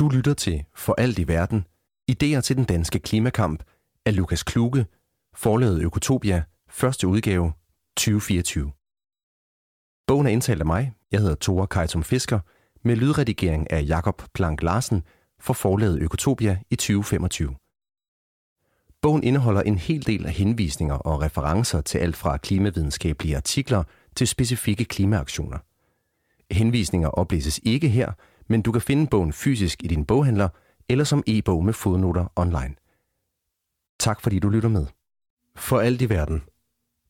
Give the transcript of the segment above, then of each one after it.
Du lytter til For alt i verden. Ideer til den danske klimakamp af Lukas Kluge, forlaget Økotopia, første udgave 2024. Bogen er indtalt af mig. Jeg hedder Tore Kajtum Fisker, med lydredigering af Jakob Plank Larsen for forlaget Økotopia i 2025. Bogen indeholder en hel del af henvisninger og referencer til alt fra klimavidenskabelige artikler til specifikke klimaaktioner. Henvisninger oplæses ikke her, men du kan finde bogen fysisk i din boghandler eller som e-bog med fodnoter online. Tak fordi du lytter med. For alt i verden.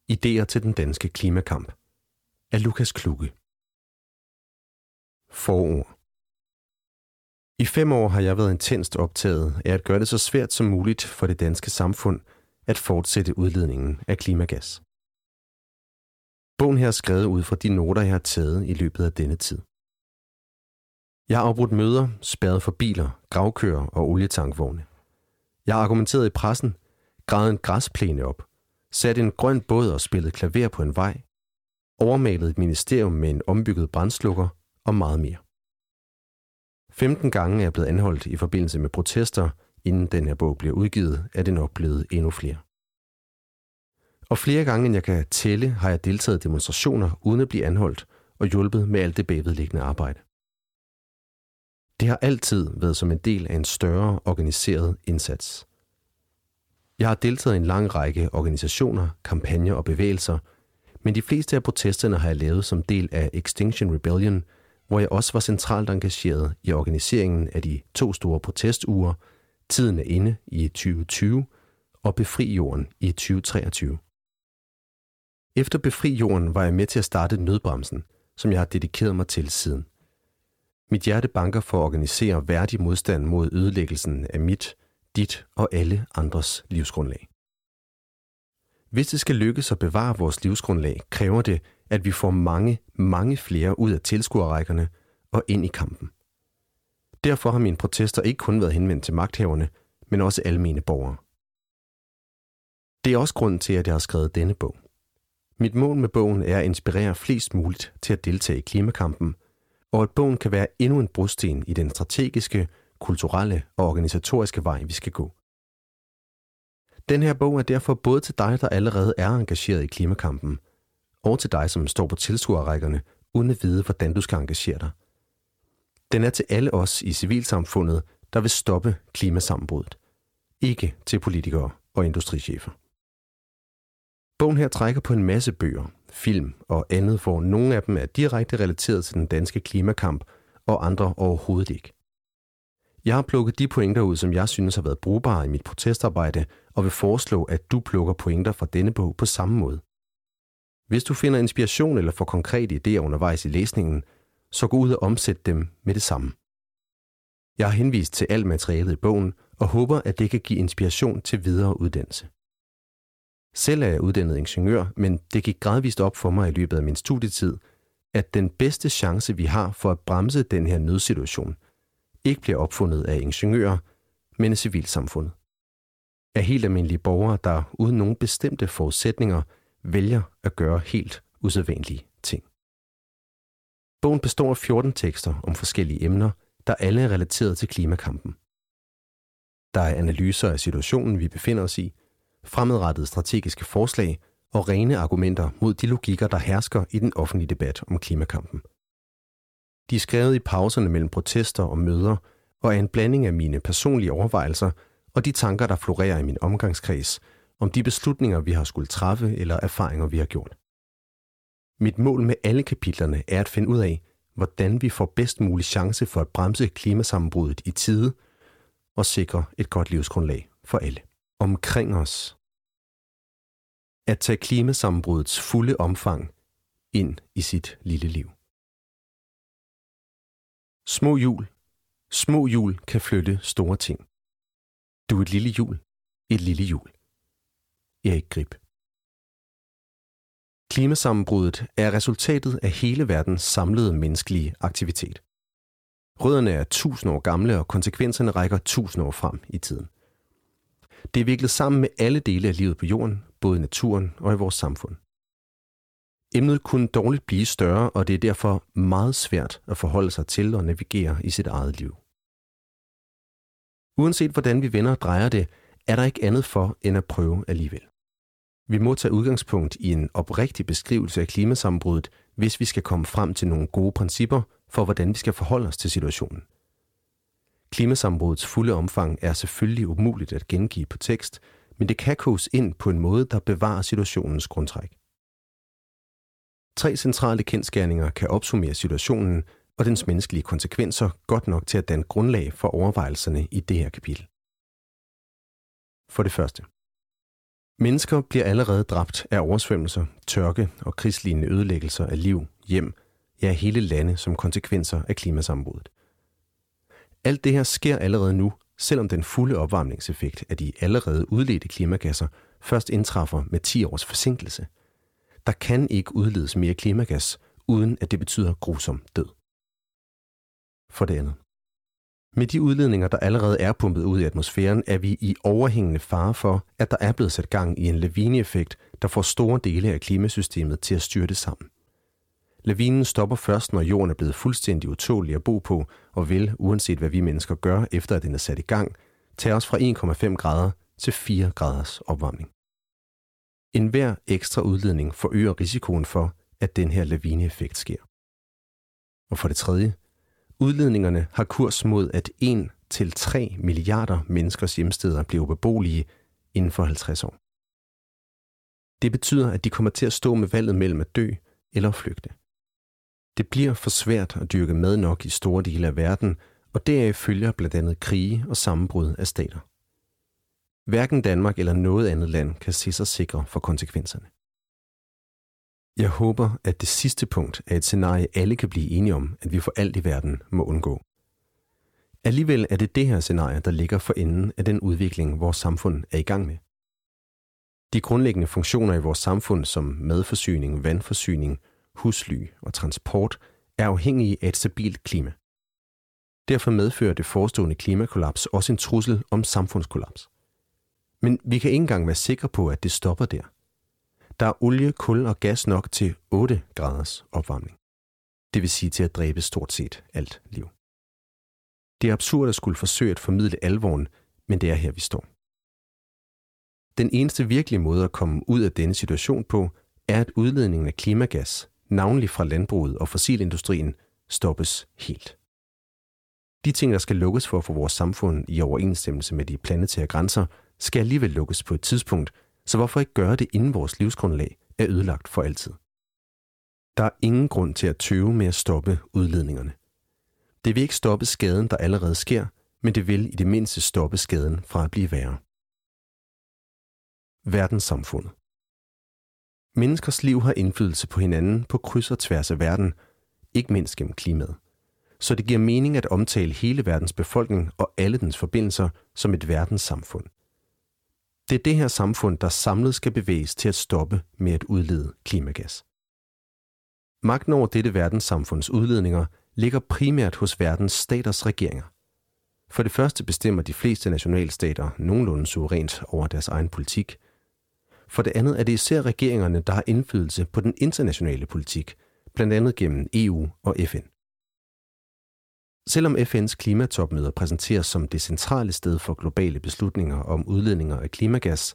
Ideer til den danske klimakamp. Af Lukas Kluge. Forord. I fem år har jeg været intenst optaget af at gøre det så svært som muligt for det danske samfund at fortsætte udledningen af klimagas. Bogen her er skrevet ud fra de noter, jeg har taget i løbet af denne tid. Jeg har afbrudt møder, spærret for biler, gravkører og olietankvogne. Jeg har argumenteret i pressen, græd en græsplæne op, sat en grøn båd og spillet klaver på en vej, overmalet et ministerium med en ombygget brændslukker og meget mere. 15 gange er jeg blevet anholdt i forbindelse med protester, inden den her bog bliver udgivet, er det nok blevet endnu flere. Og flere gange, end jeg kan tælle, har jeg deltaget i demonstrationer uden at blive anholdt og hjulpet med alt det bagvedliggende arbejde. Det har altid været som en del af en større organiseret indsats. Jeg har deltaget i en lang række organisationer, kampagner og bevægelser, men de fleste af protesterne har jeg lavet som del af Extinction Rebellion, hvor jeg også var centralt engageret i organiseringen af de to store protestuger, Tiden er inde i 2020 og Befri Jorden i 2023. Efter Befri Jorden var jeg med til at starte nødbremsen, som jeg har dedikeret mig til siden. Mit hjerte banker for at organisere værdig modstand mod ødelæggelsen af mit, dit og alle andres livsgrundlag. Hvis det skal lykkes at bevare vores livsgrundlag, kræver det, at vi får mange, mange flere ud af tilskuerrækkerne og ind i kampen. Derfor har mine protester ikke kun været henvendt til magthaverne, men også almene borgere. Det er også grunden til, at jeg har skrevet denne bog. Mit mål med bogen er at inspirere flest muligt til at deltage i klimakampen – og at bogen kan være endnu en brudsten i den strategiske, kulturelle og organisatoriske vej, vi skal gå. Den her bog er derfor både til dig, der allerede er engageret i klimakampen, og til dig, som står på tilskuerrækkerne, uden at vide, hvordan du skal engagere dig. Den er til alle os i civilsamfundet, der vil stoppe klimasammenbruddet. Ikke til politikere og industrichefer. Bogen her trækker på en masse bøger, film og andet, hvor nogle af dem er direkte relateret til den danske klimakamp, og andre overhovedet ikke. Jeg har plukket de pointer ud, som jeg synes har været brugbare i mit protestarbejde, og vil foreslå, at du plukker pointer fra denne bog på samme måde. Hvis du finder inspiration eller får konkrete idéer undervejs i læsningen, så gå ud og omsæt dem med det samme. Jeg har henvist til alt materialet i bogen og håber, at det kan give inspiration til videre uddannelse. Selv er jeg uddannet ingeniør, men det gik gradvist op for mig i løbet af min studietid, at den bedste chance, vi har for at bremse den her nødsituation, ikke bliver opfundet af ingeniører, men af civilsamfundet. Af helt almindelige borgere, der uden nogen bestemte forudsætninger vælger at gøre helt usædvanlige ting. Bogen består af 14 tekster om forskellige emner, der alle er relateret til klimakampen. Der er analyser af situationen, vi befinder os i, fremadrettede strategiske forslag og rene argumenter mod de logikker, der hersker i den offentlige debat om klimakampen. De er skrevet i pauserne mellem protester og møder, og er en blanding af mine personlige overvejelser og de tanker, der florerer i min omgangskreds, om de beslutninger, vi har skulle træffe eller erfaringer, vi har gjort. Mit mål med alle kapitlerne er at finde ud af, hvordan vi får bedst mulig chance for at bremse klimasammenbruddet i tide og sikre et godt livsgrundlag for alle omkring os. At tage klimasambrudets fulde omfang ind i sit lille liv. Små hjul. Små hjul kan flytte store ting. Du er et lille hjul. Et lille hjul. Erik Grib. Klimasammenbruddet er resultatet af hele verdens samlede menneskelige aktivitet. Rødderne er tusind år gamle, og konsekvenserne rækker tusind år frem i tiden – det er viklet sammen med alle dele af livet på jorden, både i naturen og i vores samfund. Emnet kunne dårligt blive større, og det er derfor meget svært at forholde sig til og navigere i sit eget liv. Uanset hvordan vi vender og drejer det, er der ikke andet for end at prøve alligevel. Vi må tage udgangspunkt i en oprigtig beskrivelse af klimasambruddet, hvis vi skal komme frem til nogle gode principper for, hvordan vi skal forholde os til situationen. Klimasambrudets fulde omfang er selvfølgelig umuligt at gengive på tekst, men det kan koges ind på en måde, der bevarer situationens grundtræk. Tre centrale kendskærninger kan opsummere situationen og dens menneskelige konsekvenser godt nok til at danne grundlag for overvejelserne i det her kapitel. For det første. Mennesker bliver allerede dræbt af oversvømmelser, tørke og krigslignende ødelæggelser af liv, hjem, ja hele lande som konsekvenser af klimasambruddet. Alt det her sker allerede nu, selvom den fulde opvarmningseffekt af de allerede udledte klimagasser først indtræffer med 10 års forsinkelse. Der kan ikke udledes mere klimagas, uden at det betyder grusom død. For det andet. Med de udledninger, der allerede er pumpet ud i atmosfæren, er vi i overhængende fare for, at der er blevet sat gang i en lavineeffekt, der får store dele af klimasystemet til at styrte sammen. Lavinen stopper først, når jorden er blevet fuldstændig utålig at bo på, og vil, uanset hvad vi mennesker gør, efter at den er sat i gang, tage os fra 1,5 grader til 4 graders opvarmning. En hver ekstra udledning forøger risikoen for, at den her lavineeffekt sker. Og for det tredje, udledningerne har kurs mod, at 1 til 3 milliarder menneskers hjemsteder bliver beboelige inden for 50 år. Det betyder, at de kommer til at stå med valget mellem at dø eller flygte. Det bliver for svært at dyrke mad nok i store dele af verden, og deraf følger blandt andet krige og sammenbrud af stater. Hverken Danmark eller noget andet land kan se sig sikre for konsekvenserne. Jeg håber, at det sidste punkt er et scenarie, alle kan blive enige om, at vi for alt i verden må undgå. Alligevel er det det her scenarie, der ligger for enden af den udvikling, vores samfund er i gang med. De grundlæggende funktioner i vores samfund som madforsyning, vandforsyning, husly og transport er afhængige af et stabilt klima. Derfor medfører det forestående klimakollaps også en trussel om samfundskollaps. Men vi kan ikke engang være sikre på, at det stopper der. Der er olie, kul og gas nok til 8 graders opvarmning. Det vil sige til at dræbe stort set alt liv. Det er absurd at skulle forsøge at formidle alvoren, men det er her, vi står. Den eneste virkelige måde at komme ud af denne situation på, er at udledningen af klimagas navnlig fra landbruget og fossilindustrien, stoppes helt. De ting, der skal lukkes for at få vores samfund i overensstemmelse med de planetære grænser, skal alligevel lukkes på et tidspunkt, så hvorfor ikke gøre det, inden vores livsgrundlag er ødelagt for altid? Der er ingen grund til at tøve med at stoppe udledningerne. Det vil ikke stoppe skaden, der allerede sker, men det vil i det mindste stoppe skaden fra at blive værre. Verdenssamfundet. Menneskers liv har indflydelse på hinanden på kryds og tværs af verden, ikke mindst gennem klimaet. Så det giver mening at omtale hele verdens befolkning og alle dens forbindelser som et verdenssamfund. Det er det her samfund, der samlet skal bevæges til at stoppe med at udlede klimagas. Magten over dette verdenssamfunds udledninger ligger primært hos verdens staters regeringer. For det første bestemmer de fleste nationalstater nogenlunde suverænt over deres egen politik – for det andet er det især regeringerne, der har indflydelse på den internationale politik, blandt andet gennem EU og FN. Selvom FN's klimatopmøder præsenteres som det centrale sted for globale beslutninger om udledninger af klimagas,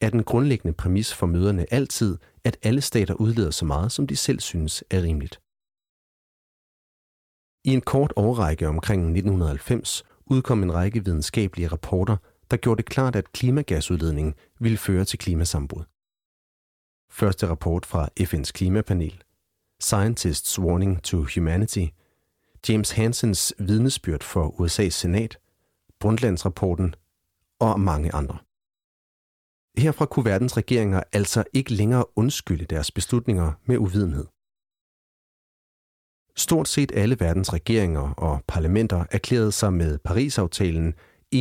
er den grundlæggende præmis for møderne altid, at alle stater udleder så meget, som de selv synes er rimeligt. I en kort årrække omkring 1990 udkom en række videnskabelige rapporter, der gjorde det klart, at klimagasudledningen ville føre til klimasambrud. Første rapport fra FN's klimapanel, Scientists Warning to Humanity, James Hansens vidnesbyrd for USA's senat, Brundtlandsrapporten og mange andre. Herfra kunne verdens regeringer altså ikke længere undskylde deres beslutninger med uvidenhed. Stort set alle verdens regeringer og parlamenter erklærede sig med Paris-aftalen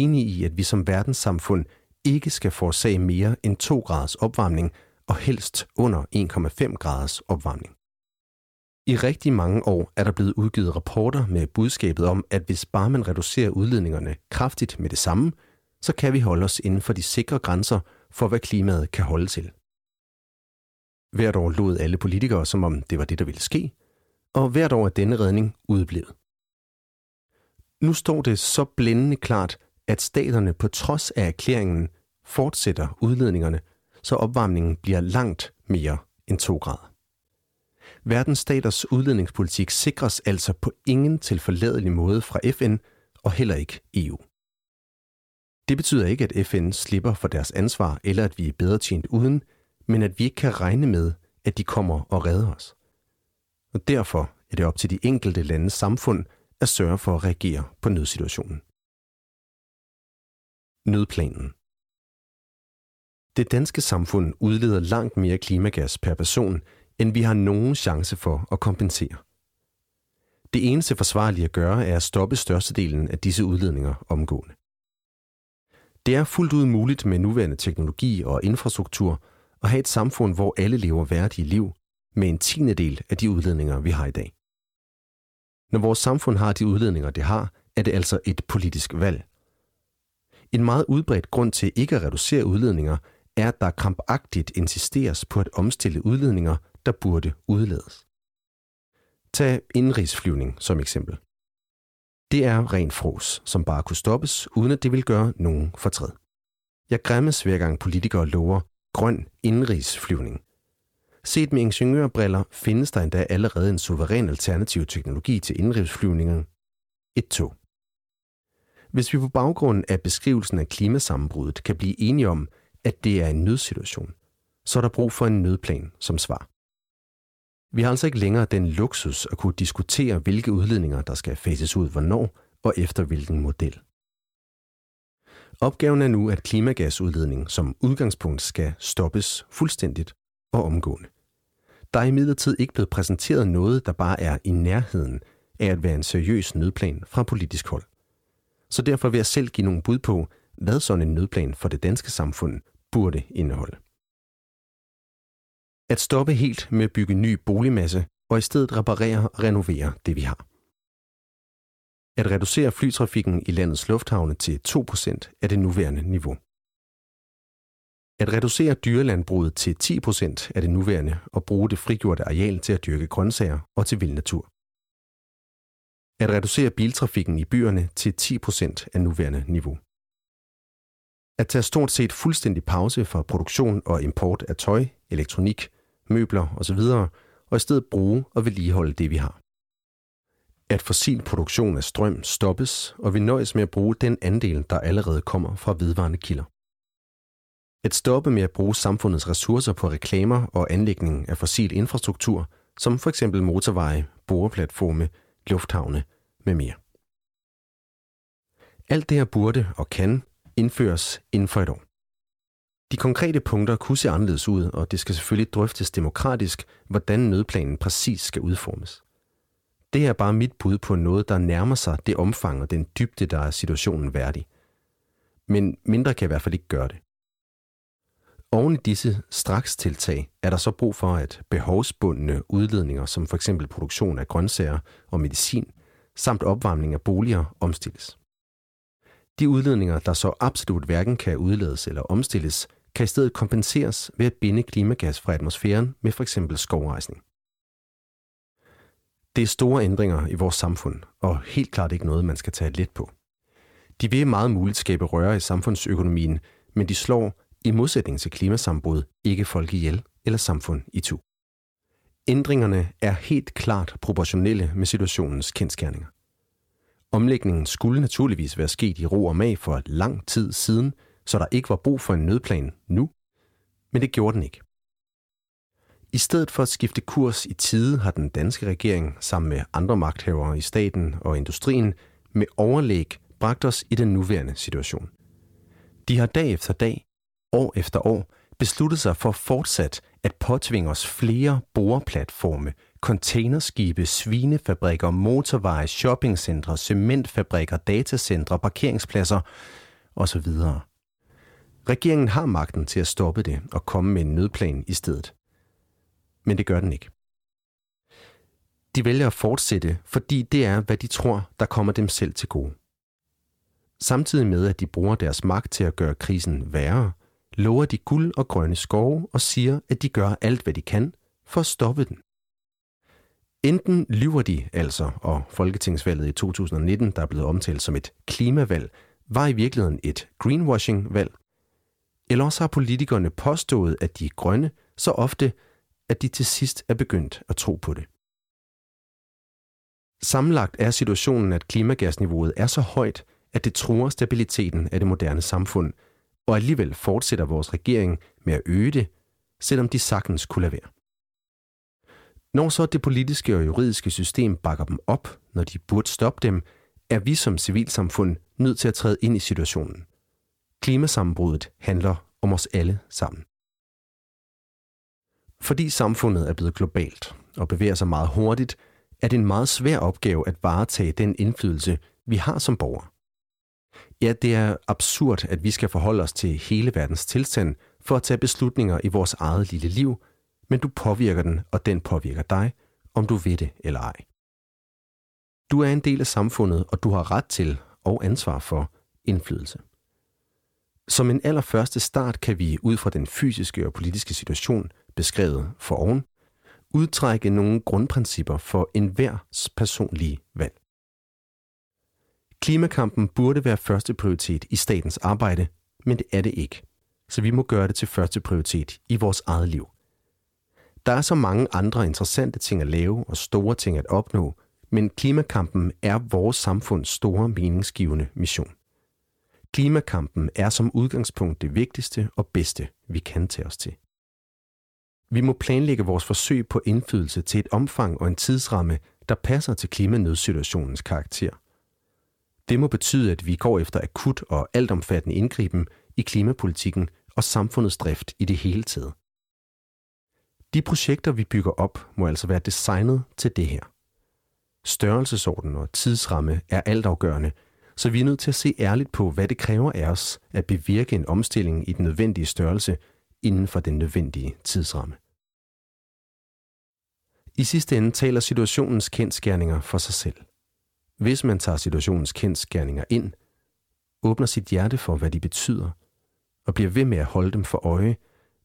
enige i, at vi som verdenssamfund ikke skal forårsage mere end 2 graders opvarmning og helst under 1,5 graders opvarmning. I rigtig mange år er der blevet udgivet rapporter med budskabet om, at hvis bare man reducerer udledningerne kraftigt med det samme, så kan vi holde os inden for de sikre grænser for, hvad klimaet kan holde til. Hvert år lod alle politikere, som om det var det, der ville ske, og hvert år er denne redning udeblevet. Nu står det så blændende klart, at staterne på trods af erklæringen fortsætter udledningerne, så opvarmningen bliver langt mere end 2 grader. Verdens staters udledningspolitik sikres altså på ingen tilforladelig måde fra FN og heller ikke EU. Det betyder ikke, at FN slipper for deres ansvar, eller at vi er bedre tjent uden, men at vi ikke kan regne med, at de kommer og redder os. Og derfor er det op til de enkelte landes samfund at sørge for at reagere på nødsituationen. Nødplanen Det danske samfund udleder langt mere klimagas per person, end vi har nogen chance for at kompensere. Det eneste forsvarlige at gøre er at stoppe størstedelen af disse udledninger omgående. Det er fuldt ud muligt med nuværende teknologi og infrastruktur at have et samfund, hvor alle lever værdige liv med en tiende del af de udledninger, vi har i dag. Når vores samfund har de udledninger, det har, er det altså et politisk valg. En meget udbredt grund til ikke at reducere udledninger er, at der krampagtigt insisteres på at omstille udledninger, der burde udledes. Tag indrigsflyvning som eksempel. Det er ren fros, som bare kunne stoppes, uden at det vil gøre nogen fortræd. Jeg græmmes hver gang politikere lover grøn indrigsflyvning. Set med ingeniørbriller findes der endda allerede en suveræn alternativ teknologi til indrigsflyvningen. Et tog. Hvis vi på baggrund af beskrivelsen af klimasammenbruddet kan blive enige om, at det er en nødsituation, så er der brug for en nødplan som svar. Vi har altså ikke længere den luksus at kunne diskutere, hvilke udledninger, der skal fases ud hvornår og efter hvilken model. Opgaven er nu, at klimagasudledning som udgangspunkt skal stoppes fuldstændigt og omgående. Der er imidlertid ikke blevet præsenteret noget, der bare er i nærheden af at være en seriøs nødplan fra politisk hold. Så derfor vil jeg selv give nogle bud på, hvad sådan en nødplan for det danske samfund burde indeholde. At stoppe helt med at bygge ny boligmasse og i stedet reparere og renovere det, vi har. At reducere flytrafikken i landets lufthavne til 2% af det nuværende niveau. At reducere dyrelandbruget til 10% af det nuværende og bruge det frigjorte areal til at dyrke grøntsager og til vild natur. At reducere biltrafikken i byerne til 10% af nuværende niveau. At tage stort set fuldstændig pause for produktion og import af tøj, elektronik, møbler osv., og i stedet bruge og vedligeholde det, vi har. At fossil produktion af strøm stoppes, og vi nøjes med at bruge den andel, der allerede kommer fra vedvarende kilder. At stoppe med at bruge samfundets ressourcer på reklamer og anlægning af fossil infrastruktur, som f.eks. motorveje, boreplatforme, lufthavne med mere. Alt det her burde og kan indføres inden for et år. De konkrete punkter kunne se anderledes ud, og det skal selvfølgelig drøftes demokratisk, hvordan nødplanen præcis skal udformes. Det er bare mit bud på noget, der nærmer sig det omfang og den dybde, der er situationen værdig. Men mindre kan i hvert fald ikke gøre det. Oven i disse straks tiltag er der så brug for, at behovsbundne udledninger, som f.eks. produktion af grøntsager og medicin, samt opvarmning af boliger, omstilles. De udledninger, der så absolut hverken kan udledes eller omstilles, kan i stedet kompenseres ved at binde klimagas fra atmosfæren med f.eks. skovrejsning. Det er store ændringer i vores samfund, og helt klart ikke noget, man skal tage let på. De vil meget muligt skabe røre i samfundsøkonomien, men de slår, i modsætning til klimasambrud, ikke folk ihjel eller samfund i tu. Ændringerne er helt klart proportionelle med situationens kendskærninger. Omlægningen skulle naturligvis være sket i ro og mag for lang tid siden, så der ikke var brug for en nødplan nu, men det gjorde den ikke. I stedet for at skifte kurs i tide har den danske regering sammen med andre magthavere i staten og industrien med overlæg bragt os i den nuværende situation. De har dag efter dag, år efter år, besluttet sig for fortsat at påtvinge os flere boreplatforme, containerskibe, svinefabrikker, motorveje, shoppingcentre, cementfabrikker, datacentre, parkeringspladser osv. Regeringen har magten til at stoppe det og komme med en nødplan i stedet. Men det gør den ikke. De vælger at fortsætte, fordi det er, hvad de tror, der kommer dem selv til gode. Samtidig med, at de bruger deres magt til at gøre krisen værre, lover de guld og grønne skove og siger, at de gør alt, hvad de kan for at stoppe den. Enten lyver de altså, og Folketingsvalget i 2019, der er blevet omtalt som et klimavalg, var i virkeligheden et greenwashing-valg, eller også har politikerne påstået, at de er grønne så ofte, at de til sidst er begyndt at tro på det. Sammenlagt er situationen, at klimagasniveauet er så højt, at det truer stabiliteten af det moderne samfund, og alligevel fortsætter vores regering med at øge det, selvom de sagtens kunne lade være. Når så det politiske og juridiske system bakker dem op, når de burde stoppe dem, er vi som civilsamfund nødt til at træde ind i situationen. Klimasammenbruddet handler om os alle sammen. Fordi samfundet er blevet globalt og bevæger sig meget hurtigt, er det en meget svær opgave at varetage den indflydelse, vi har som borgere. Ja, det er absurd, at vi skal forholde os til hele verdens tilstand for at tage beslutninger i vores eget lille liv, men du påvirker den, og den påvirker dig, om du ved det eller ej. Du er en del af samfundet, og du har ret til og ansvar for indflydelse. Som en allerførste start kan vi ud fra den fysiske og politiske situation beskrevet for oven, udtrække nogle grundprincipper for enhver personlige valg. Klimakampen burde være første prioritet i statens arbejde, men det er det ikke. Så vi må gøre det til første prioritet i vores eget liv. Der er så mange andre interessante ting at lave og store ting at opnå, men klimakampen er vores samfunds store meningsgivende mission. Klimakampen er som udgangspunkt det vigtigste og bedste, vi kan tage os til. Vi må planlægge vores forsøg på indflydelse til et omfang og en tidsramme, der passer til klimanødsituationens karakter. Det må betyde, at vi går efter akut og altomfattende indgriben i klimapolitikken og samfundets drift i det hele taget. De projekter, vi bygger op, må altså være designet til det her. Størrelsesorden og tidsramme er altafgørende, så vi er nødt til at se ærligt på, hvad det kræver af os at bevirke en omstilling i den nødvendige størrelse inden for den nødvendige tidsramme. I sidste ende taler situationens kendskærninger for sig selv. Hvis man tager situationens kendskærninger ind, åbner sit hjerte for, hvad de betyder, og bliver ved med at holde dem for øje,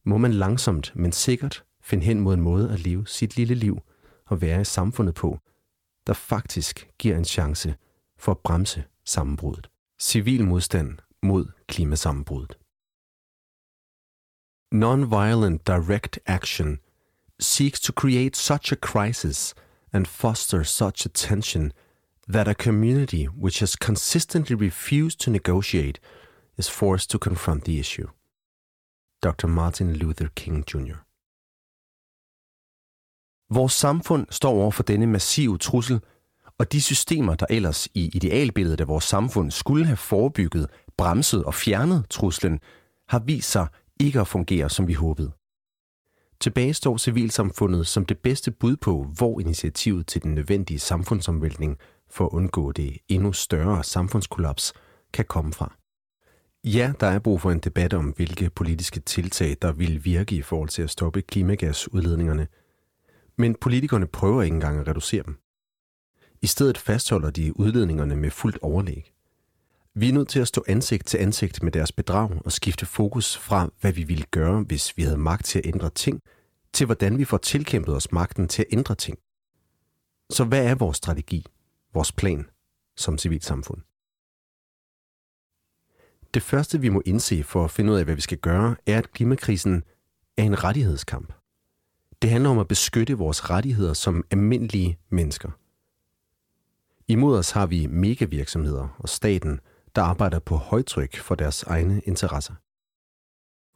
må man langsomt, men sikkert finde hen mod en måde at leve sit lille liv og være i samfundet på, der faktisk giver en chance for at bremse sammenbruddet. Civil modstand mod klimasammenbruddet. Non-violent direct action seeks to create such a crisis and foster such a tension that a community which has consistently refused to negotiate is forced to confront the issue. Dr. Martin Luther King Jr. Vores samfund står over for denne massive trussel, og de systemer, der ellers i idealbilledet af vores samfund skulle have forebygget, bremset og fjernet truslen, har vist sig ikke at fungere, som vi håbede. Tilbage står civilsamfundet som det bedste bud på, hvor initiativet til den nødvendige samfundsomvæltning for at undgå det endnu større samfundskollaps kan komme fra. Ja, der er brug for en debat om, hvilke politiske tiltag, der vil virke i forhold til at stoppe klimagasudledningerne. Men politikerne prøver ikke engang at reducere dem. I stedet fastholder de udledningerne med fuldt overlæg. Vi er nødt til at stå ansigt til ansigt med deres bedrag og skifte fokus fra, hvad vi ville gøre, hvis vi havde magt til at ændre ting, til hvordan vi får tilkæmpet os magten til at ændre ting. Så hvad er vores strategi, vores plan som civilsamfund? Det første, vi må indse for at finde ud af, hvad vi skal gøre, er, at klimakrisen er en rettighedskamp. Det handler om at beskytte vores rettigheder som almindelige mennesker. Imod os har vi megavirksomheder og staten, der arbejder på højtryk for deres egne interesser.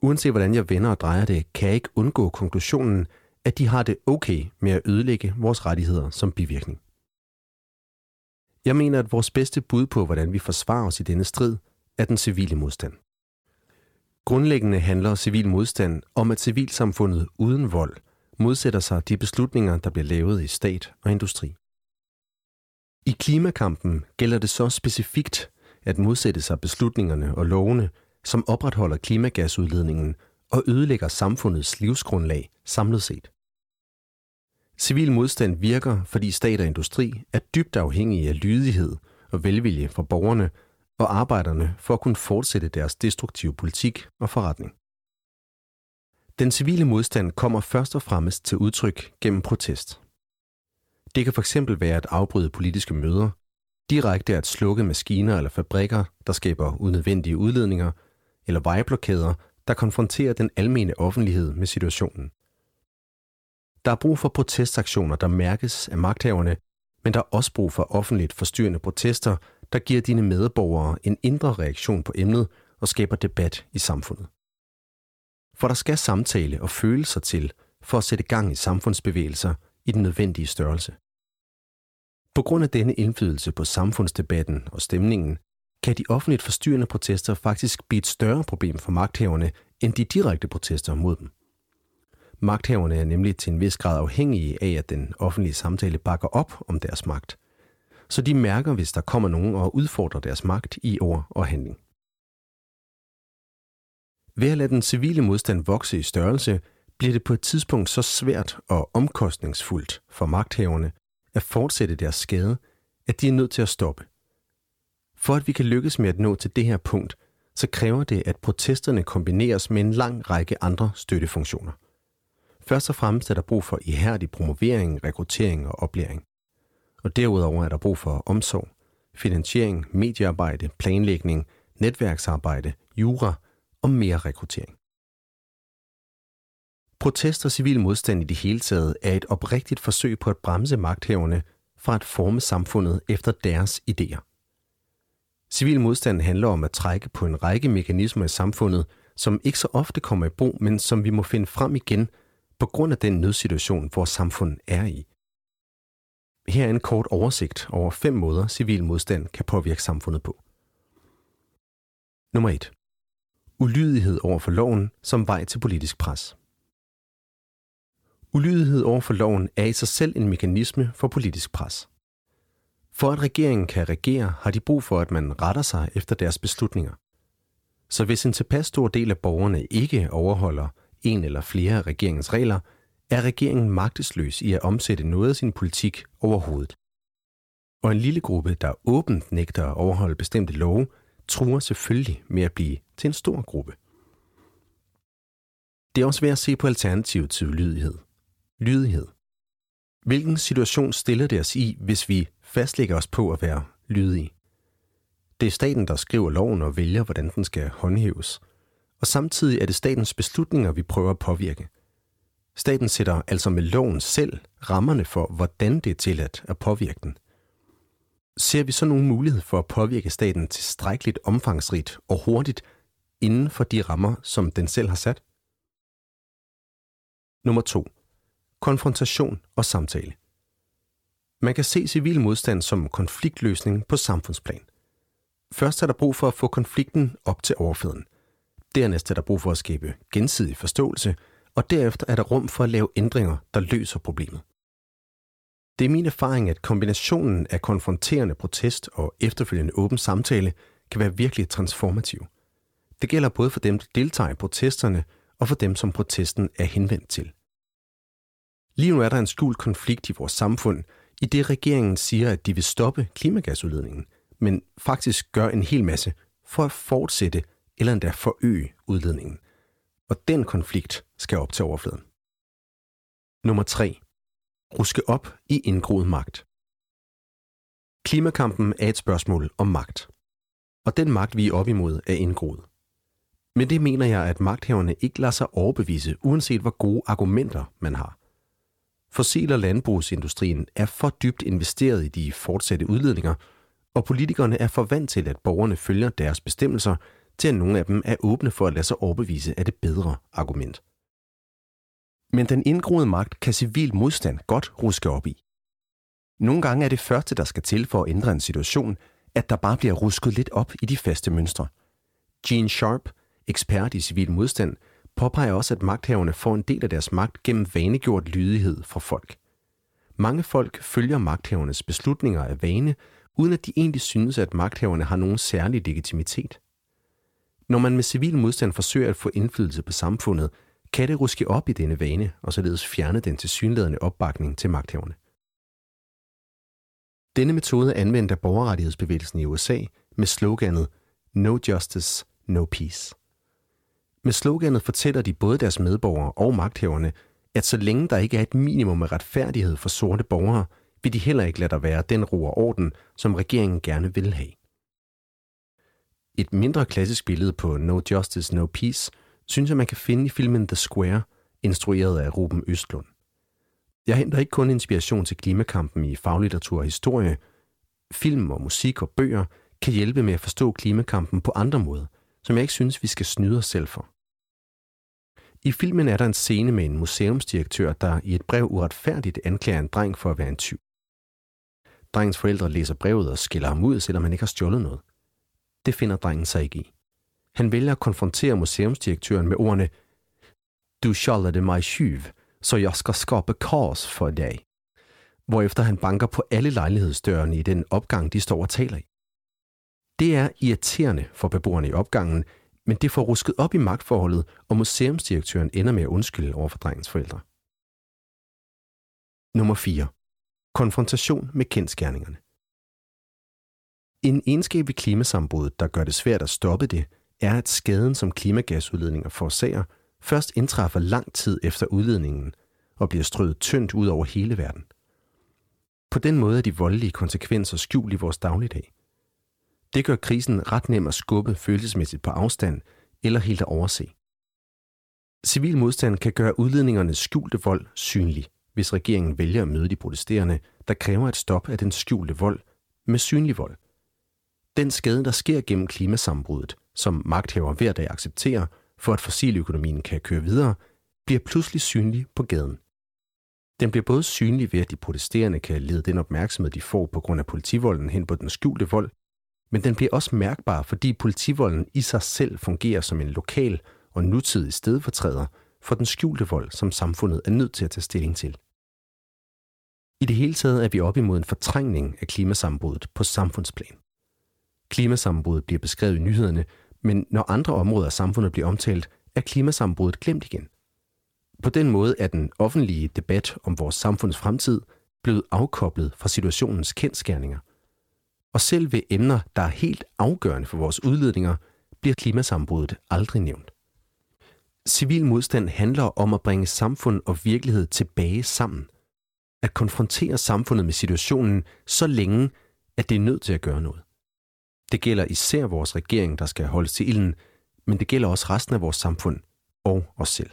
Uanset hvordan jeg vender og drejer det, kan jeg ikke undgå konklusionen, at de har det okay med at ødelægge vores rettigheder som bivirkning. Jeg mener, at vores bedste bud på, hvordan vi forsvarer os i denne strid, er den civile modstand. Grundlæggende handler civil modstand om, at civilsamfundet uden vold modsætter sig de beslutninger, der bliver lavet i stat og industri. I klimakampen gælder det så specifikt at modsætte sig beslutningerne og lovene, som opretholder klimagasudledningen og ødelægger samfundets livsgrundlag samlet set. Civil modstand virker, fordi stat og industri er dybt afhængige af lydighed og velvilje fra borgerne og arbejderne for at kunne fortsætte deres destruktive politik og forretning. Den civile modstand kommer først og fremmest til udtryk gennem protest. Det kan fx være at afbryde politiske møder, Direkte at slukke maskiner eller fabrikker, der skaber unødvendige udledninger, eller vejblokader, der konfronterer den almene offentlighed med situationen. Der er brug for protestaktioner, der mærkes af magthaverne, men der er også brug for offentligt forstyrrende protester, der giver dine medborgere en indre reaktion på emnet og skaber debat i samfundet. For der skal samtale og følelser til for at sætte gang i samfundsbevægelser i den nødvendige størrelse. På grund af denne indflydelse på samfundsdebatten og stemningen, kan de offentligt forstyrrende protester faktisk blive et større problem for magthaverne end de direkte protester mod dem. Magthaverne er nemlig til en vis grad afhængige af, at den offentlige samtale bakker op om deres magt. Så de mærker, hvis der kommer nogen og udfordrer deres magt i ord og handling. Ved at lade den civile modstand vokse i størrelse, bliver det på et tidspunkt så svært og omkostningsfuldt for magthaverne at fortsætte deres skade, at de er nødt til at stoppe. For at vi kan lykkes med at nå til det her punkt, så kræver det, at protesterne kombineres med en lang række andre støttefunktioner. Først og fremmest er der brug for ihærdig promovering, rekruttering og oplæring. Og derudover er der brug for omsorg, finansiering, mediearbejde, planlægning, netværksarbejde, jura og mere rekruttering. Protest og civil modstand i det hele taget er et oprigtigt forsøg på at bremse magthaverne fra at forme samfundet efter deres idéer. Civil modstand handler om at trække på en række mekanismer i samfundet, som ikke så ofte kommer i brug, men som vi må finde frem igen på grund af den nødsituation, vores samfund er i. Her er en kort oversigt over fem måder, civil modstand kan påvirke samfundet på. Nummer 1. Ulydighed over for loven som vej til politisk pres. Ulydighed over for loven er i sig selv en mekanisme for politisk pres. For at regeringen kan regere, har de brug for, at man retter sig efter deres beslutninger. Så hvis en tilpas stor del af borgerne ikke overholder en eller flere af regeringens regler, er regeringen magtesløs i at omsætte noget af sin politik overhovedet. Og en lille gruppe, der åbent nægter at overholde bestemte love, truer selvfølgelig med at blive til en stor gruppe. Det er også værd at se på alternativet til lydighed. Lydighed. Hvilken situation stiller det os i, hvis vi fastlægger os på at være lydige? Det er staten, der skriver loven og vælger, hvordan den skal håndhæves. Og samtidig er det statens beslutninger, vi prøver at påvirke. Staten sætter altså med loven selv rammerne for, hvordan det er tilladt at påvirke den. Ser vi så nogen mulighed for at påvirke staten tilstrækkeligt omfangsrigt og hurtigt inden for de rammer, som den selv har sat? Nummer 2 konfrontation og samtale. Man kan se civil modstand som konfliktløsning på samfundsplan. Først er der brug for at få konflikten op til overfladen. Dernæst er der brug for at skabe gensidig forståelse, og derefter er der rum for at lave ændringer, der løser problemet. Det er min erfaring, at kombinationen af konfronterende protest og efterfølgende åben samtale kan være virkelig transformativ. Det gælder både for dem, der deltager i protesterne, og for dem, som protesten er henvendt til. Lige nu er der en skjult konflikt i vores samfund, i det regeringen siger, at de vil stoppe klimagasudledningen, men faktisk gør en hel masse for at fortsætte eller endda forøge udledningen. Og den konflikt skal op til overfladen. Nummer 3. Ruske op i indgroet magt. Klimakampen er et spørgsmål om magt. Og den magt, vi er op imod, er indgroet. Men det mener jeg, at magthaverne ikke lader sig overbevise, uanset hvor gode argumenter man har – Fossil- og landbrugsindustrien er for dybt investeret i de fortsatte udledninger, og politikerne er for vant til, at borgerne følger deres bestemmelser, til at nogle af dem er åbne for at lade sig overbevise af det bedre argument. Men den indgroede magt kan civil modstand godt ruske op i. Nogle gange er det første, der skal til for at ændre en situation, at der bare bliver rusket lidt op i de faste mønstre. Gene Sharp, ekspert i civil modstand, påpeger også, at magthaverne får en del af deres magt gennem vanegjort lydighed fra folk. Mange folk følger magthavernes beslutninger af vane, uden at de egentlig synes, at magthaverne har nogen særlig legitimitet. Når man med civil modstand forsøger at få indflydelse på samfundet, kan det ruske op i denne vane og således fjerne den tilsyneladende opbakning til magthaverne. Denne metode er anvendt af borgerrettighedsbevægelsen i USA med sloganet No Justice, No Peace. Med sloganet fortæller de både deres medborgere og magthaverne, at så længe der ikke er et minimum af retfærdighed for sorte borgere, vil de heller ikke lade der være den ro og orden, som regeringen gerne vil have. Et mindre klassisk billede på No Justice, No Peace synes jeg, man kan finde i filmen The Square, instrueret af Ruben Østlund. Jeg henter ikke kun inspiration til klimakampen i faglitteratur og historie. Film og musik og bøger kan hjælpe med at forstå klimakampen på andre måder, som jeg ikke synes, vi skal snyde os selv for. I filmen er der en scene med en museumsdirektør, der i et brev uretfærdigt anklager en dreng for at være en tyv. Drengens forældre læser brevet og skiller ham ud, selvom han ikke har stjålet noget. Det finder drengen sig ikke i. Han vælger at konfrontere museumsdirektøren med ordene Du kallede mig syv, så jeg skal skabe kaos for dig. Hvorefter han banker på alle lejlighedsdørene i den opgang, de står og taler i. Det er irriterende for beboerne i opgangen, men det får rusket op i magtforholdet, og museumsdirektøren ender med at undskylde over for drengens forældre. Nummer 4. Konfrontation med kendskærningerne. En egenskab ved klimasambruddet, der gør det svært at stoppe det, er, at skaden, som klimagasudledninger forårsager, først indtræffer lang tid efter udledningen og bliver strøget tyndt ud over hele verden. På den måde er de voldelige konsekvenser skjult i vores dagligdag. Det gør krisen ret nem at skubbe følelsesmæssigt på afstand eller helt at overse. Civil modstand kan gøre udledningernes skjulte vold synlig, hvis regeringen vælger at møde de protesterende, der kræver et stop af den skjulte vold med synlig vold. Den skade, der sker gennem klimasambruddet, som magthaver hver dag accepterer, for at fossiløkonomien kan køre videre, bliver pludselig synlig på gaden. Den bliver både synlig ved, at de protesterende kan lede den opmærksomhed, de får på grund af politivolden hen på den skjulte vold, men den bliver også mærkbar, fordi politivolden i sig selv fungerer som en lokal og nutidig stedfortræder for den skjulte vold, som samfundet er nødt til at tage stilling til. I det hele taget er vi op imod en fortrængning af klimasambruddet på samfundsplan. Klimasambruddet bliver beskrevet i nyhederne, men når andre områder af samfundet bliver omtalt, er klimasambruddet glemt igen. På den måde er den offentlige debat om vores samfunds fremtid blevet afkoblet fra situationens kendskærninger – og selv ved emner, der er helt afgørende for vores udledninger, bliver klimasambruddet aldrig nævnt. Civil modstand handler om at bringe samfund og virkelighed tilbage sammen. At konfrontere samfundet med situationen så længe, at det er nødt til at gøre noget. Det gælder især vores regering, der skal holdes til ilden, men det gælder også resten af vores samfund og os selv.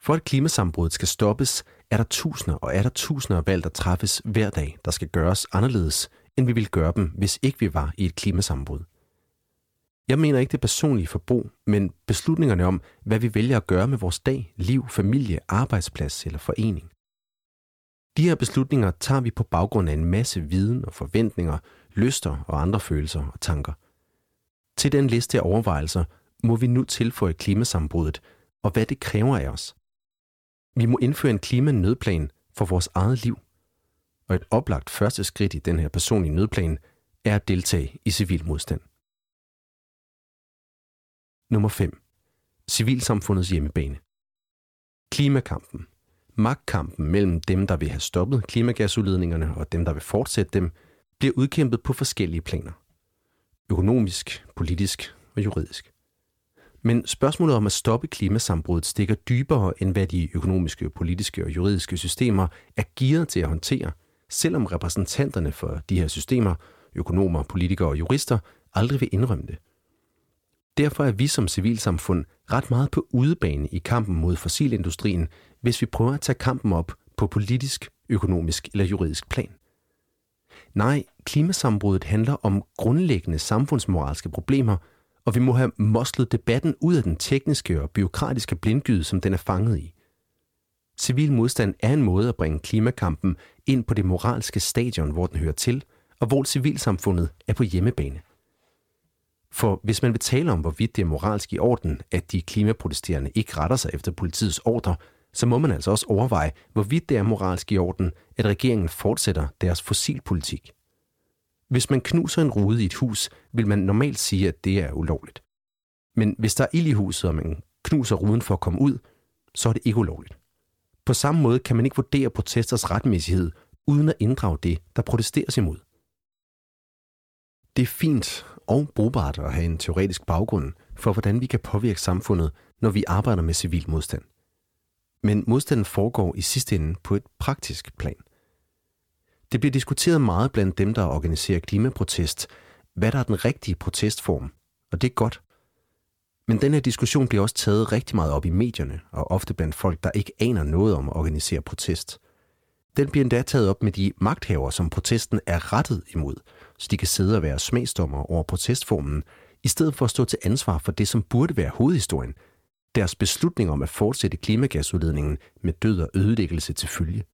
For at klimasambruddet skal stoppes, er der tusinder og er der tusinder af valg, der træffes hver dag, der skal gøres anderledes, end vi ville gøre dem, hvis ikke vi var i et klimasambrud. Jeg mener ikke det personlige forbrug, men beslutningerne om, hvad vi vælger at gøre med vores dag, liv, familie, arbejdsplads eller forening. De her beslutninger tager vi på baggrund af en masse viden og forventninger, lyster og andre følelser og tanker. Til den liste af overvejelser må vi nu tilføje klimasambruddet og hvad det kræver af os. Vi må indføre en klimanødplan for vores eget liv. Og et oplagt første skridt i den her personlige nødplan er at deltage i civil modstand. Nummer 5. Civilsamfundets hjemmebane. Klimakampen. Magtkampen mellem dem, der vil have stoppet klimagasudledningerne og dem, der vil fortsætte dem, bliver udkæmpet på forskellige planer. Økonomisk, politisk og juridisk. Men spørgsmålet om at stoppe klimasambruddet stikker dybere, end hvad de økonomiske, politiske og juridiske systemer er gearet til at håndtere, selvom repræsentanterne for de her systemer, økonomer, politikere og jurister, aldrig vil indrømme det. Derfor er vi som civilsamfund ret meget på udebane i kampen mod fossilindustrien, hvis vi prøver at tage kampen op på politisk, økonomisk eller juridisk plan. Nej, klimasambruddet handler om grundlæggende samfundsmoralske problemer – og vi må have moslet debatten ud af den tekniske og byråkratiske blindgyde, som den er fanget i. Civil modstand er en måde at bringe klimakampen ind på det moralske stadion, hvor den hører til, og hvor civilsamfundet er på hjemmebane. For hvis man vil tale om, hvorvidt det er moralsk i orden, at de klimaprotesterende ikke retter sig efter politiets ordre, så må man altså også overveje, hvorvidt det er moralsk i orden, at regeringen fortsætter deres fossilpolitik. Hvis man knuser en rude i et hus, vil man normalt sige, at det er ulovligt. Men hvis der er ild i huset, og man knuser ruden for at komme ud, så er det ikke ulovligt. På samme måde kan man ikke vurdere protesters retmæssighed, uden at inddrage det, der protesteres imod. Det er fint og brugbart at have en teoretisk baggrund for, hvordan vi kan påvirke samfundet, når vi arbejder med civil modstand. Men modstanden foregår i sidste ende på et praktisk plan – Det bliver diskuteret meget blandt dem, der organiserer klimaprotest, hvad der er den rigtige protestform, og det er godt. Men den her diskussion bliver også taget rigtig meget op i medierne, og ofte blandt folk, der ikke aner noget om at organisere protest. Den bliver endda taget op med de magthavere, som protesten er rettet imod, så de kan sidde og være smagsdommer over protestformen, i stedet for at stå til ansvar for det, som burde være hovedhistorien, deres beslutning om at fortsætte klimagasudledningen med død og ødelæggelse til følge.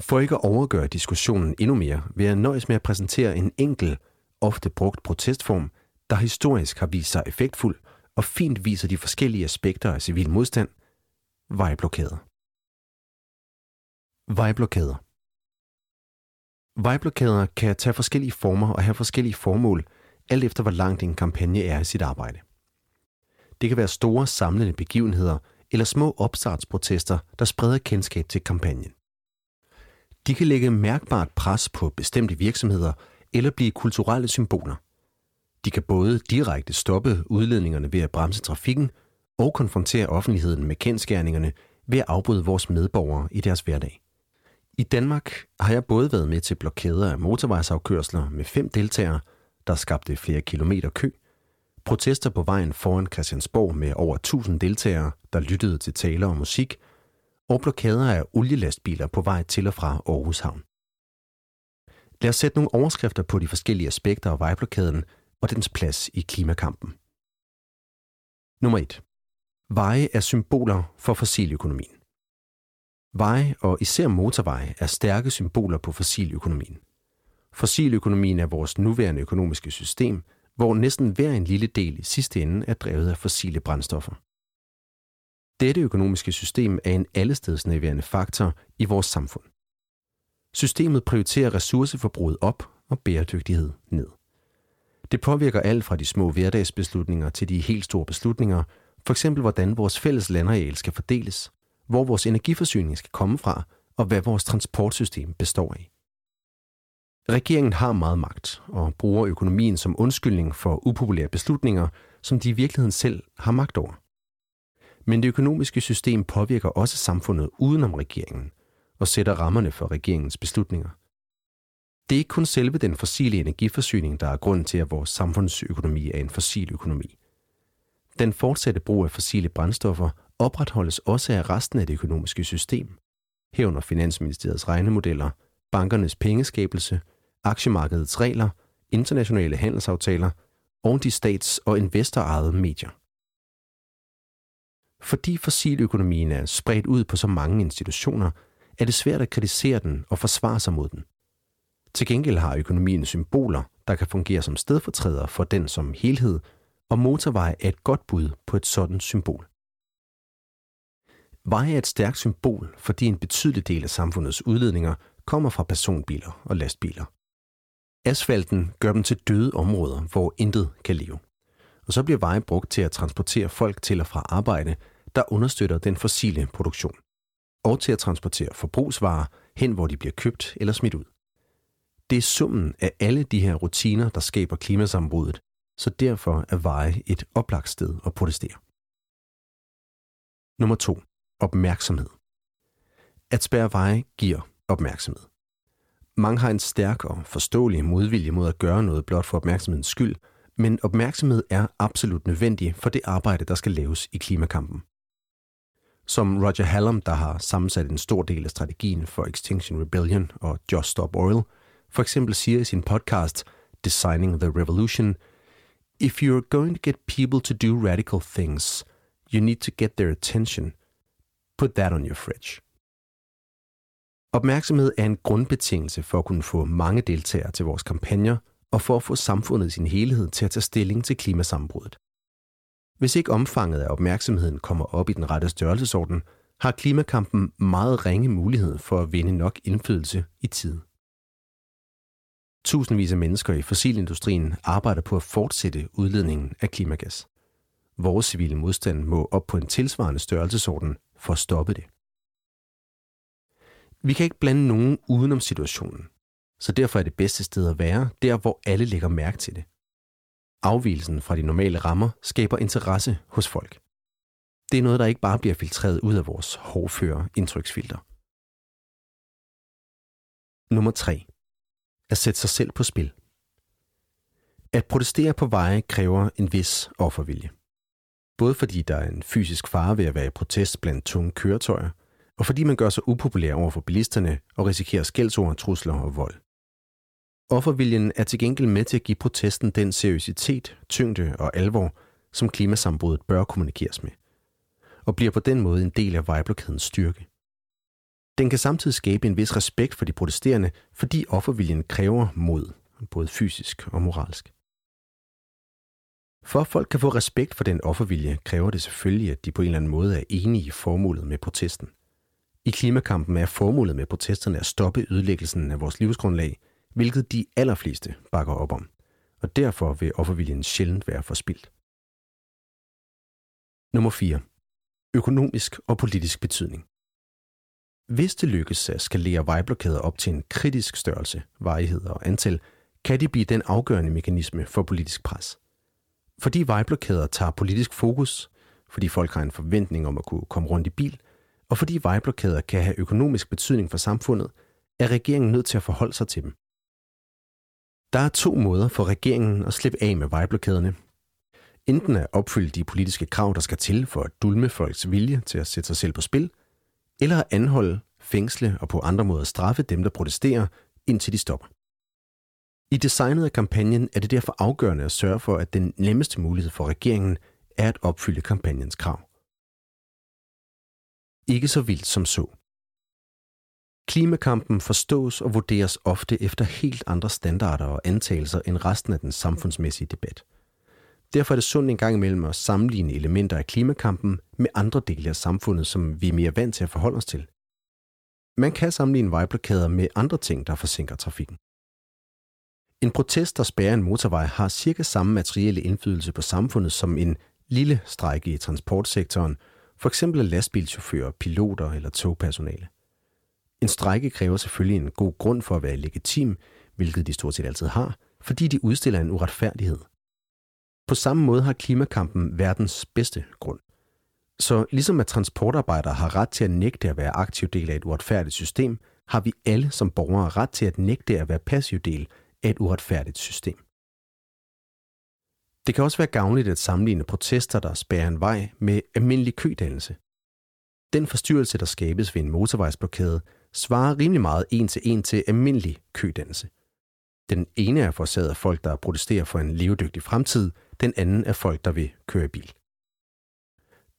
For ikke at overgøre diskussionen endnu mere, vil jeg nøjes med at præsentere en enkel, ofte brugt protestform, der historisk har vist sig effektfuld og fint viser de forskellige aspekter af civil modstand, vejblokader. Vejblokader Vejblokader kan tage forskellige former og have forskellige formål, alt efter hvor langt en kampagne er i sit arbejde. Det kan være store samlende begivenheder eller små opstartsprotester, der spreder kendskab til kampagnen. De kan lægge mærkbart pres på bestemte virksomheder eller blive kulturelle symboler. De kan både direkte stoppe udledningerne ved at bremse trafikken og konfrontere offentligheden med kendskærningerne ved at afbryde vores medborgere i deres hverdag. I Danmark har jeg både været med til blokader af motorvejsafkørsler med fem deltagere, der skabte flere kilometer kø, protester på vejen foran Christiansborg med over 1000 deltagere, der lyttede til taler og musik, og blokader af olielastbiler på vej til og fra Aarhus Havn. Lad os sætte nogle overskrifter på de forskellige aspekter af vejblokaden og dens plads i klimakampen. Nummer 1. Veje er symboler for fossiløkonomien. Veje og især motorveje er stærke symboler på fossiløkonomien. Fossiløkonomien er vores nuværende økonomiske system, hvor næsten hver en lille del i sidste ende er drevet af fossile brændstoffer. Dette økonomiske system er en allestedsnærværende faktor i vores samfund. Systemet prioriterer ressourceforbruget op og bæredygtighed ned. Det påvirker alt fra de små hverdagsbeslutninger til de helt store beslutninger, f.eks. hvordan vores fælles landareal skal fordeles, hvor vores energiforsyning skal komme fra, og hvad vores transportsystem består af. Regeringen har meget magt og bruger økonomien som undskyldning for upopulære beslutninger, som de i virkeligheden selv har magt over. Men det økonomiske system påvirker også samfundet udenom regeringen og sætter rammerne for regeringens beslutninger. Det er ikke kun selve den fossile energiforsyning, der er grund til, at vores samfundsøkonomi er en fossil økonomi. Den fortsatte brug af fossile brændstoffer opretholdes også af resten af det økonomiske system, herunder Finansministeriets regnemodeller, bankernes pengeskabelse, aktiemarkedets regler, internationale handelsaftaler og de stats- og investorejede medier. Fordi fossiløkonomien er spredt ud på så mange institutioner, er det svært at kritisere den og forsvare sig mod den. Til gengæld har økonomien symboler, der kan fungere som stedfortræder for den som helhed, og motorvej er et godt bud på et sådan symbol. Vej er et stærkt symbol, fordi en betydelig del af samfundets udledninger kommer fra personbiler og lastbiler. Asfalten gør dem til døde områder, hvor intet kan leve. Og så bliver veje brugt til at transportere folk til og fra arbejde, der understøtter den fossile produktion. Og til at transportere forbrugsvarer hen, hvor de bliver købt eller smidt ud. Det er summen af alle de her rutiner, der skaber klimasambruddet, så derfor er veje et oplagt sted at protestere. Nummer 2. Opmærksomhed. At spærre veje giver opmærksomhed. Mange har en stærk og forståelig modvilje mod at gøre noget blot for opmærksomhedens skyld, men opmærksomhed er absolut nødvendig for det arbejde, der skal laves i klimakampen. Som Roger Hallam, der har sammensat en stor del af strategien for Extinction Rebellion og Just Stop Oil, for eksempel siger i sin podcast Designing the Revolution, If you're going to get people to do radical things, you need to get their attention. Put that on your fridge. Opmærksomhed er en grundbetingelse for at kunne få mange deltagere til vores kampagner og for at få samfundet i sin helhed til at tage stilling til klimasammenbruddet. Hvis ikke omfanget af opmærksomheden kommer op i den rette størrelsesorden, har klimakampen meget ringe mulighed for at vinde nok indflydelse i tid. Tusindvis af mennesker i fossilindustrien arbejder på at fortsætte udledningen af klimagas. Vores civile modstand må op på en tilsvarende størrelsesorden for at stoppe det. Vi kan ikke blande nogen udenom situationen, så derfor er det bedste sted at være der, hvor alle lægger mærke til det. Afvielsen fra de normale rammer skaber interesse hos folk. Det er noget, der ikke bare bliver filtreret ud af vores hårdføre indtryksfilter. Nummer 3. At sætte sig selv på spil. At protestere på veje kræver en vis offervilje. Både fordi der er en fysisk fare ved at være i protest blandt tunge køretøjer, og fordi man gør sig upopulær over for bilisterne og risikerer skældsord, trusler og vold. Offerviljen er til gengæld med til at give protesten den seriøsitet, tyngde og alvor, som klimasambruddet bør kommunikeres med, og bliver på den måde en del af vejblokadens styrke. Den kan samtidig skabe en vis respekt for de protesterende, fordi offerviljen kræver mod, både fysisk og moralsk. For at folk kan få respekt for den offervilje, kræver det selvfølgelig, at de på en eller anden måde er enige i formålet med protesten. I klimakampen er formålet med protesterne at stoppe ødelæggelsen af vores livsgrundlag, hvilket de allerfleste bakker op om. Og derfor vil offerviljen sjældent være forspildt. Nummer 4. Økonomisk og politisk betydning. Hvis det lykkes at skalere vejblokader op til en kritisk størrelse, varighed og antal, kan de blive den afgørende mekanisme for politisk pres. Fordi vejblokader tager politisk fokus, fordi folk har en forventning om at kunne komme rundt i bil, og fordi vejblokader kan have økonomisk betydning for samfundet, er regeringen nødt til at forholde sig til dem. Der er to måder for regeringen at slippe af med vejblokaderne. Enten at opfylde de politiske krav, der skal til for at dulme folks vilje til at sætte sig selv på spil, eller at anholde, fængsle og på andre måder straffe dem, der protesterer, indtil de stopper. I designet af kampagnen er det derfor afgørende at sørge for, at den nemmeste mulighed for regeringen er at opfylde kampagnens krav. Ikke så vildt som så. Klimakampen forstås og vurderes ofte efter helt andre standarder og antagelser end resten af den samfundsmæssige debat. Derfor er det sundt en gang imellem at sammenligne elementer af klimakampen med andre dele af samfundet, som vi er mere vant til at forholde os til. Man kan sammenligne vejblokader med andre ting, der forsinker trafikken. En protest, der spærrer en motorvej, har cirka samme materielle indflydelse på samfundet som en lille strække i transportsektoren, for eksempel lastbilchauffører, piloter eller togpersonale. En strække kræver selvfølgelig en god grund for at være legitim, hvilket de stort set altid har, fordi de udstiller en uretfærdighed. På samme måde har klimakampen verdens bedste grund. Så ligesom at transportarbejdere har ret til at nægte at være aktiv del af et uretfærdigt system, har vi alle som borgere ret til at nægte at være passiv del af et uretfærdigt system. Det kan også være gavnligt at sammenligne protester, der spærrer en vej, med almindelig kødannelse. Den forstyrrelse, der skabes ved en motorvejsblokade, svarer rimelig meget en til en til almindelig kødannelse. Den ene er forårsaget af folk, der protesterer for en levedygtig fremtid, den anden er folk, der vil køre bil.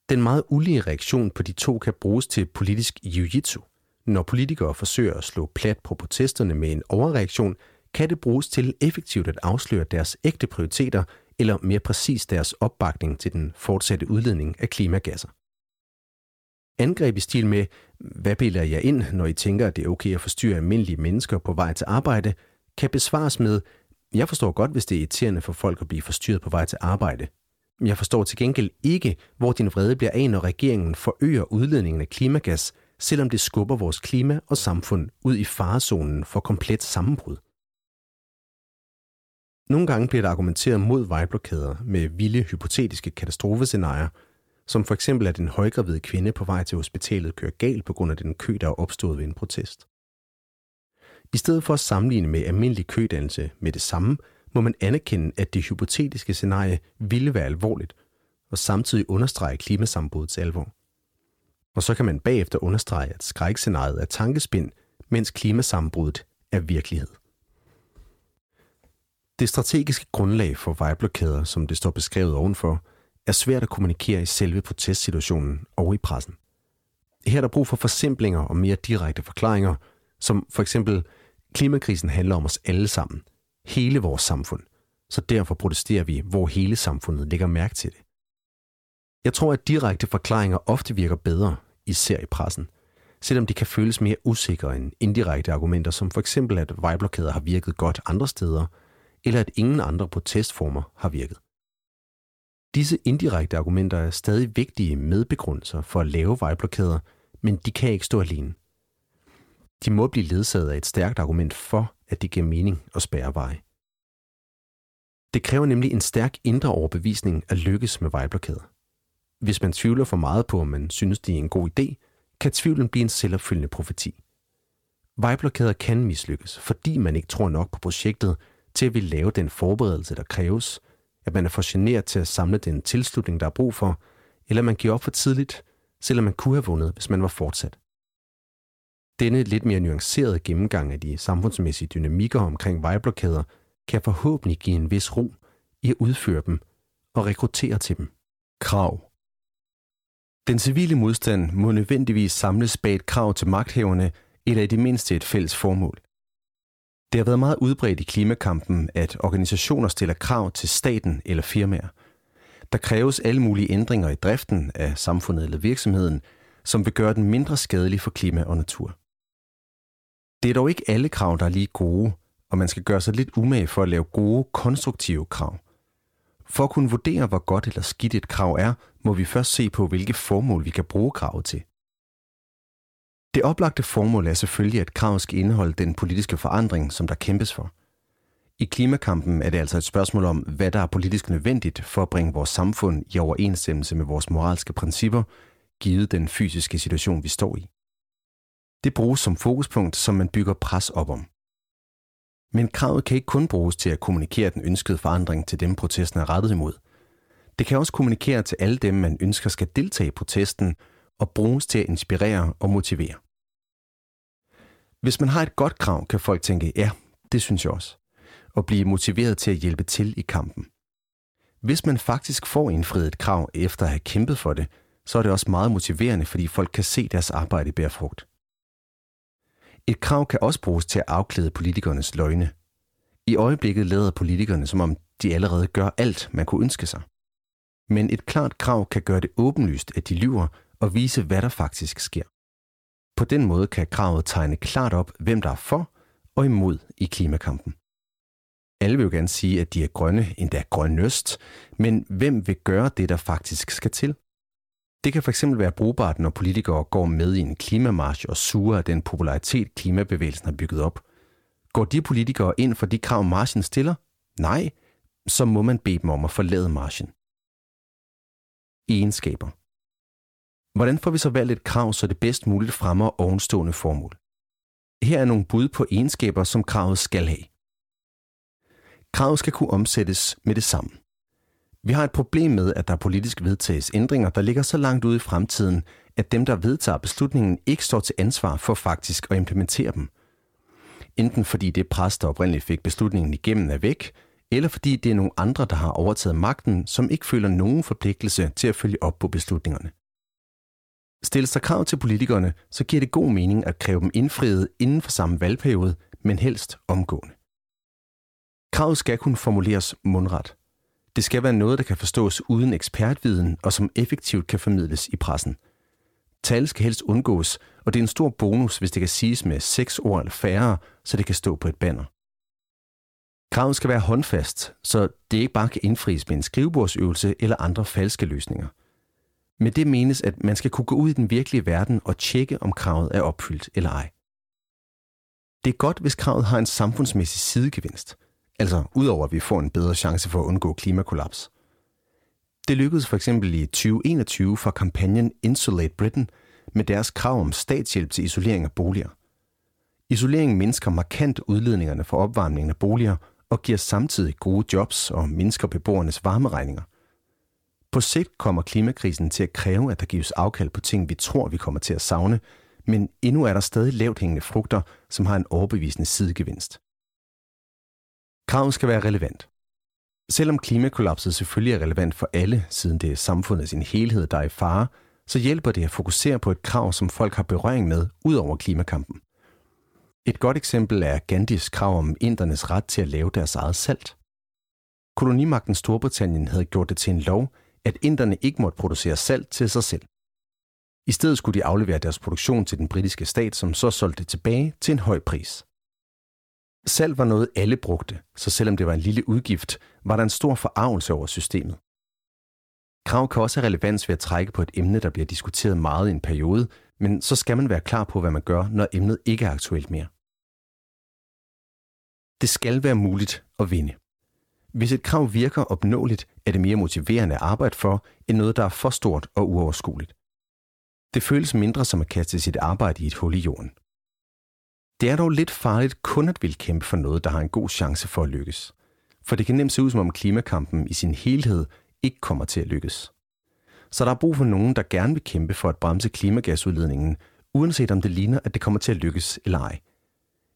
Den meget ulige reaktion på de to kan bruges til politisk jiu-jitsu. Når politikere forsøger at slå plat på protesterne med en overreaktion, kan det bruges til effektivt at afsløre deres ægte prioriteter, eller mere præcis deres opbakning til den fortsatte udledning af klimagasser. Angreb i stil med, hvad bilder jeg ind, når I tænker, at det er okay at forstyrre almindelige mennesker på vej til arbejde, kan besvares med, jeg forstår godt, hvis det er irriterende for folk at blive forstyrret på vej til arbejde. Jeg forstår til gengæld ikke, hvor din vrede bliver af, når regeringen forøger udledningen af klimagas, selvom det skubber vores klima og samfund ud i farezonen for komplet sammenbrud. Nogle gange bliver der argumenteret mod vejblokader med vilde hypotetiske katastrofescenarier, som for eksempel at en højgravid kvinde på vej til hospitalet kører galt på grund af den kø, der er opstået ved en protest. I stedet for at sammenligne med almindelig kødannelse med det samme, må man anerkende, at det hypotetiske scenarie ville være alvorligt, og samtidig understrege klimasambrudets alvor. Og så kan man bagefter understrege, at skrækscenariet er tankespind, mens klimasambruddet er virkelighed. Det strategiske grundlag for vejblokader, som det står beskrevet ovenfor, er svært at kommunikere i selve protestsituationen og i pressen. Her er der brug for forsimplinger og mere direkte forklaringer, som for eksempel, klimakrisen handler om os alle sammen, hele vores samfund, så derfor protesterer vi, hvor hele samfundet lægger mærke til det. Jeg tror, at direkte forklaringer ofte virker bedre, især i pressen, selvom de kan føles mere usikre end indirekte argumenter, som for eksempel at vejblokader har virket godt andre steder, eller at ingen andre protestformer har virket. Disse indirekte argumenter er stadig vigtige medbegrundelser for at lave vejblokader, men de kan ikke stå alene. De må blive ledsaget af et stærkt argument for, at det giver mening at spærre veje. Det kræver nemlig en stærk indre overbevisning at lykkes med vejblokader. Hvis man tvivler for meget på, om man synes, det er en god idé, kan tvivlen blive en selvopfyldende profeti. Vejblokader kan mislykkes, fordi man ikke tror nok på projektet til at ville lave den forberedelse, der kræves, at man er for generet til at samle den tilslutning, der er brug for, eller man giver op for tidligt, selvom man kunne have vundet, hvis man var fortsat. Denne lidt mere nuancerede gennemgang af de samfundsmæssige dynamikker omkring vejblokader kan forhåbentlig give en vis ro i at udføre dem og rekruttere til dem. Krav Den civile modstand må nødvendigvis samles bag et krav til magthaverne eller i det mindste et fælles formål. Det har været meget udbredt i klimakampen, at organisationer stiller krav til staten eller firmaer. Der kræves alle mulige ændringer i driften af samfundet eller virksomheden, som vil gøre den mindre skadelig for klima og natur. Det er dog ikke alle krav, der er lige gode, og man skal gøre sig lidt umage for at lave gode, konstruktive krav. For at kunne vurdere, hvor godt eller skidt et krav er, må vi først se på, hvilke formål vi kan bruge kravet til. Det oplagte formål er selvfølgelig, at kravet skal indeholde den politiske forandring, som der kæmpes for. I klimakampen er det altså et spørgsmål om, hvad der er politisk nødvendigt for at bringe vores samfund i overensstemmelse med vores moralske principper, givet den fysiske situation, vi står i. Det bruges som fokuspunkt, som man bygger pres op om. Men kravet kan ikke kun bruges til at kommunikere den ønskede forandring til dem, protesten er rettet imod. Det kan også kommunikere til alle dem, man ønsker skal deltage i protesten, og bruges til at inspirere og motivere. Hvis man har et godt krav, kan folk tænke, ja, det synes jeg også, og blive motiveret til at hjælpe til i kampen. Hvis man faktisk får indfriet et krav efter at have kæmpet for det, så er det også meget motiverende, fordi folk kan se deres arbejde bære frugt. Et krav kan også bruges til at afklæde politikernes løgne. I øjeblikket lader politikerne, som om de allerede gør alt, man kunne ønske sig. Men et klart krav kan gøre det åbenlyst, at de lyver og vise, hvad der faktisk sker. På den måde kan kravet tegne klart op, hvem der er for og imod i klimakampen. Alle vil jo gerne sige, at de er grønne, endda grønnøst, men hvem vil gøre det, der faktisk skal til? Det kan fx være brugbart, når politikere går med i en klimamarsch og suger af den popularitet, klimabevægelsen har bygget op. Går de politikere ind for de krav, marchen stiller? Nej, så må man bede dem om at forlade marchen. Egenskaber Hvordan får vi så valgt et krav, så det bedst muligt fremmer ovenstående formål? Her er nogle bud på egenskaber, som kravet skal have. Kravet skal kunne omsættes med det samme. Vi har et problem med, at der politisk vedtages ændringer, der ligger så langt ude i fremtiden, at dem, der vedtager beslutningen, ikke står til ansvar for faktisk at implementere dem. Enten fordi det pres, der oprindeligt fik beslutningen igennem, er væk, eller fordi det er nogle andre, der har overtaget magten, som ikke føler nogen forpligtelse til at følge op på beslutningerne. Stilles der krav til politikerne, så giver det god mening at kræve dem indfriet inden for samme valgperiode, men helst omgående. Kravet skal kunne formuleres mundret. Det skal være noget, der kan forstås uden ekspertviden og som effektivt kan formidles i pressen. Tal skal helst undgås, og det er en stor bonus, hvis det kan siges med seks ord eller færre, så det kan stå på et banner. Kravet skal være håndfast, så det ikke bare kan indfries med en skrivebordsøvelse eller andre falske løsninger – med det menes, at man skal kunne gå ud i den virkelige verden og tjekke, om kravet er opfyldt eller ej. Det er godt, hvis kravet har en samfundsmæssig sidegevinst, altså udover at vi får en bedre chance for at undgå klimakollaps. Det lykkedes for eksempel i 2021 for kampagnen Insulate Britain med deres krav om statshjælp til isolering af boliger. Isolering mindsker markant udledningerne for opvarmningen af boliger og giver samtidig gode jobs og mindsker beboernes varmeregninger. På sigt kommer klimakrisen til at kræve, at der gives afkald på ting, vi tror, vi kommer til at savne, men endnu er der stadig lavt hængende frugter, som har en overbevisende sidegevinst. Kravet skal være relevant. Selvom klimakollapset selvfølgelig er relevant for alle, siden det er samfundet sin helhed, der er i fare, så hjælper det at fokusere på et krav, som folk har berøring med, ud over klimakampen. Et godt eksempel er Gandhis krav om indernes ret til at lave deres eget salt. Kolonimagten Storbritannien havde gjort det til en lov, at inderne ikke måtte producere salt til sig selv. I stedet skulle de aflevere deres produktion til den britiske stat, som så solgte det tilbage til en høj pris. Salt var noget, alle brugte, så selvom det var en lille udgift, var der en stor forarvelse over systemet. Krav kan også have relevans ved at trække på et emne, der bliver diskuteret meget i en periode, men så skal man være klar på, hvad man gør, når emnet ikke er aktuelt mere. Det skal være muligt at vinde. Hvis et krav virker opnåeligt, er det mere motiverende at arbejde for, end noget, der er for stort og uoverskueligt. Det føles mindre som at kaste sit arbejde i et hul i jorden. Det er dog lidt farligt kun at ville kæmpe for noget, der har en god chance for at lykkes. For det kan nemt se ud som om klimakampen i sin helhed ikke kommer til at lykkes. Så der er brug for nogen, der gerne vil kæmpe for at bremse klimagasudledningen, uanset om det ligner, at det kommer til at lykkes eller ej.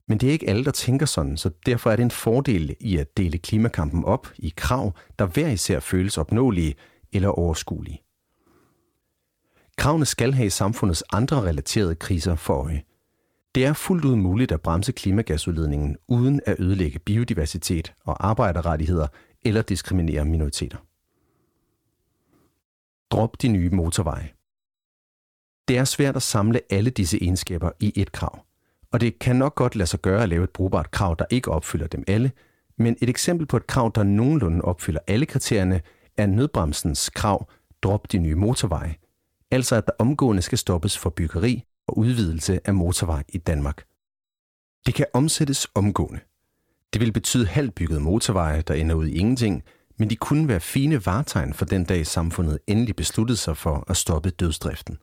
Men det er ikke alle, der tænker sådan, så derfor er det en fordel i at dele klimakampen op i krav, der hver især føles opnåelige eller overskuelige. Kravene skal have samfundets andre relaterede kriser for øje. Det er fuldt ud muligt at bremse klimagasudledningen uden at ødelægge biodiversitet og arbejderrettigheder eller diskriminere minoriteter. Drop de nye motorveje. Det er svært at samle alle disse egenskaber i et krav, og det kan nok godt lade sig gøre at lave et brugbart krav, der ikke opfylder dem alle, men et eksempel på et krav, der nogenlunde opfylder alle kriterierne, er nødbremsens krav Drop de nye motorveje, altså at der omgående skal stoppes for byggeri og udvidelse af motorvej i Danmark. Det kan omsættes omgående. Det vil betyde halvbygget motorveje, der ender ud i ingenting, men de kunne være fine varetegn for den dag samfundet endelig besluttede sig for at stoppe dødsdriften.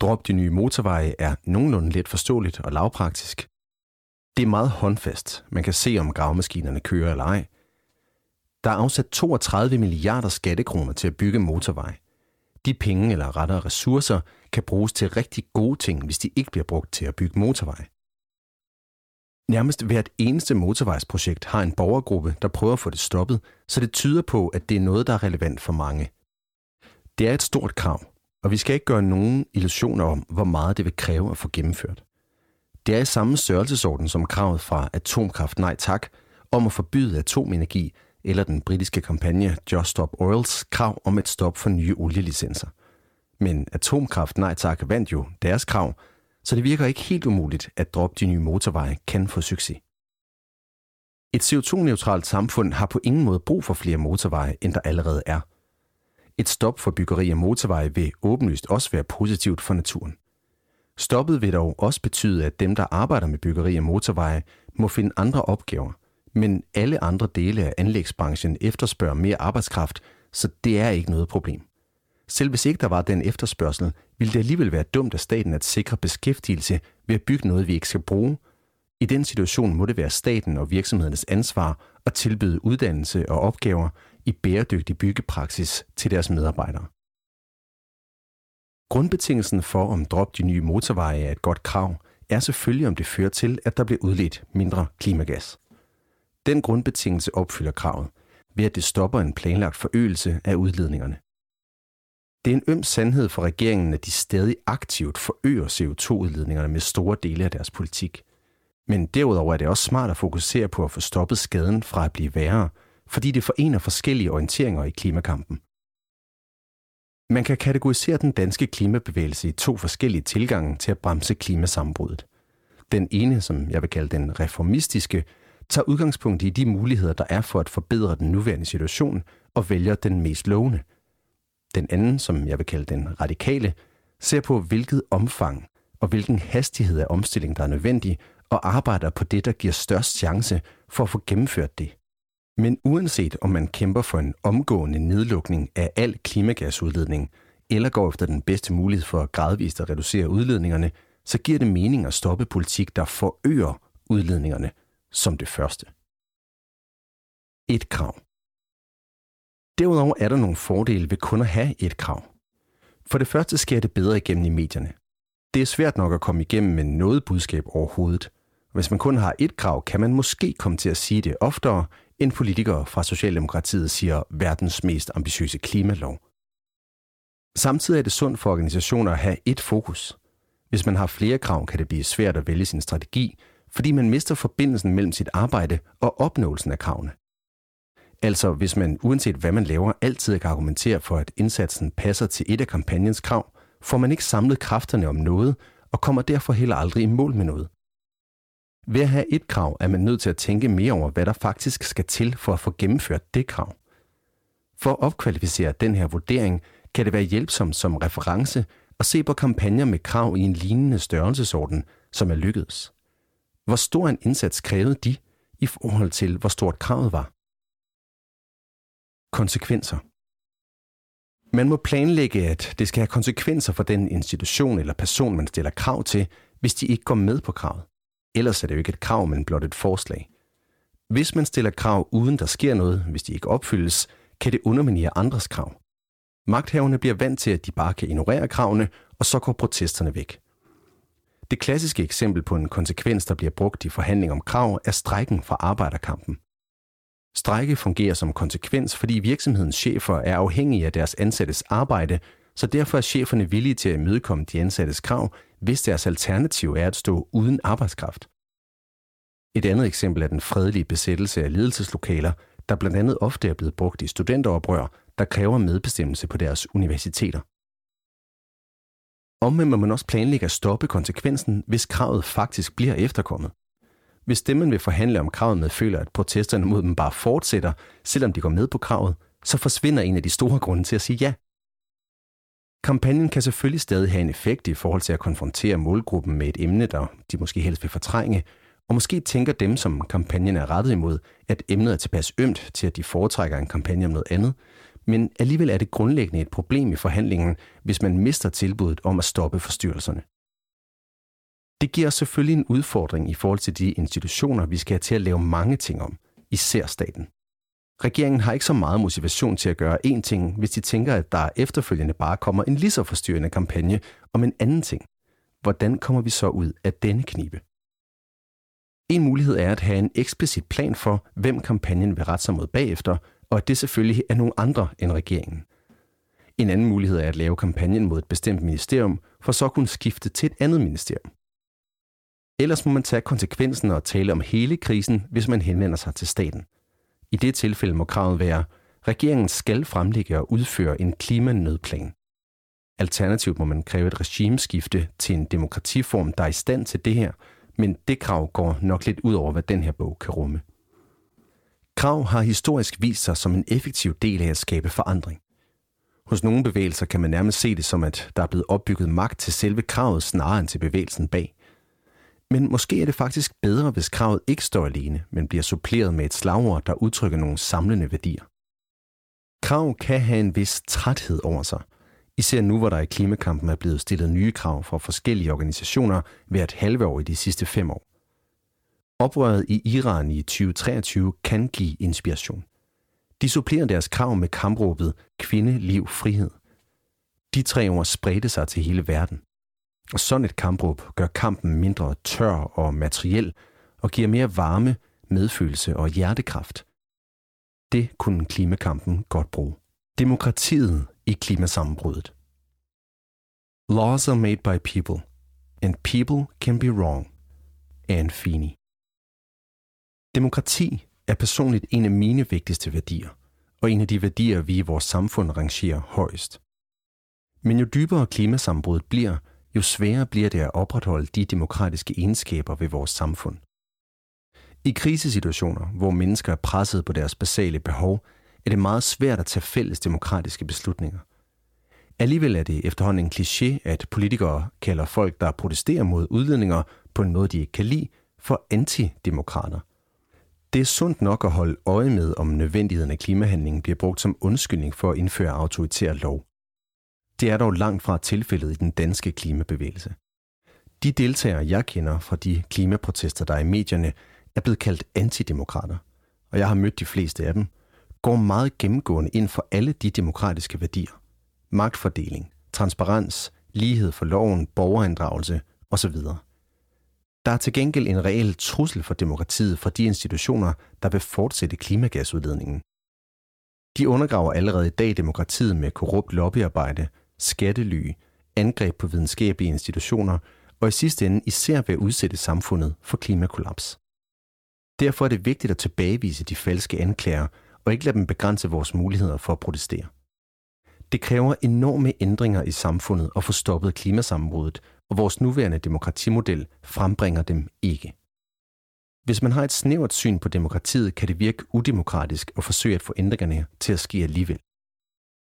Drop de nye motorveje er nogenlunde let forståeligt og lavpraktisk. Det er meget håndfast. Man kan se, om gravemaskinerne kører eller ej. Der er afsat 32 milliarder skattekroner til at bygge motorvej. De penge, eller rettere ressourcer, kan bruges til rigtig gode ting, hvis de ikke bliver brugt til at bygge motorvej. Nærmest hvert eneste motorvejsprojekt har en borgergruppe, der prøver at få det stoppet, så det tyder på, at det er noget, der er relevant for mange. Det er et stort krav, og vi skal ikke gøre nogen illusioner om, hvor meget det vil kræve at få gennemført. Det er i samme størrelsesorden som kravet fra Atomkraft Nej Tak om at forbyde atomenergi eller den britiske kampagne Just Stop Oils krav om et stop for nye olielicenser. Men Atomkraft Nej Tak vandt jo deres krav, så det virker ikke helt umuligt, at drop de nye motorveje kan få succes. Et CO2-neutralt samfund har på ingen måde brug for flere motorveje, end der allerede er. Et stop for byggeri af motorveje vil åbenlyst også være positivt for naturen. Stoppet vil dog også betyde, at dem, der arbejder med byggeri af motorveje, må finde andre opgaver, men alle andre dele af anlægsbranchen efterspørger mere arbejdskraft, så det er ikke noget problem. Selv hvis ikke der var den efterspørgsel, ville det alligevel være dumt af staten at sikre beskæftigelse ved at bygge noget, vi ikke skal bruge. I den situation må det være staten og virksomhedernes ansvar at tilbyde uddannelse og opgaver i bæredygtig byggepraksis til deres medarbejdere. Grundbetingelsen for, om drop de nye motorveje er et godt krav, er selvfølgelig, om det fører til, at der bliver udledt mindre klimagas. Den grundbetingelse opfylder kravet, ved at det stopper en planlagt forøgelse af udledningerne. Det er en øm sandhed for regeringen, at de stadig aktivt forøger CO2-udledningerne med store dele af deres politik. Men derudover er det også smart at fokusere på at få stoppet skaden fra at blive værre, fordi det forener forskellige orienteringer i klimakampen. Man kan kategorisere den danske klimabevægelse i to forskellige tilgange til at bremse klimasambruddet. Den ene, som jeg vil kalde den reformistiske, tager udgangspunkt i de muligheder, der er for at forbedre den nuværende situation og vælger den mest lovende – den anden, som jeg vil kalde den radikale, ser på, hvilket omfang og hvilken hastighed af omstilling, der er nødvendig, og arbejder på det, der giver størst chance for at få gennemført det. Men uanset om man kæmper for en omgående nedlukning af al klimagasudledning, eller går efter den bedste mulighed for gradvist at reducere udledningerne, så giver det mening at stoppe politik, der forøger udledningerne som det første. Et krav. Derudover er der nogle fordele ved kun at have et krav. For det første sker det bedre igennem i medierne. Det er svært nok at komme igennem med noget budskab overhovedet. Hvis man kun har et krav, kan man måske komme til at sige det oftere, en politiker fra Socialdemokratiet siger verdens mest ambitiøse klimalov. Samtidig er det sundt for organisationer at have ét fokus. Hvis man har flere krav, kan det blive svært at vælge sin strategi, fordi man mister forbindelsen mellem sit arbejde og opnåelsen af kravene. Altså hvis man uanset hvad man laver, altid kan argumentere for, at indsatsen passer til et af kampagnens krav, får man ikke samlet kræfterne om noget, og kommer derfor heller aldrig i mål med noget. Ved at have et krav er man nødt til at tænke mere over, hvad der faktisk skal til for at få gennemført det krav. For at opkvalificere den her vurdering, kan det være hjælpsomt som reference at se på kampagner med krav i en lignende størrelsesorden, som er lykkedes. Hvor stor en indsats krævede de i forhold til, hvor stort kravet var? konsekvenser. Man må planlægge, at det skal have konsekvenser for den institution eller person, man stiller krav til, hvis de ikke går med på kravet. Ellers er det jo ikke et krav, men blot et forslag. Hvis man stiller krav uden der sker noget, hvis de ikke opfyldes, kan det underminere andres krav. Magthaverne bliver vant til, at de bare kan ignorere kravene, og så går protesterne væk. Det klassiske eksempel på en konsekvens, der bliver brugt i forhandling om krav, er strækken fra arbejderkampen. Strække fungerer som konsekvens, fordi virksomhedens chefer er afhængige af deres ansattes arbejde, så derfor er cheferne villige til at imødekomme de ansattes krav, hvis deres alternativ er at stå uden arbejdskraft. Et andet eksempel er den fredelige besættelse af ledelseslokaler, der blandt andet ofte er blevet brugt i studenteroprør, der kræver medbestemmelse på deres universiteter. Omvendt må man også planlægge at stoppe konsekvensen, hvis kravet faktisk bliver efterkommet. Hvis dem, man vil forhandle om kravet med, føler, at protesterne mod dem bare fortsætter, selvom de går med på kravet, så forsvinder en af de store grunde til at sige ja. Kampagnen kan selvfølgelig stadig have en effekt i forhold til at konfrontere målgruppen med et emne, der de måske helst vil fortrænge, og måske tænker dem, som kampagnen er rettet imod, at emnet er tilpas ømt til, at de foretrækker en kampagne om noget andet, men alligevel er det grundlæggende et problem i forhandlingen, hvis man mister tilbuddet om at stoppe forstyrrelserne. Det giver selvfølgelig en udfordring i forhold til de institutioner, vi skal have til at lave mange ting om, især staten. Regeringen har ikke så meget motivation til at gøre én ting, hvis de tænker, at der efterfølgende bare kommer en lige så forstyrrende kampagne om en anden ting. Hvordan kommer vi så ud af denne knibe? En mulighed er at have en eksplicit plan for, hvem kampagnen vil rette sig mod bagefter, og at det selvfølgelig er nogle andre end regeringen. En anden mulighed er at lave kampagnen mod et bestemt ministerium, for så at kunne skifte til et andet ministerium. Ellers må man tage konsekvensen og tale om hele krisen, hvis man henvender sig til staten. I det tilfælde må kravet være, regeringen skal fremlægge og udføre en klimanødplan. Alternativt må man kræve et regimeskifte til en demokratiform, der er i stand til det her, men det krav går nok lidt ud over, hvad den her bog kan rumme. Krav har historisk vist sig som en effektiv del af at skabe forandring. Hos nogle bevægelser kan man nærmest se det som, at der er blevet opbygget magt til selve kravet snarere end til bevægelsen bag. Men måske er det faktisk bedre, hvis kravet ikke står alene, men bliver suppleret med et slagord, der udtrykker nogle samlende værdier. Krav kan have en vis træthed over sig, især nu hvor der i klimakampen er blevet stillet nye krav fra forskellige organisationer hvert halve år i de sidste fem år. Oprøret i Iran i 2023 kan give inspiration. De supplerer deres krav med kampråbet Kvinde, Liv, Frihed. De tre ord spredte sig til hele verden. Og sådan et kampråb gør kampen mindre tør og materiel og giver mere varme, medfølelse og hjertekraft. Det kunne klimakampen godt bruge. Demokratiet i klimasammenbruddet. Laws are made by people, and people can be wrong. Anne Feeney. Demokrati er personligt en af mine vigtigste værdier, og en af de værdier, vi i vores samfund rangerer højst. Men jo dybere klimasambruddet bliver, jo sværere bliver det at opretholde de demokratiske egenskaber ved vores samfund. I krisesituationer, hvor mennesker er presset på deres basale behov, er det meget svært at tage fælles demokratiske beslutninger. Alligevel er det efterhånden en kliché, at politikere kalder folk, der protesterer mod udledninger på en måde, de ikke kan lide, for antidemokrater. Det er sundt nok at holde øje med, om nødvendigheden af klimahandlingen bliver brugt som undskyldning for at indføre autoritær lov. Det er dog langt fra tilfældet i den danske klimabevægelse. De deltagere, jeg kender fra de klimaprotester, der er i medierne, er blevet kaldt antidemokrater, og jeg har mødt de fleste af dem, går meget gennemgående ind for alle de demokratiske værdier. Magtfordeling, transparens, lighed for loven, borgerinddragelse osv. Der er til gengæld en reel trussel for demokratiet fra de institutioner, der vil fortsætte klimagasudledningen. De undergraver allerede i dag demokratiet med korrupt lobbyarbejde, skattely, angreb på videnskabelige institutioner og i sidste ende især ved at udsætte samfundet for klimakollaps. Derfor er det vigtigt at tilbagevise de falske anklager og ikke lade dem begrænse vores muligheder for at protestere. Det kræver enorme ændringer i samfundet at få stoppet klimasammenbruddet, og vores nuværende demokratimodel frembringer dem ikke. Hvis man har et snævert syn på demokratiet, kan det virke udemokratisk at forsøge at få ændringerne til at ske alligevel.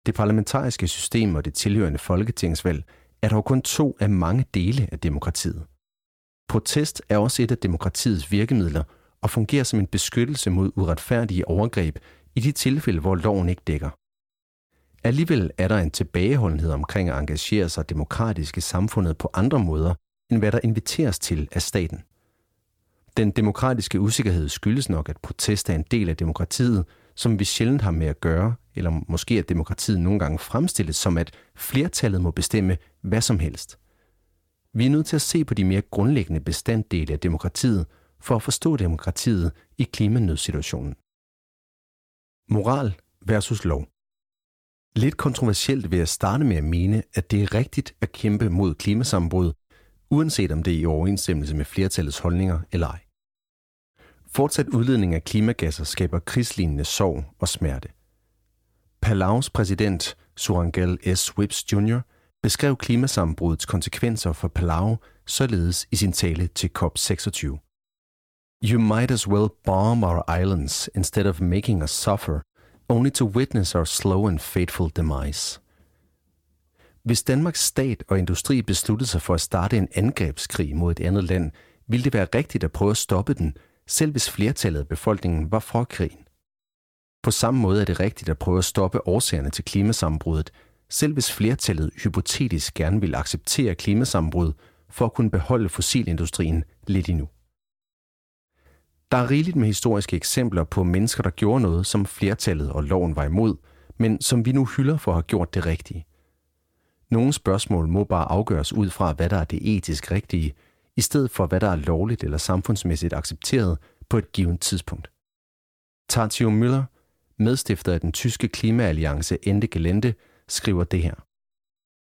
Det parlamentariske system og det tilhørende folketingsvalg er dog kun to af mange dele af demokratiet. Protest er også et af demokratiets virkemidler og fungerer som en beskyttelse mod uretfærdige overgreb i de tilfælde, hvor loven ikke dækker. Alligevel er der en tilbageholdenhed omkring at engagere sig demokratisk i samfundet på andre måder, end hvad der inviteres til af staten. Den demokratiske usikkerhed skyldes nok, at protest er en del af demokratiet, som vi sjældent har med at gøre, eller måske at demokratiet nogle gange fremstilles som, at flertallet må bestemme hvad som helst. Vi er nødt til at se på de mere grundlæggende bestanddele af demokratiet, for at forstå demokratiet i klimanødsituationen. Moral versus lov. Lidt kontroversielt vil jeg starte med at mene, at det er rigtigt at kæmpe mod klimasambrud, uanset om det er i overensstemmelse med flertallets holdninger eller ej. Fortsat udledning af klimagasser skaber krigslignende sorg og smerte. Palaus præsident Surangel S. Whips Jr. beskrev klimasambrudets konsekvenser for Palau således i sin tale til COP26. You might as well bomb our islands instead of making us suffer, only to witness our slow and fateful demise. Hvis Danmarks stat og industri besluttede sig for at starte en angrebskrig mod et andet land, ville det være rigtigt at prøve at stoppe den, selv hvis flertallet af befolkningen var for krigen. På samme måde er det rigtigt at prøve at stoppe årsagerne til klimasambruddet, selv hvis flertallet hypotetisk gerne vil acceptere klimasambrud for at kunne beholde fossilindustrien lidt endnu. Der er rigeligt med historiske eksempler på mennesker, der gjorde noget, som flertallet og loven var imod, men som vi nu hylder for at have gjort det rigtige. Nogle spørgsmål må bare afgøres ud fra, hvad der er det etisk rigtige, i stedet for hvad der er lovligt eller samfundsmæssigt accepteret på et givet tidspunkt. Tartio Müller, medstifter af den tyske klimaalliance Ende Gelände, skriver det her.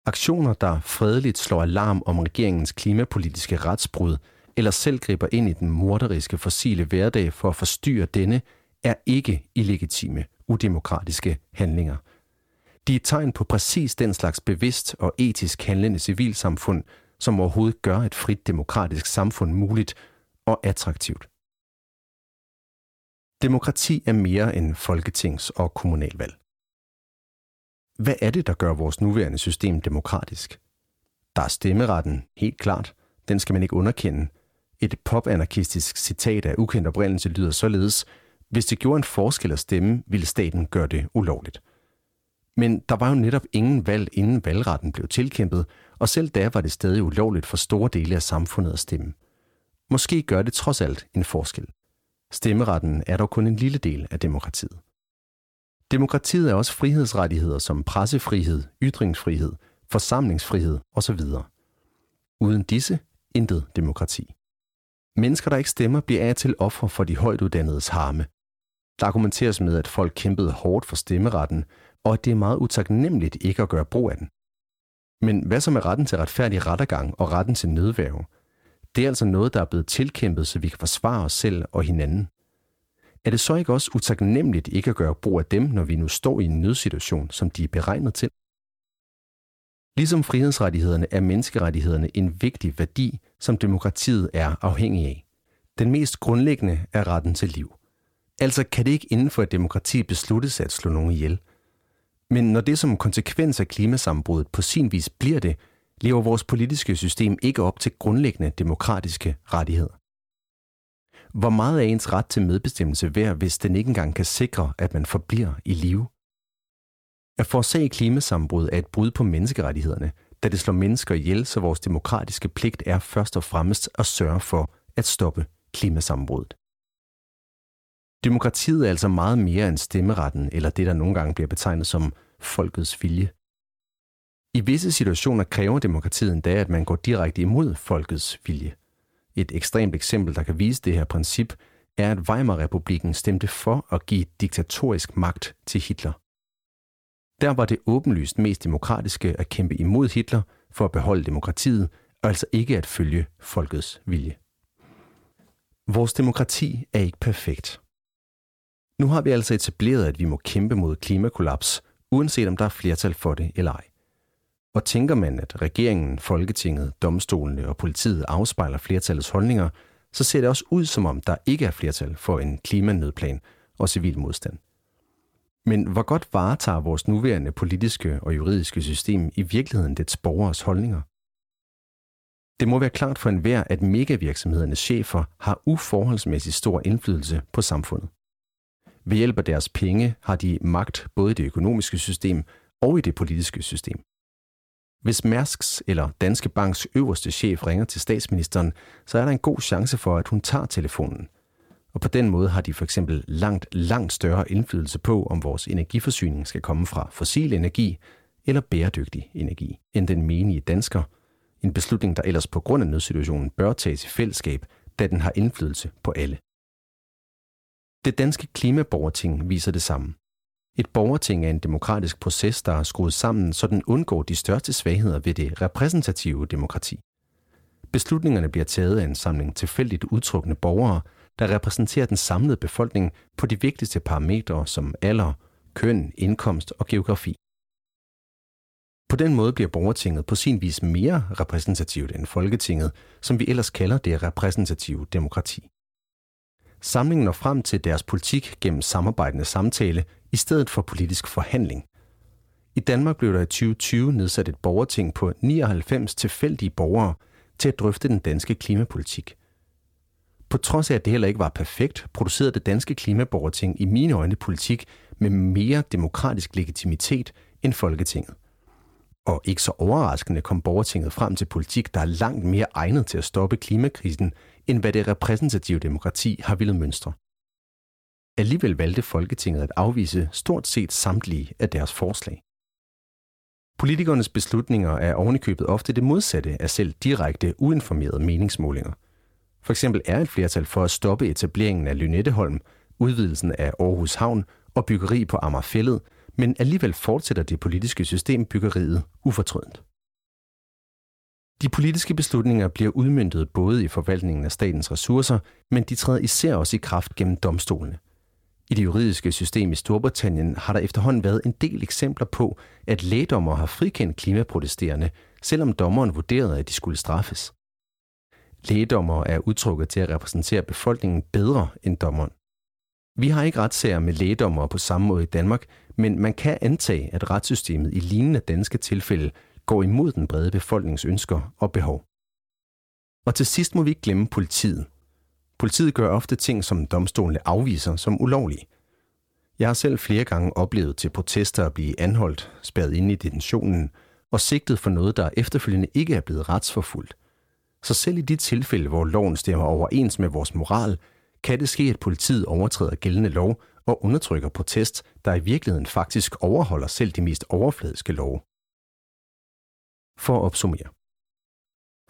Aktioner, der fredeligt slår alarm om regeringens klimapolitiske retsbrud, eller selv griber ind i den morderiske fossile hverdag for at forstyrre denne, er ikke illegitime, udemokratiske handlinger. De er tegn på præcis den slags bevidst og etisk handlende civilsamfund, som overhovedet gør et frit demokratisk samfund muligt og attraktivt. Demokrati er mere end folketings- og kommunalvalg. Hvad er det, der gør vores nuværende system demokratisk? Der er stemmeretten, helt klart. Den skal man ikke underkende. Et popanarkistisk citat af ukendt oprindelse lyder således, hvis det gjorde en forskel at stemme, ville staten gøre det ulovligt. Men der var jo netop ingen valg, inden valgretten blev tilkæmpet, og selv da var det stadig ulovligt for store dele af samfundet at stemme. Måske gør det trods alt en forskel. Stemmeretten er dog kun en lille del af demokratiet. Demokratiet er også frihedsrettigheder som pressefrihed, ytringsfrihed, forsamlingsfrihed osv. Uden disse, intet demokrati. Mennesker, der ikke stemmer, bliver af til ofre for de højt uddannedes harme. Der argumenteres med, at folk kæmpede hårdt for stemmeretten, og at det er meget utaknemmeligt ikke at gøre brug af den. Men hvad så med retten til retfærdig rettergang og retten til nødværve? Det er altså noget, der er blevet tilkæmpet, så vi kan forsvare os selv og hinanden. Er det så ikke også utaknemmeligt ikke at gøre brug af dem, når vi nu står i en nødsituation, som de er beregnet til? Ligesom frihedsrettighederne er menneskerettighederne en vigtig værdi, som demokratiet er afhængig af. Den mest grundlæggende er retten til liv. Altså kan det ikke inden for et demokrati besluttes at slå nogen ihjel – men når det som konsekvens af klimasambruddet på sin vis bliver det, lever vores politiske system ikke op til grundlæggende demokratiske rettigheder. Hvor meget er ens ret til medbestemmelse værd, hvis den ikke engang kan sikre, at man forbliver i live? At forårsage klimasambrud er et brud på menneskerettighederne, da det slår mennesker ihjel, så vores demokratiske pligt er først og fremmest at sørge for at stoppe klimasambruddet. Demokratiet er altså meget mere end stemmeretten, eller det, der nogle gange bliver betegnet som folkets vilje. I visse situationer kræver demokratiet endda, at man går direkte imod folkets vilje. Et ekstremt eksempel, der kan vise det her princip, er, at Weimar-republiken stemte for at give diktatorisk magt til Hitler. Der var det åbenlyst mest demokratiske at kæmpe imod Hitler for at beholde demokratiet, og altså ikke at følge folkets vilje. Vores demokrati er ikke perfekt. Nu har vi altså etableret, at vi må kæmpe mod klimakollaps, uanset om der er flertal for det eller ej. Og tænker man, at regeringen, Folketinget, domstolene og politiet afspejler flertallets holdninger, så ser det også ud som om, der ikke er flertal for en klimanødplan og civil modstand. Men hvor godt varetager vores nuværende politiske og juridiske system i virkeligheden dets borgers holdninger? Det må være klart for enhver, at megavirksomhedernes chefer har uforholdsmæssigt stor indflydelse på samfundet. Ved hjælp af deres penge har de magt både i det økonomiske system og i det politiske system. Hvis Mærsks eller Danske Banks øverste chef ringer til statsministeren, så er der en god chance for, at hun tager telefonen. Og på den måde har de for eksempel langt, langt større indflydelse på, om vores energiforsyning skal komme fra fossil energi eller bæredygtig energi, end den menige dansker. En beslutning, der ellers på grund af nødsituationen bør tages i fællesskab, da den har indflydelse på alle. Det danske klimaborgerting viser det samme. Et borgerting er en demokratisk proces, der er skruet sammen, så den undgår de største svagheder ved det repræsentative demokrati. Beslutningerne bliver taget af en samling tilfældigt udtrukne borgere, der repræsenterer den samlede befolkning på de vigtigste parametre som alder, køn, indkomst og geografi. På den måde bliver borgertinget på sin vis mere repræsentativt end Folketinget, som vi ellers kalder det repræsentative demokrati. Samlingen når frem til deres politik gennem samarbejdende samtale i stedet for politisk forhandling. I Danmark blev der i 2020 nedsat et borgerting på 99 tilfældige borgere til at drøfte den danske klimapolitik. På trods af, at det heller ikke var perfekt, producerede det danske klimaborgerting i mine øjne politik med mere demokratisk legitimitet end Folketinget. Og ikke så overraskende kom borgertinget frem til politik, der er langt mere egnet til at stoppe klimakrisen, end hvad det repræsentative demokrati har ville mønstre. Alligevel valgte Folketinget at afvise stort set samtlige af deres forslag. Politikernes beslutninger er ovenikøbet ofte det modsatte af selv direkte uinformerede meningsmålinger. For eksempel er et flertal for at stoppe etableringen af Lynetteholm, udvidelsen af Aarhus Havn og byggeri på Amagerfællet, men alligevel fortsætter det politiske system byggeriet ufortrødent. De politiske beslutninger bliver udmyndtet både i forvaltningen af statens ressourcer, men de træder især også i kraft gennem domstolene. I det juridiske system i Storbritannien har der efterhånden været en del eksempler på, at lægedommer har frikendt klimaprotesterende, selvom dommeren vurderede, at de skulle straffes. Lægedommer er udtrukket til at repræsentere befolkningen bedre end dommeren. Vi har ikke retssager med lægedommer på samme måde i Danmark, men man kan antage, at retssystemet i lignende danske tilfælde går imod den brede befolknings ønsker og behov. Og til sidst må vi ikke glemme politiet. Politiet gør ofte ting, som domstolene afviser som ulovlige. Jeg har selv flere gange oplevet til protester at blive anholdt, spærret inde i detentionen og sigtet for noget, der efterfølgende ikke er blevet retsforfulgt. Så selv i de tilfælde, hvor loven stemmer overens med vores moral, kan det ske, at politiet overtræder gældende lov og undertrykker protest, der i virkeligheden faktisk overholder selv de mest overfladiske love. For at opsummere.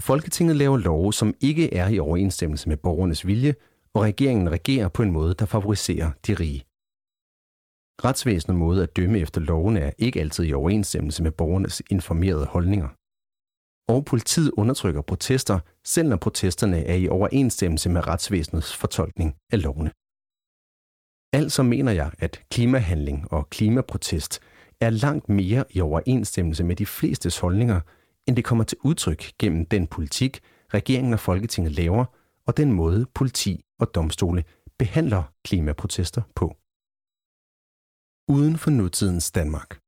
Folketinget laver love, som ikke er i overensstemmelse med borgernes vilje, og regeringen regerer på en måde, der favoriserer de rige. Retsvæsenets måde at dømme efter lovene er ikke altid i overensstemmelse med borgernes informerede holdninger. Og politiet undertrykker protester, selv når protesterne er i overensstemmelse med retsvæsenets fortolkning af lovene. Altså mener jeg, at klimahandling og klimaprotest er langt mere i overensstemmelse med de flestes holdninger, end det kommer til udtryk gennem den politik, regeringen og Folketinget laver, og den måde politi og domstole behandler klimaprotester på. Uden for nutidens Danmark.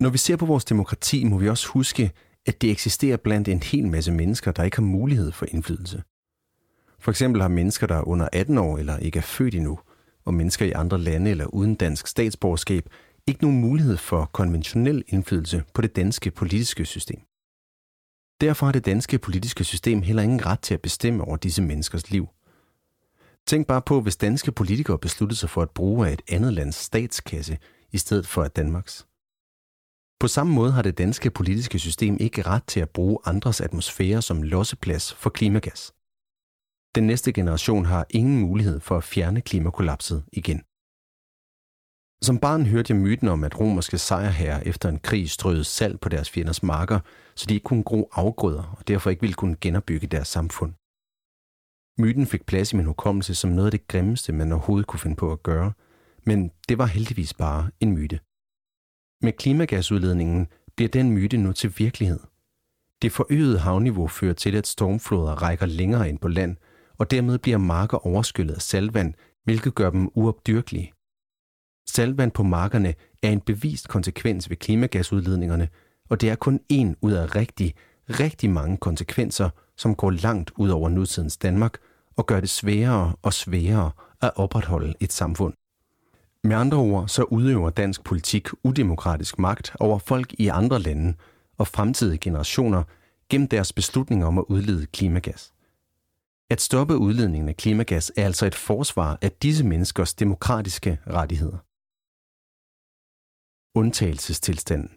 Når vi ser på vores demokrati, må vi også huske, at det eksisterer blandt en hel masse mennesker, der ikke har mulighed for indflydelse. For eksempel har mennesker, der er under 18 år eller ikke er født endnu, og mennesker i andre lande eller uden dansk statsborgerskab, ikke nogen mulighed for konventionel indflydelse på det danske politiske system. Derfor har det danske politiske system heller ingen ret til at bestemme over disse menneskers liv. Tænk bare på, hvis danske politikere besluttede sig for at bruge af et andet lands statskasse i stedet for at Danmarks. På samme måde har det danske politiske system ikke ret til at bruge andres atmosfære som losseplads for klimagas. Den næste generation har ingen mulighed for at fjerne klimakollapset igen. Som barn hørte jeg myten om, at romerske sejrherrer efter en krig strøede salt på deres fjenders marker, så de ikke kunne gro afgrøder og derfor ikke ville kunne genopbygge deres samfund. Myten fik plads i min hukommelse som noget af det grimmeste, man overhovedet kunne finde på at gøre, men det var heldigvis bare en myte. Med klimagasudledningen bliver den myte nu til virkelighed. Det forøgede havniveau fører til, at stormfloder rækker længere ind på land, og dermed bliver marker overskyllet af saltvand, hvilket gør dem uopdyrkelige. Saltvand på markerne er en bevist konsekvens ved klimagasudledningerne, og det er kun en ud af rigtig, rigtig mange konsekvenser, som går langt ud over nutidens Danmark og gør det sværere og sværere at opretholde et samfund. Med andre ord så udøver dansk politik udemokratisk magt over folk i andre lande, og fremtidige generationer gennem deres beslutninger om at udlede klimagas. At stoppe udledningen af klimagas er altså et forsvar af disse menneskers demokratiske rettigheder. Undtagelsestilstanden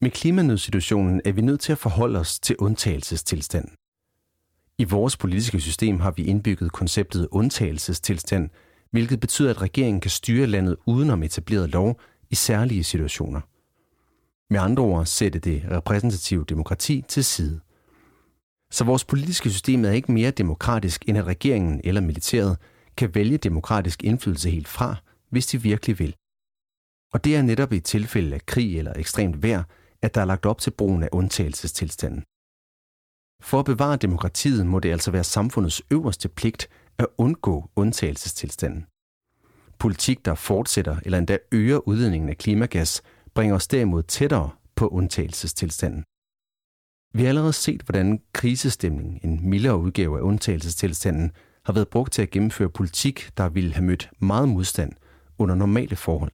Med klimanødsituationen er vi nødt til at forholde os til undtagelsestilstanden. I vores politiske system har vi indbygget konceptet undtagelsestilstand, hvilket betyder, at regeringen kan styre landet udenom etableret lov i særlige situationer. Med andre ord sætte det repræsentative demokrati til side. Så vores politiske system er ikke mere demokratisk, end at regeringen eller militæret kan vælge demokratisk indflydelse helt fra, hvis de virkelig vil. Og det er netop i tilfælde af krig eller ekstremt vejr, at der er lagt op til brugen af undtagelsestilstanden. For at bevare demokratiet må det altså være samfundets øverste pligt at undgå undtagelsestilstanden. Politik, der fortsætter eller endda øger udledningen af klimagas, bringer os derimod tættere på undtagelsestilstanden. Vi har allerede set, hvordan krisestemning, en mildere udgave af undtagelsestilstanden, har været brugt til at gennemføre politik, der ville have mødt meget modstand under normale forhold.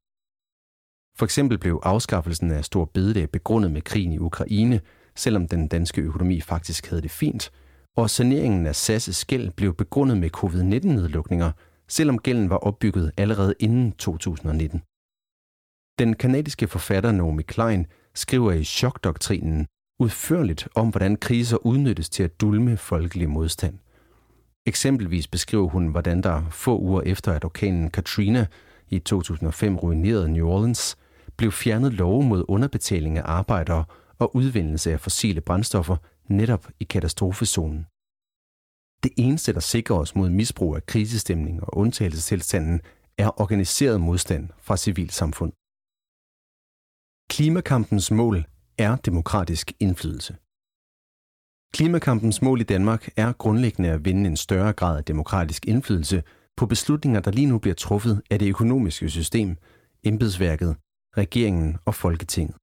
For eksempel blev afskaffelsen af stor bededag begrundet med krigen i Ukraine, selvom den danske økonomi faktisk havde det fint, og saneringen af SAS' gæld blev begrundet med covid-19-nedlukninger, selvom gælden var opbygget allerede inden 2019. Den kanadiske forfatter Naomi Klein skriver i Chokdoktrinen udførligt om, hvordan kriser udnyttes til at dulme folkelig modstand. Eksempelvis beskriver hun, hvordan der få uger efter, at orkanen Katrina i 2005 ruinerede New Orleans, blev fjernet love mod underbetaling af arbejdere og udvindelse af fossile brændstoffer netop i katastrofezonen. Det eneste, der sikrer os mod misbrug af krisestemning og undtagelsestilstanden, er organiseret modstand fra civilsamfund. Klimakampens mål er demokratisk indflydelse. Klimakampens mål i Danmark er grundlæggende at vinde en større grad af demokratisk indflydelse på beslutninger, der lige nu bliver truffet af det økonomiske system, embedsværket, regeringen og Folketinget.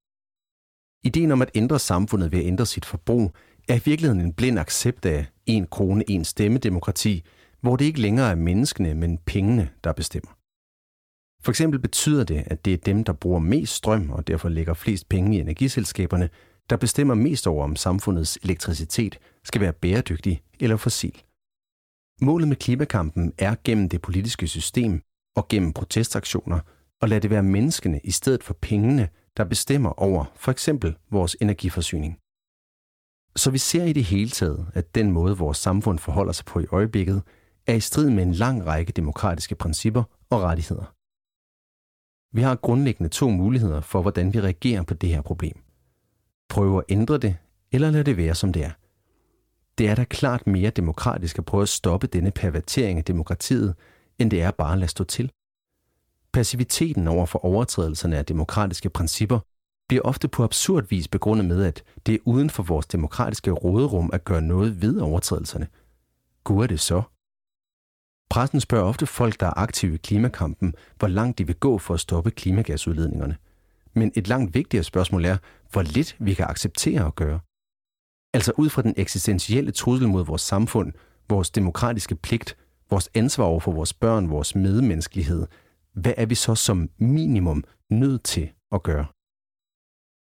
Ideen om at ændre samfundet ved at ændre sit forbrug er i virkeligheden en blind accept af en krone, en stemme demokrati, hvor det ikke længere er menneskene, men pengene, der bestemmer. For eksempel betyder det, at det er dem, der bruger mest strøm og derfor lægger flest penge i energiselskaberne, der bestemmer mest over, om samfundets elektricitet skal være bæredygtig eller fossil. Målet med klimakampen er gennem det politiske system og gennem protestaktioner at lade det være menneskene i stedet for pengene, der bestemmer over for eksempel vores energiforsyning. Så vi ser i det hele taget, at den måde, vores samfund forholder sig på i øjeblikket, er i strid med en lang række demokratiske principper og rettigheder. Vi har grundlæggende to muligheder for, hvordan vi reagerer på det her problem. Prøve at ændre det, eller lade det være, som det er. Det er da klart mere demokratisk at prøve at stoppe denne pervertering af demokratiet, end det er bare at lade stå til. Passiviteten over for overtrædelserne af demokratiske principper bliver ofte på absurd vis begrundet med, at det er uden for vores demokratiske råderum at gøre noget ved overtrædelserne. Gud er det så? Pressen spørger ofte folk, der er aktive i klimakampen, hvor langt de vil gå for at stoppe klimagasudledningerne. Men et langt vigtigere spørgsmål er, hvor lidt vi kan acceptere at gøre. Altså ud fra den eksistentielle trussel mod vores samfund, vores demokratiske pligt, vores ansvar over for vores børn, vores medmenneskelighed, hvad er vi så som minimum nødt til at gøre?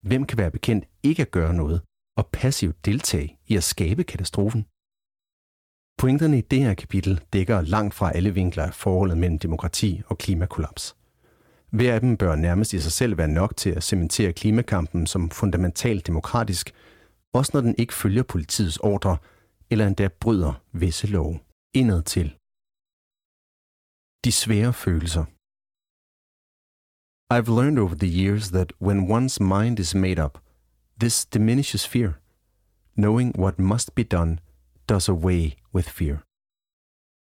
Hvem kan være bekendt ikke at gøre noget og passivt deltage i at skabe katastrofen? Pointerne i det her kapitel dækker langt fra alle vinkler af forholdet mellem demokrati og klimakollaps. Hver af dem bør nærmest i sig selv være nok til at cementere klimakampen som fundamentalt demokratisk, også når den ikke følger politiets ordre eller endda bryder visse love indad til. De svære følelser I've learned over the years that when one's mind is made up, this diminishes fear. Knowing what must be done does away with fear.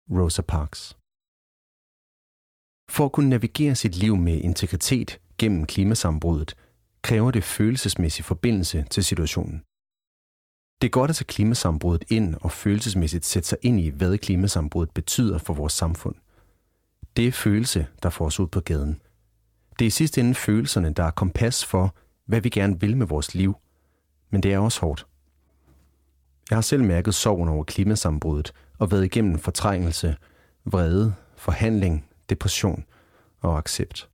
Rosa Parks. For at kunne navigere sit liv med integritet gennem klimasambruddet, kræver det følelsesmæssig forbindelse til situationen. Det er godt at tage klimasambruddet ind og følelsesmæssigt sætte sig ind i, hvad klimasambruddet betyder for vores samfund. Det er følelse, der får os ud på gaden – det er i sidste ende følelserne, der er kompas for, hvad vi gerne vil med vores liv. Men det er også hårdt. Jeg har selv mærket sorgen over klimasambruddet og været igennem fortrængelse, vrede, forhandling, depression og accept.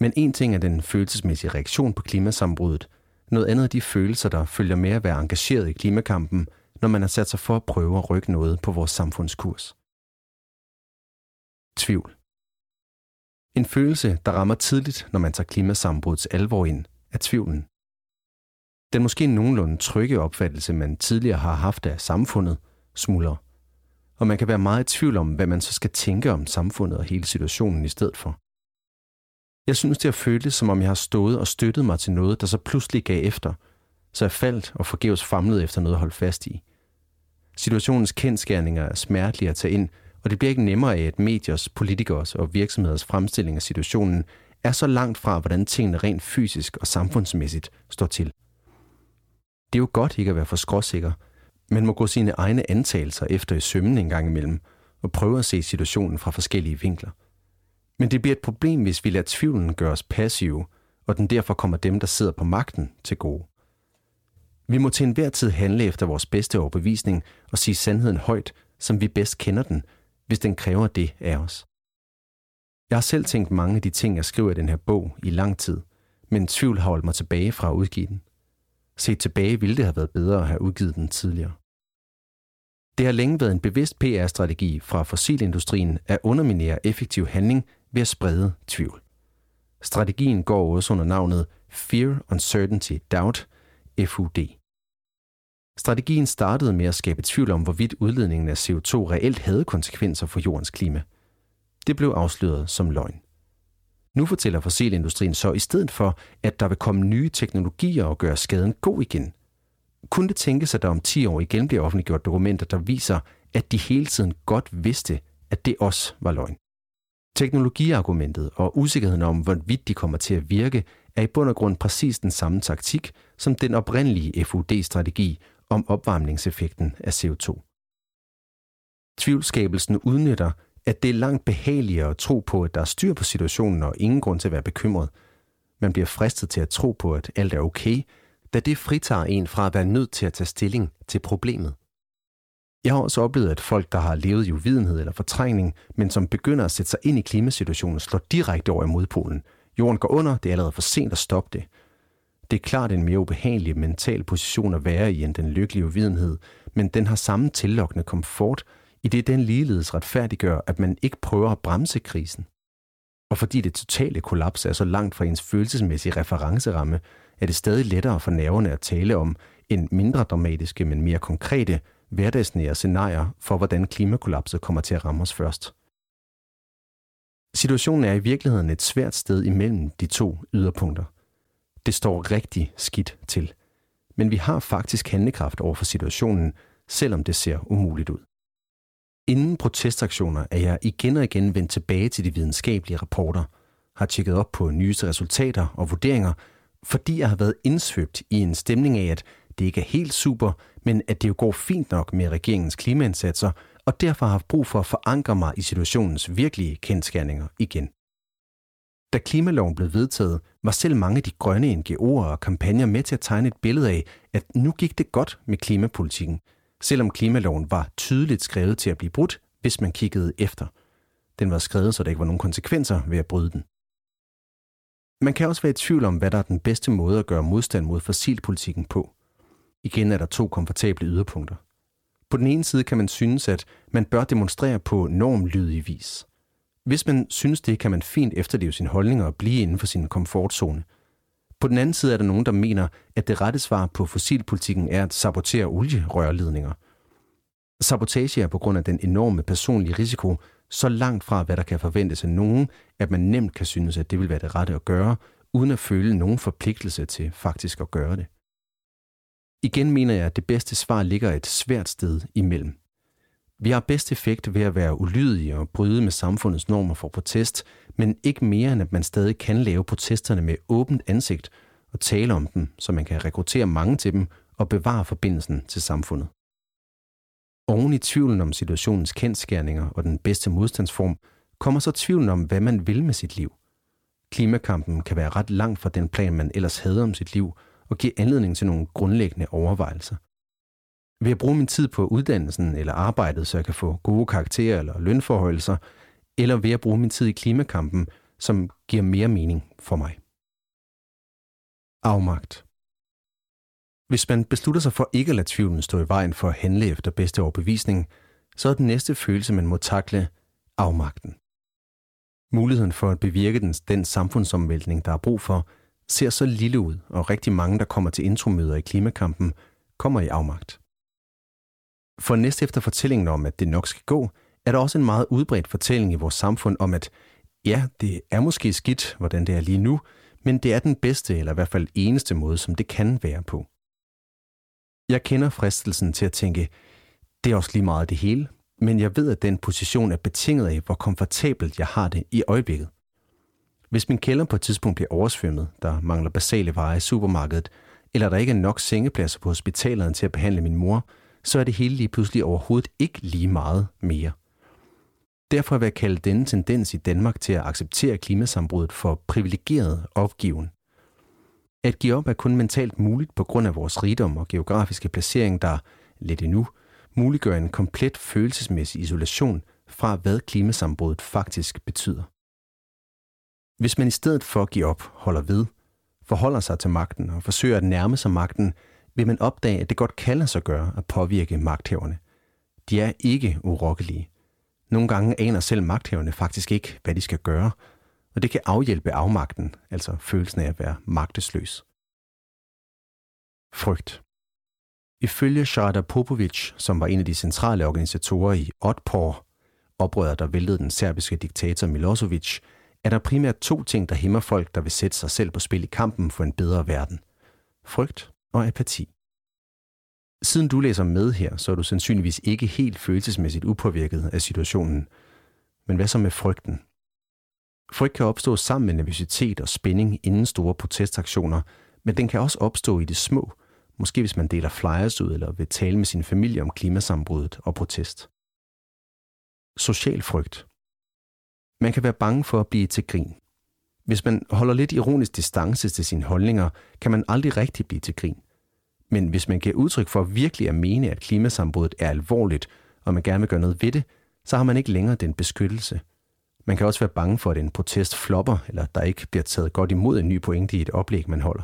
Men en ting er den følelsesmæssige reaktion på klimasambruddet, noget andet er de følelser, der følger med at være engageret i klimakampen, når man har sat sig for at prøve at rykke noget på vores samfundskurs. Tvivl. En følelse, der rammer tidligt, når man tager klimasambrudets alvor ind, er tvivlen. Den måske nogenlunde trygge opfattelse, man tidligere har haft af samfundet, smuldrer. Og man kan være meget i tvivl om, hvad man så skal tænke om samfundet og hele situationen i stedet for. Jeg synes, det har føltes, som om jeg har stået og støttet mig til noget, der så pludselig gav efter, så jeg faldt og forgæves famlede efter noget at holde fast i. Situationens kendskærninger er smertelige at tage ind, og det bliver ikke nemmere af, at mediers, politikers og virksomheders fremstilling af situationen er så langt fra, hvordan tingene rent fysisk og samfundsmæssigt står til. Det er jo godt ikke at være for skråsikker, men må gå sine egne antagelser efter i sømmen en gang imellem, og prøve at se situationen fra forskellige vinkler. Men det bliver et problem, hvis vi lader tvivlen gøre os passive, og den derfor kommer dem, der sidder på magten, til gode. Vi må til enhver tid handle efter vores bedste overbevisning og sige sandheden højt, som vi bedst kender den, hvis den kræver det af os. Jeg har selv tænkt mange af de ting, jeg skriver i den her bog i lang tid, men tvivl har holdt mig tilbage fra at udgive den. Set tilbage ville det have været bedre at have udgivet den tidligere. Det har længe været en bevidst PR-strategi fra fossilindustrien at underminere effektiv handling ved at sprede tvivl. Strategien går også under navnet Fear, Uncertainty, Doubt, FUD. Strategien startede med at skabe tvivl om, hvorvidt udledningen af CO2 reelt havde konsekvenser for jordens klima. Det blev afsløret som løgn. Nu fortæller fossilindustrien så i stedet for, at der vil komme nye teknologier og gøre skaden god igen. Kunne det tænkes, at der om 10 år igen bliver offentliggjort dokumenter, der viser, at de hele tiden godt vidste, at det også var løgn? Teknologiargumentet og usikkerheden om, hvorvidt de kommer til at virke, er i bund og grund præcis den samme taktik som den oprindelige FUD-strategi om opvarmningseffekten af CO2. Tvivlskabelsen udnytter, at det er langt behageligere at tro på, at der er styr på situationen og ingen grund til at være bekymret. Man bliver fristet til at tro på, at alt er okay, da det fritager en fra at være nødt til at tage stilling til problemet. Jeg har også oplevet, at folk, der har levet i uvidenhed eller fortrængning, men som begynder at sætte sig ind i klimasituationen, slår direkte over i modpolen. Jorden går under, det er allerede for sent at stoppe det. Det er klart en mere ubehagelig mental position at være i end den lykkelige uvidenhed, men den har samme tillokkende komfort, i det den ligeledes retfærdiggør, at man ikke prøver at bremse krisen. Og fordi det totale kollaps er så langt fra ens følelsesmæssige referenceramme, er det stadig lettere for nerverne at tale om en mindre dramatiske, men mere konkrete, hverdagsnære scenarier for, hvordan klimakollapset kommer til at ramme os først. Situationen er i virkeligheden et svært sted imellem de to yderpunkter. Det står rigtig skidt til. Men vi har faktisk handlekraft over for situationen, selvom det ser umuligt ud. Inden protestaktioner er jeg igen og igen vendt tilbage til de videnskabelige rapporter, har tjekket op på nyeste resultater og vurderinger, fordi jeg har været indsvøbt i en stemning af, at det ikke er helt super, men at det jo går fint nok med regeringens klimaindsatser, og derfor har haft brug for at forankre mig i situationens virkelige kendskærninger igen. Da klimaloven blev vedtaget, var selv mange af de grønne NGO'er og kampagner med til at tegne et billede af, at nu gik det godt med klimapolitikken, selvom klimaloven var tydeligt skrevet til at blive brudt, hvis man kiggede efter. Den var skrevet, så der ikke var nogen konsekvenser ved at bryde den. Man kan også være i tvivl om, hvad der er den bedste måde at gøre modstand mod fossilpolitikken på. Igen er der to komfortable yderpunkter. På den ene side kan man synes, at man bør demonstrere på normlydig vis. Hvis man synes det, kan man fint efterleve sin holdning og blive inden for sin komfortzone. På den anden side er der nogen, der mener, at det rette svar på fossilpolitikken er at sabotere olierørledninger. Sabotage er på grund af den enorme personlige risiko så langt fra, hvad der kan forventes af nogen, at man nemt kan synes, at det vil være det rette at gøre, uden at føle nogen forpligtelse til faktisk at gøre det. Igen mener jeg, at det bedste svar ligger et svært sted imellem. Vi har bedst effekt ved at være ulydige og bryde med samfundets normer for protest, men ikke mere end at man stadig kan lave protesterne med åbent ansigt og tale om dem, så man kan rekruttere mange til dem og bevare forbindelsen til samfundet. Oven i tvivlen om situationens kendskærninger og den bedste modstandsform, kommer så tvivlen om, hvad man vil med sit liv. Klimakampen kan være ret langt fra den plan, man ellers havde om sit liv, og give anledning til nogle grundlæggende overvejelser. Vil jeg bruge min tid på uddannelsen eller arbejdet, så jeg kan få gode karakterer eller lønforholdelser, eller vil jeg bruge min tid i klimakampen, som giver mere mening for mig? Afmagt. Hvis man beslutter sig for ikke at lade tvivlen stå i vejen for at handle efter bedste overbevisning, så er den næste følelse, man må takle, afmagten. Muligheden for at bevirke den, den samfundsomvæltning, der er brug for, ser så lille ud, og rigtig mange, der kommer til intromøder i klimakampen, kommer i afmagt. For næst efter fortællingen om, at det nok skal gå, er der også en meget udbredt fortælling i vores samfund om, at ja, det er måske skidt, hvordan det er lige nu, men det er den bedste, eller i hvert fald eneste måde, som det kan være på. Jeg kender fristelsen til at tænke, det er også lige meget det hele, men jeg ved, at den position er betinget af, hvor komfortabelt jeg har det i øjeblikket. Hvis min kælder på et tidspunkt bliver oversvømmet, der mangler basale varer i supermarkedet, eller der ikke er nok sengepladser på hospitalerne til at behandle min mor, så er det hele lige pludselig overhovedet ikke lige meget mere. Derfor vil jeg kalde denne tendens i Danmark til at acceptere klimasambruddet for privilegeret opgiven. At give op er kun mentalt muligt på grund af vores rigdom og geografiske placering, der, lidt endnu, muliggør en komplet følelsesmæssig isolation fra, hvad klimasambruddet faktisk betyder. Hvis man i stedet for at give op holder ved, forholder sig til magten og forsøger at nærme sig magten, vil man opdage, at det godt kan lade sig gøre at påvirke magthaverne. De er ikke urokkelige. Nogle gange aner selv magthaverne faktisk ikke, hvad de skal gøre, og det kan afhjælpe afmagten, altså følelsen af at være magtesløs. Frygt. Ifølge Sharda Popovic, som var en af de centrale organisatorer i Otpor, oprøret, der væltede den serbiske diktator Milosevic, er der primært to ting, der hæmmer folk, der vil sætte sig selv på spil i kampen for en bedre verden. Frygt og apati. Siden du læser med her, så er du sandsynligvis ikke helt følelsesmæssigt upåvirket af situationen. Men hvad så med frygten? Frygt kan opstå sammen med nervøsitet og spænding inden store protestaktioner, men den kan også opstå i det små, måske hvis man deler flyers ud eller vil tale med sin familie om klimasambruddet og protest. Social frygt. Man kan være bange for at blive til grin. Hvis man holder lidt ironisk distance til sine holdninger, kan man aldrig rigtig blive til grin. Men hvis man giver udtryk for virkelig at mene, at klimasambruddet er alvorligt, og man gerne vil gøre noget ved det, så har man ikke længere den beskyttelse. Man kan også være bange for, at en protest flopper, eller der ikke bliver taget godt imod en ny pointe i et oplæg, man holder.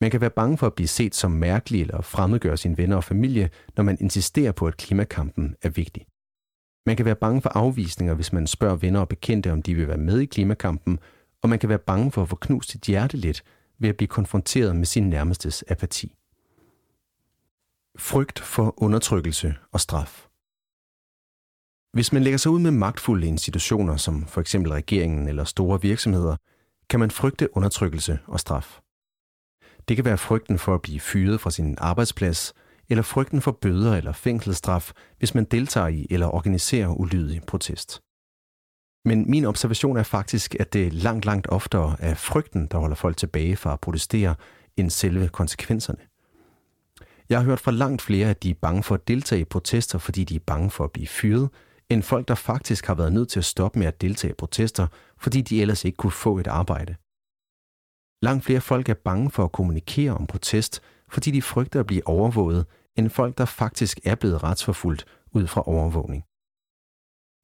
Man kan være bange for at blive set som mærkelig eller fremmedgøre sine venner og familie, når man insisterer på, at klimakampen er vigtig. Man kan være bange for afvisninger, hvis man spørger venner og bekendte, om de vil være med i klimakampen, og man kan være bange for at få knust sit hjerte lidt ved at blive konfronteret med sin nærmestes apati. Frygt for undertrykkelse og straf. Hvis man lægger sig ud med magtfulde institutioner, som for eksempel regeringen eller store virksomheder, kan man frygte undertrykkelse og straf. Det kan være frygten for at blive fyret fra sin arbejdsplads, eller frygten for bøder eller fængselsstraf, hvis man deltager i eller organiserer ulydig protest. Men min observation er faktisk, at det langt, langt oftere er frygten, der holder folk tilbage fra at protestere, end selve konsekvenserne. Jeg har hørt fra langt flere, at de er bange for at deltage i protester, fordi de er bange for at blive fyret, end folk, der faktisk har været nødt til at stoppe med at deltage i protester, fordi de ellers ikke kunne få et arbejde. Langt flere folk er bange for at kommunikere om protest, fordi de frygter at blive overvåget, end folk, der faktisk er blevet retsforfulgt ud fra overvågning.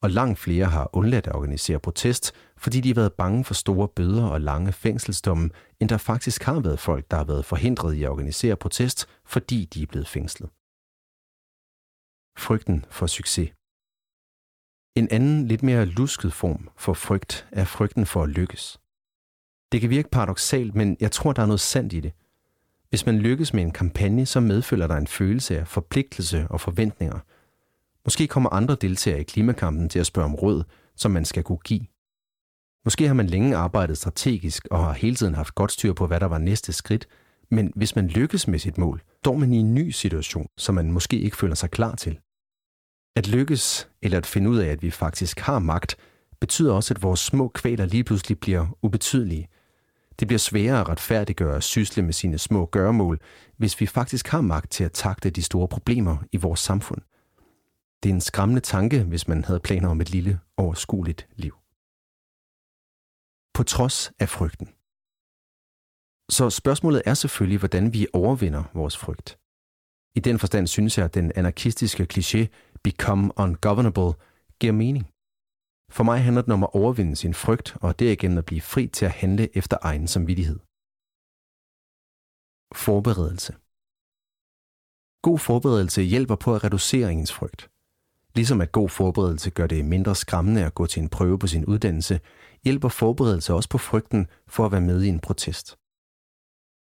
Og langt flere har undladt at organisere protest, fordi de har været bange for store bøder og lange fængselsdomme, end der faktisk har været folk, der har været forhindret i at organisere protest, fordi de er blevet fængslet. Frygten for succes. En anden, lidt mere lusket form for frygt er frygten for at lykkes. Det kan virke paradoxalt, men jeg tror, der er noget sandt i det. Hvis man lykkes med en kampagne, så medfølger der en følelse af forpligtelse og forventninger. Måske kommer andre deltagere i klimakampen til at spørge om råd, som man skal kunne give. Måske har man længe arbejdet strategisk og har hele tiden haft godt styr på, hvad der var næste skridt, men hvis man lykkes med sit mål, står man i en ny situation, som man måske ikke føler sig klar til. At lykkes, eller at finde ud af, at vi faktisk har magt, betyder også, at vores små kvaler lige pludselig bliver ubetydelige – det bliver sværere at retfærdiggøre at sysle med sine små gøremål, hvis vi faktisk har magt til at takte de store problemer i vores samfund. Det er en skræmmende tanke, hvis man havde planer om et lille, overskueligt liv. På trods af frygten. Så spørgsmålet er selvfølgelig, hvordan vi overvinder vores frygt. I den forstand synes jeg, at den anarkistiske kliché become ungovernable giver mening. For mig handler det om at overvinde sin frygt og derigennem at blive fri til at handle efter egen samvittighed. Forberedelse. God forberedelse hjælper på at reducere ens frygt. Ligesom at god forberedelse gør det mindre skræmmende at gå til en prøve på sin uddannelse, hjælper forberedelse også på frygten for at være med i en protest.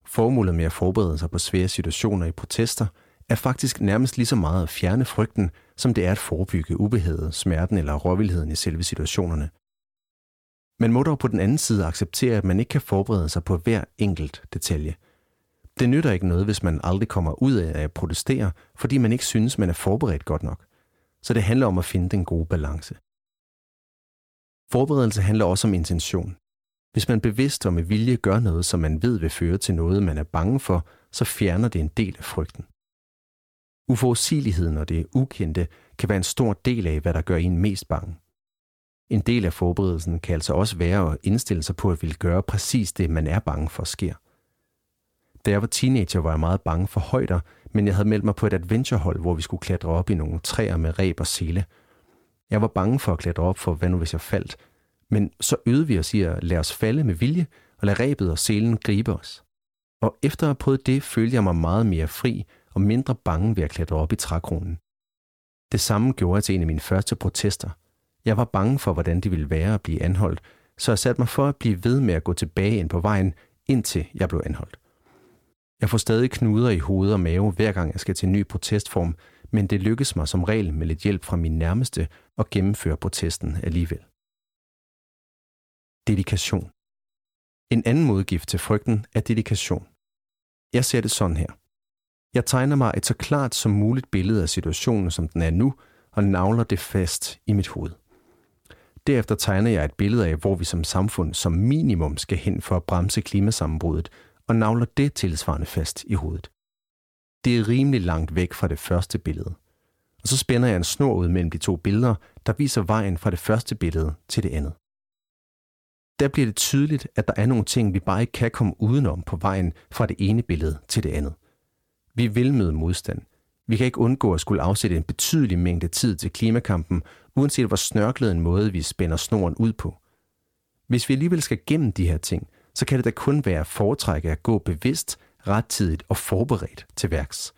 Formålet med at forberede sig på svære situationer i protester er faktisk nærmest lige så meget at fjerne frygten, som det er at forebygge ubehaget, smerten eller råvildheden i selve situationerne. Man må dog på den anden side acceptere, at man ikke kan forberede sig på hver enkelt detalje. Det nytter ikke noget, hvis man aldrig kommer ud af at protestere, fordi man ikke synes, man er forberedt godt nok. Så det handler om at finde den gode balance. Forberedelse handler også om intention. Hvis man bevidst og med vilje gør noget, som man ved vil føre til noget, man er bange for, så fjerner det en del af frygten. Uforudsigeligheden og det ukendte kan være en stor del af, hvad der gør en mest bange. En del af forberedelsen kan altså også være at indstille sig på at ville gøre præcis det, man er bange for sker. Da jeg var teenager, var jeg meget bange for højder, men jeg havde meldt mig på et adventurehold, hvor vi skulle klatre op i nogle træer med reb og sele. Jeg var bange for at klatre op, for hvad nu hvis jeg faldt, men så øvede vi os i at lade os falde med vilje og lade rebet og selen gribe os. Og efter at have prøvet det, følte jeg mig meget mere fri og mindre bange ved at klatre op i trækronen. Det samme gjorde jeg til en af mine første protester. Jeg var bange for, hvordan det ville være at blive anholdt, så jeg satte mig for at blive ved med at gå tilbage ind på vejen, indtil jeg blev anholdt. Jeg får stadig knuder i hoved og mave, hver gang jeg skal til en ny protestform, men det lykkes mig som regel med lidt hjælp fra min nærmeste at gennemføre protesten alligevel. Dedikation. En anden modgift til frygten er dedikation. Jeg ser det sådan her. Jeg tegner mig et så klart som muligt billede af situationen, som den er nu, og navler det fast i mit hoved. Derefter tegner jeg et billede af, hvor vi som samfund som minimum skal hen for at bremse klimasammenbruddet, og navler det tilsvarende fast i hovedet. Det er rimelig langt væk fra det første billede. Og så spænder jeg en snor ud mellem de to billeder, der viser vejen fra det første billede til det andet. Der bliver det tydeligt, at der er nogle ting, vi bare ikke kan komme udenom på vejen fra det ene billede til det andet. Vi vil møde modstand. Vi kan ikke undgå at skulle afsætte en betydelig mængde tid til klimakampen, uanset hvor snørklet en måde vi spænder snoren ud på. Hvis vi alligevel skal gennem de her ting, så kan det da kun være foretrække at gå bevidst, rettidigt og forberedt til værks.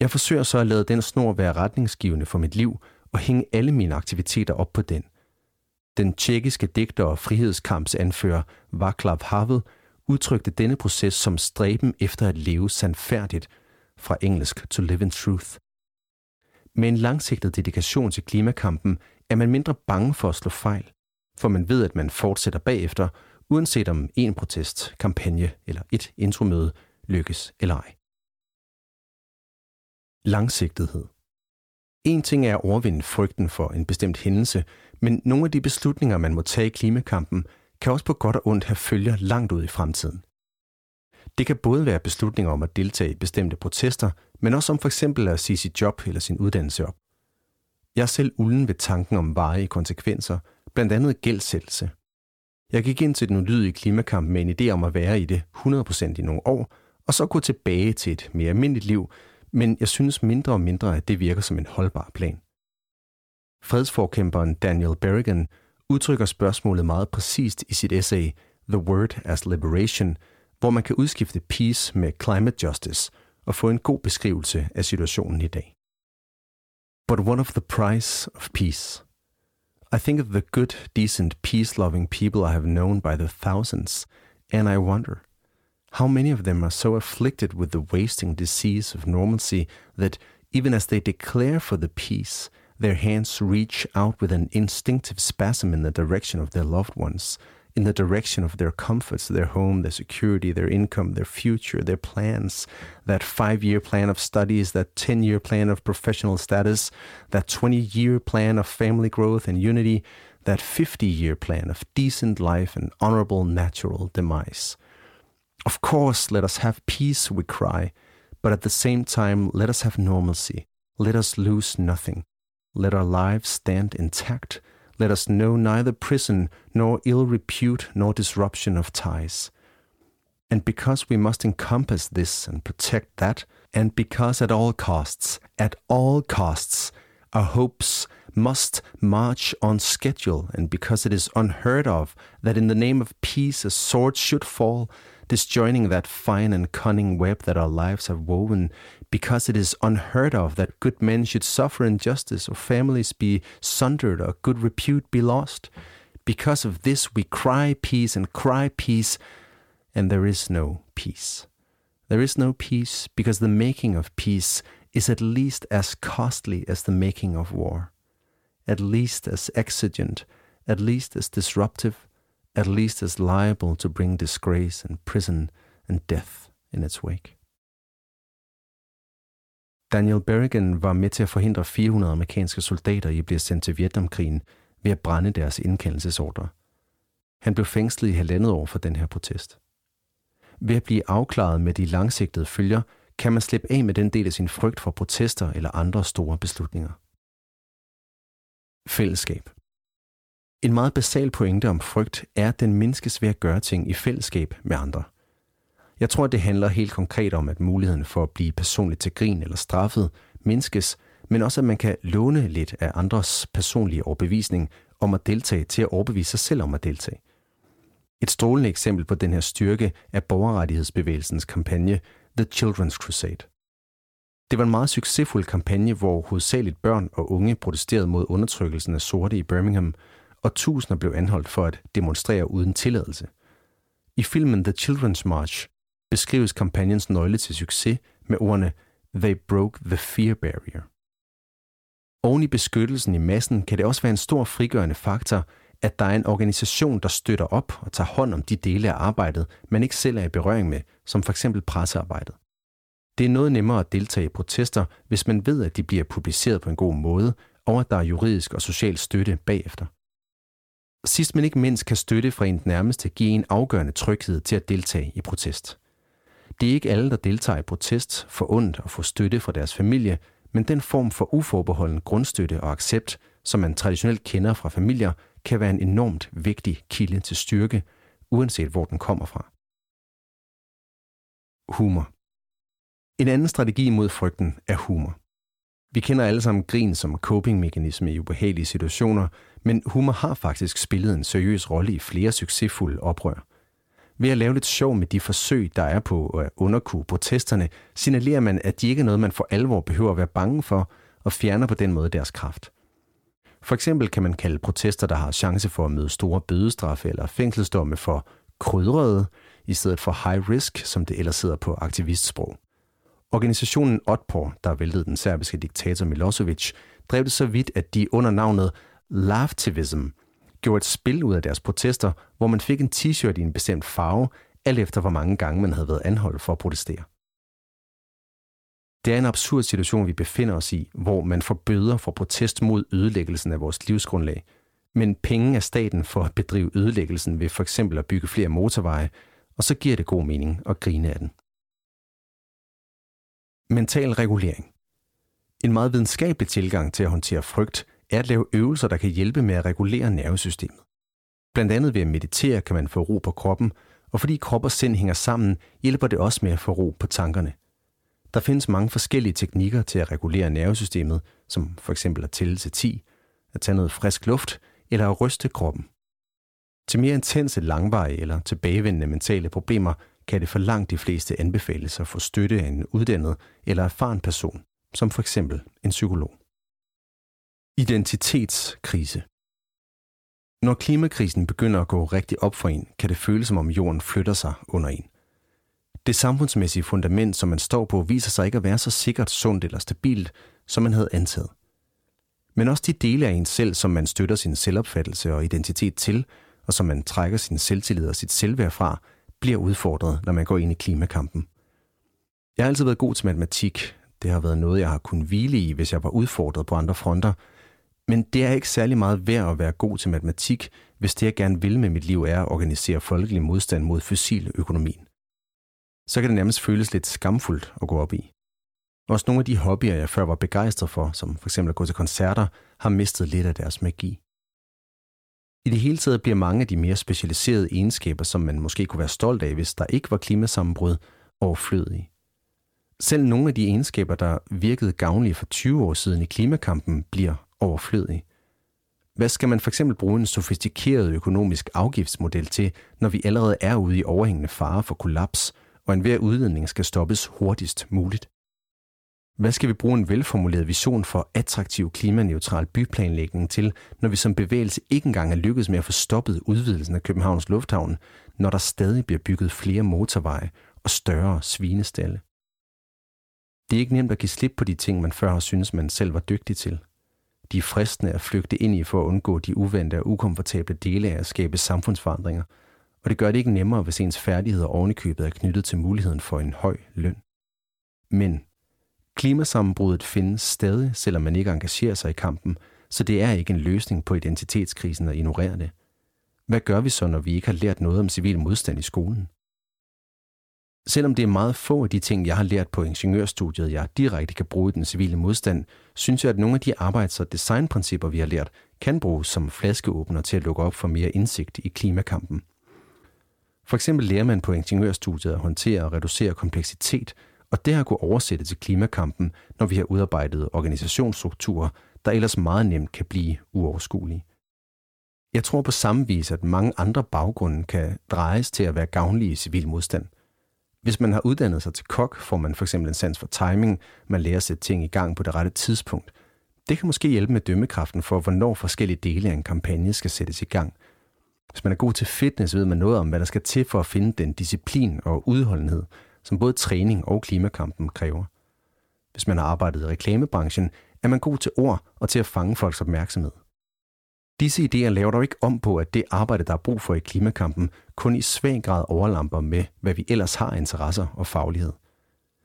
Jeg forsøger så at lade den snor være retningsgivende for mit liv og hænge alle mine aktiviteter op på den. Den tjekkiske digter og frihedskampsanfører Václav Havel udtrykte denne proces som stræben efter at leve sandfærdigt, fra engelsk to live in truth. Med en langsigtet dedikation til klimakampen er man mindre bange for at slå fejl, for man ved, at man fortsætter bagefter, uanset om en protest, kampagne eller et intromøde lykkes eller ej. Langsigtethed. En ting er at overvinde frygten for en bestemt hændelse, men nogle af de beslutninger, man må tage i klimakampen, kan også på godt og ondt have følger langt ud i fremtiden. Det kan både være beslutninger om at deltage i bestemte protester, men også om for eksempel at sige sit job eller sin uddannelse op. Jeg er selv ulden ved tanken om varige konsekvenser, blandt andet gældsættelse. Jeg gik ind til den ulydige klimakamp med en idé om at være i det 100% i nogle år, og så gå tilbage til et mere almindeligt liv, men jeg synes mindre og mindre, at det virker som en holdbar plan. Fredsforkæmperen Daniel Berrigan udtrykker spørgsmålet meget præcist i sit essay The Word as Liberation, hvor man kan udskifte peace med climate justice og få en god beskrivelse af situationen i dag. But one of the price of peace? I think of the good, decent, peace-loving people I have known by the thousands, and I wonder, how many of them are so afflicted with the wasting disease of normalcy that even as they declare for the peace, their hands reach out with an instinctive spasm in the direction of their loved ones, in the direction of their comforts, their home, their security, their income, their future, their plans, that five year plan of studies, that 10 year plan of professional status, that 20 year plan of family growth and unity, that 50 year plan of decent life and honorable natural demise. Of course, let us have peace, we cry, but at the same time, let us have normalcy. Let us lose nothing. Let our lives stand intact. Let us know neither prison, nor ill repute, nor disruption of ties. And because we must encompass this and protect that, and because at all costs, at all costs, our hopes must march on schedule, and because it is unheard of that in the name of peace a sword should fall, disjoining that fine and cunning web that our lives have woven, because it is unheard of that good men should suffer injustice or families be sundered or good repute be lost. Because of this, we cry peace and cry peace, and there is no peace. There is no peace because the making of peace is at least as costly as the making of war, at least as exigent, at least as disruptive, at least as liable to bring disgrace and prison and death in its wake. Daniel Berrigan var med til at forhindre 400 amerikanske soldater i at blive sendt til Vietnamkrigen ved at brænde deres indkaldelsesordre. Han blev fængslet i halvandet år for den her protest. Ved at blive afklaret med de langsigtede følger, kan man slippe af med den del af sin frygt for protester eller andre store beslutninger. Fællesskab. En meget basal pointe om frygt er, at den mindskes ved at gøre ting i fællesskab med andre. Jeg tror, at det handler helt konkret om, at muligheden for at blive personligt til grin eller straffet mindskes, men også at man kan låne lidt af andres personlige overbevisning om at deltage til at overbevise sig selv om at deltage. Et strålende eksempel på den her styrke er borgerrettighedsbevægelsens kampagne The Children's Crusade. Det var en meget succesfuld kampagne, hvor hovedsageligt børn og unge protesterede mod undertrykkelsen af sorte i Birmingham, og tusinder blev anholdt for at demonstrere uden tilladelse. I filmen The Children's March beskrives kampagnens nøgle til succes med ordene They broke the fear barrier. Oven i beskyttelsen i massen kan det også være en stor frigørende faktor, at der er en organisation, der støtter op og tager hånd om de dele af arbejdet, man ikke selv er i berøring med, som f.eks. pressearbejdet. Det er noget nemmere at deltage i protester, hvis man ved, at de bliver publiceret på en god måde, og at der er juridisk og social støtte bagefter. Sidst men ikke mindst kan støtte fra en nærmeste give en afgørende tryghed til at deltage i protest. Det er ikke alle, der deltager i protest for ondt at få støtte fra deres familie, men den form for uforbeholden grundstøtte og accept, som man traditionelt kender fra familier, kan være en enormt vigtig kilde til styrke, uanset hvor den kommer fra. Humor. En anden strategi mod frygten er humor. Vi kender alle sammen grin som coping-mekanisme i ubehagelige situationer, men humor har faktisk spillet en seriøs rolle i flere succesfulde oprør. Ved at lave lidt sjov med de forsøg, der er på øh, at underkue protesterne, signalerer man, at de ikke er noget, man for alvor behøver at være bange for, og fjerner på den måde deres kraft. For eksempel kan man kalde protester, der har chance for at møde store bødestraffe eller fængselsdomme for krydrede, i stedet for high risk, som det ellers sidder på aktivistsprog. Organisationen Otpor, der væltede den serbiske diktator Milosevic, drev det så vidt, at de under navnet Laughtivism gjorde et spil ud af deres protester, hvor man fik en t-shirt i en bestemt farve, alt efter hvor mange gange man havde været anholdt for at protestere. Det er en absurd situation, vi befinder os i, hvor man får bøder for protest mod ødelæggelsen af vores livsgrundlag, men penge af staten for at bedrive ødelæggelsen ved for eksempel at bygge flere motorveje, og så giver det god mening at grine af den. Mental regulering. En meget videnskabelig tilgang til at håndtere frygt er at lave øvelser, der kan hjælpe med at regulere nervesystemet. Blandt andet ved at meditere kan man få ro på kroppen, og fordi krop og sind hænger sammen, hjælper det også med at få ro på tankerne. Der findes mange forskellige teknikker til at regulere nervesystemet, som for eksempel at tælle til 10, at tage noget frisk luft eller at ryste kroppen. Til mere intense, langvarige eller tilbagevendende mentale problemer kan det for langt de fleste anbefales at få støtte af en uddannet eller erfaren person, som for eksempel en psykolog. Identitetskrise Når klimakrisen begynder at gå rigtig op for en, kan det føles som om jorden flytter sig under en. Det samfundsmæssige fundament, som man står på, viser sig ikke at være så sikkert, sundt eller stabilt, som man havde antaget. Men også de dele af en selv, som man støtter sin selvopfattelse og identitet til, og som man trækker sin selvtillid og sit selvværd fra, bliver udfordret, når man går ind i klimakampen. Jeg har altid været god til matematik. Det har været noget, jeg har kunnet hvile i, hvis jeg var udfordret på andre fronter. Men det er ikke særlig meget værd at være god til matematik, hvis det, jeg gerne vil med mit liv, er at organisere folkelig modstand mod fossiløkonomien så kan det nærmest føles lidt skamfuldt at gå op i. Også nogle af de hobbyer, jeg før var begejstret for, som f.eks. at gå til koncerter, har mistet lidt af deres magi. I det hele taget bliver mange af de mere specialiserede egenskaber, som man måske kunne være stolt af, hvis der ikke var klimasammenbrud, overflødige. Selv nogle af de egenskaber, der virkede gavnlige for 20 år siden i klimakampen, bliver overflødig. Hvad skal man for eksempel bruge en sofistikeret økonomisk afgiftsmodel til, når vi allerede er ude i overhængende fare for kollaps, og enhver udledning skal stoppes hurtigst muligt? Hvad skal vi bruge en velformuleret vision for attraktiv klimaneutral byplanlægning til, når vi som bevægelse ikke engang er lykkedes med at få stoppet udvidelsen af Københavns Lufthavn, når der stadig bliver bygget flere motorveje og større svinestalle? Det er ikke nemt at give slip på de ting, man før har syntes, man selv var dygtig til. De er fristende at flygte ind i for at undgå de uventede og ukomfortable dele af at skabe samfundsforandringer, og det gør det ikke nemmere, hvis ens færdigheder ovenikøbet er knyttet til muligheden for en høj løn. Men klimasammenbruddet findes stadig, selvom man ikke engagerer sig i kampen, så det er ikke en løsning på identitetskrisen at ignorere det. Hvad gør vi så, når vi ikke har lært noget om civil modstand i skolen? Selvom det er meget få af de ting, jeg har lært på ingeniørstudiet, jeg direkte kan bruge i den civile modstand, synes jeg, at nogle af de arbejds- og designprincipper, vi har lært, kan bruges som flaskeåbner til at lukke op for mere indsigt i klimakampen. For eksempel lærer man på ingeniørstudiet at håndtere og reducere kompleksitet, og det har kunne oversætte til klimakampen, når vi har udarbejdet organisationsstrukturer, der ellers meget nemt kan blive uoverskuelige. Jeg tror på samme vis, at mange andre baggrunde kan drejes til at være gavnlige i civil modstand – hvis man har uddannet sig til kok, får man for eksempel en sans for timing, man lærer at sætte ting i gang på det rette tidspunkt. Det kan måske hjælpe med dømmekraften for, hvornår forskellige dele af en kampagne skal sættes i gang. Hvis man er god til fitness, ved man noget om, hvad der skal til for at finde den disciplin og udholdenhed, som både træning og klimakampen kræver. Hvis man har arbejdet i reklamebranchen, er man god til ord og til at fange folks opmærksomhed. Disse idéer laver dog ikke om på, at det arbejde, der er brug for i klimakampen, kun i svag grad overlamper med, hvad vi ellers har interesser og faglighed.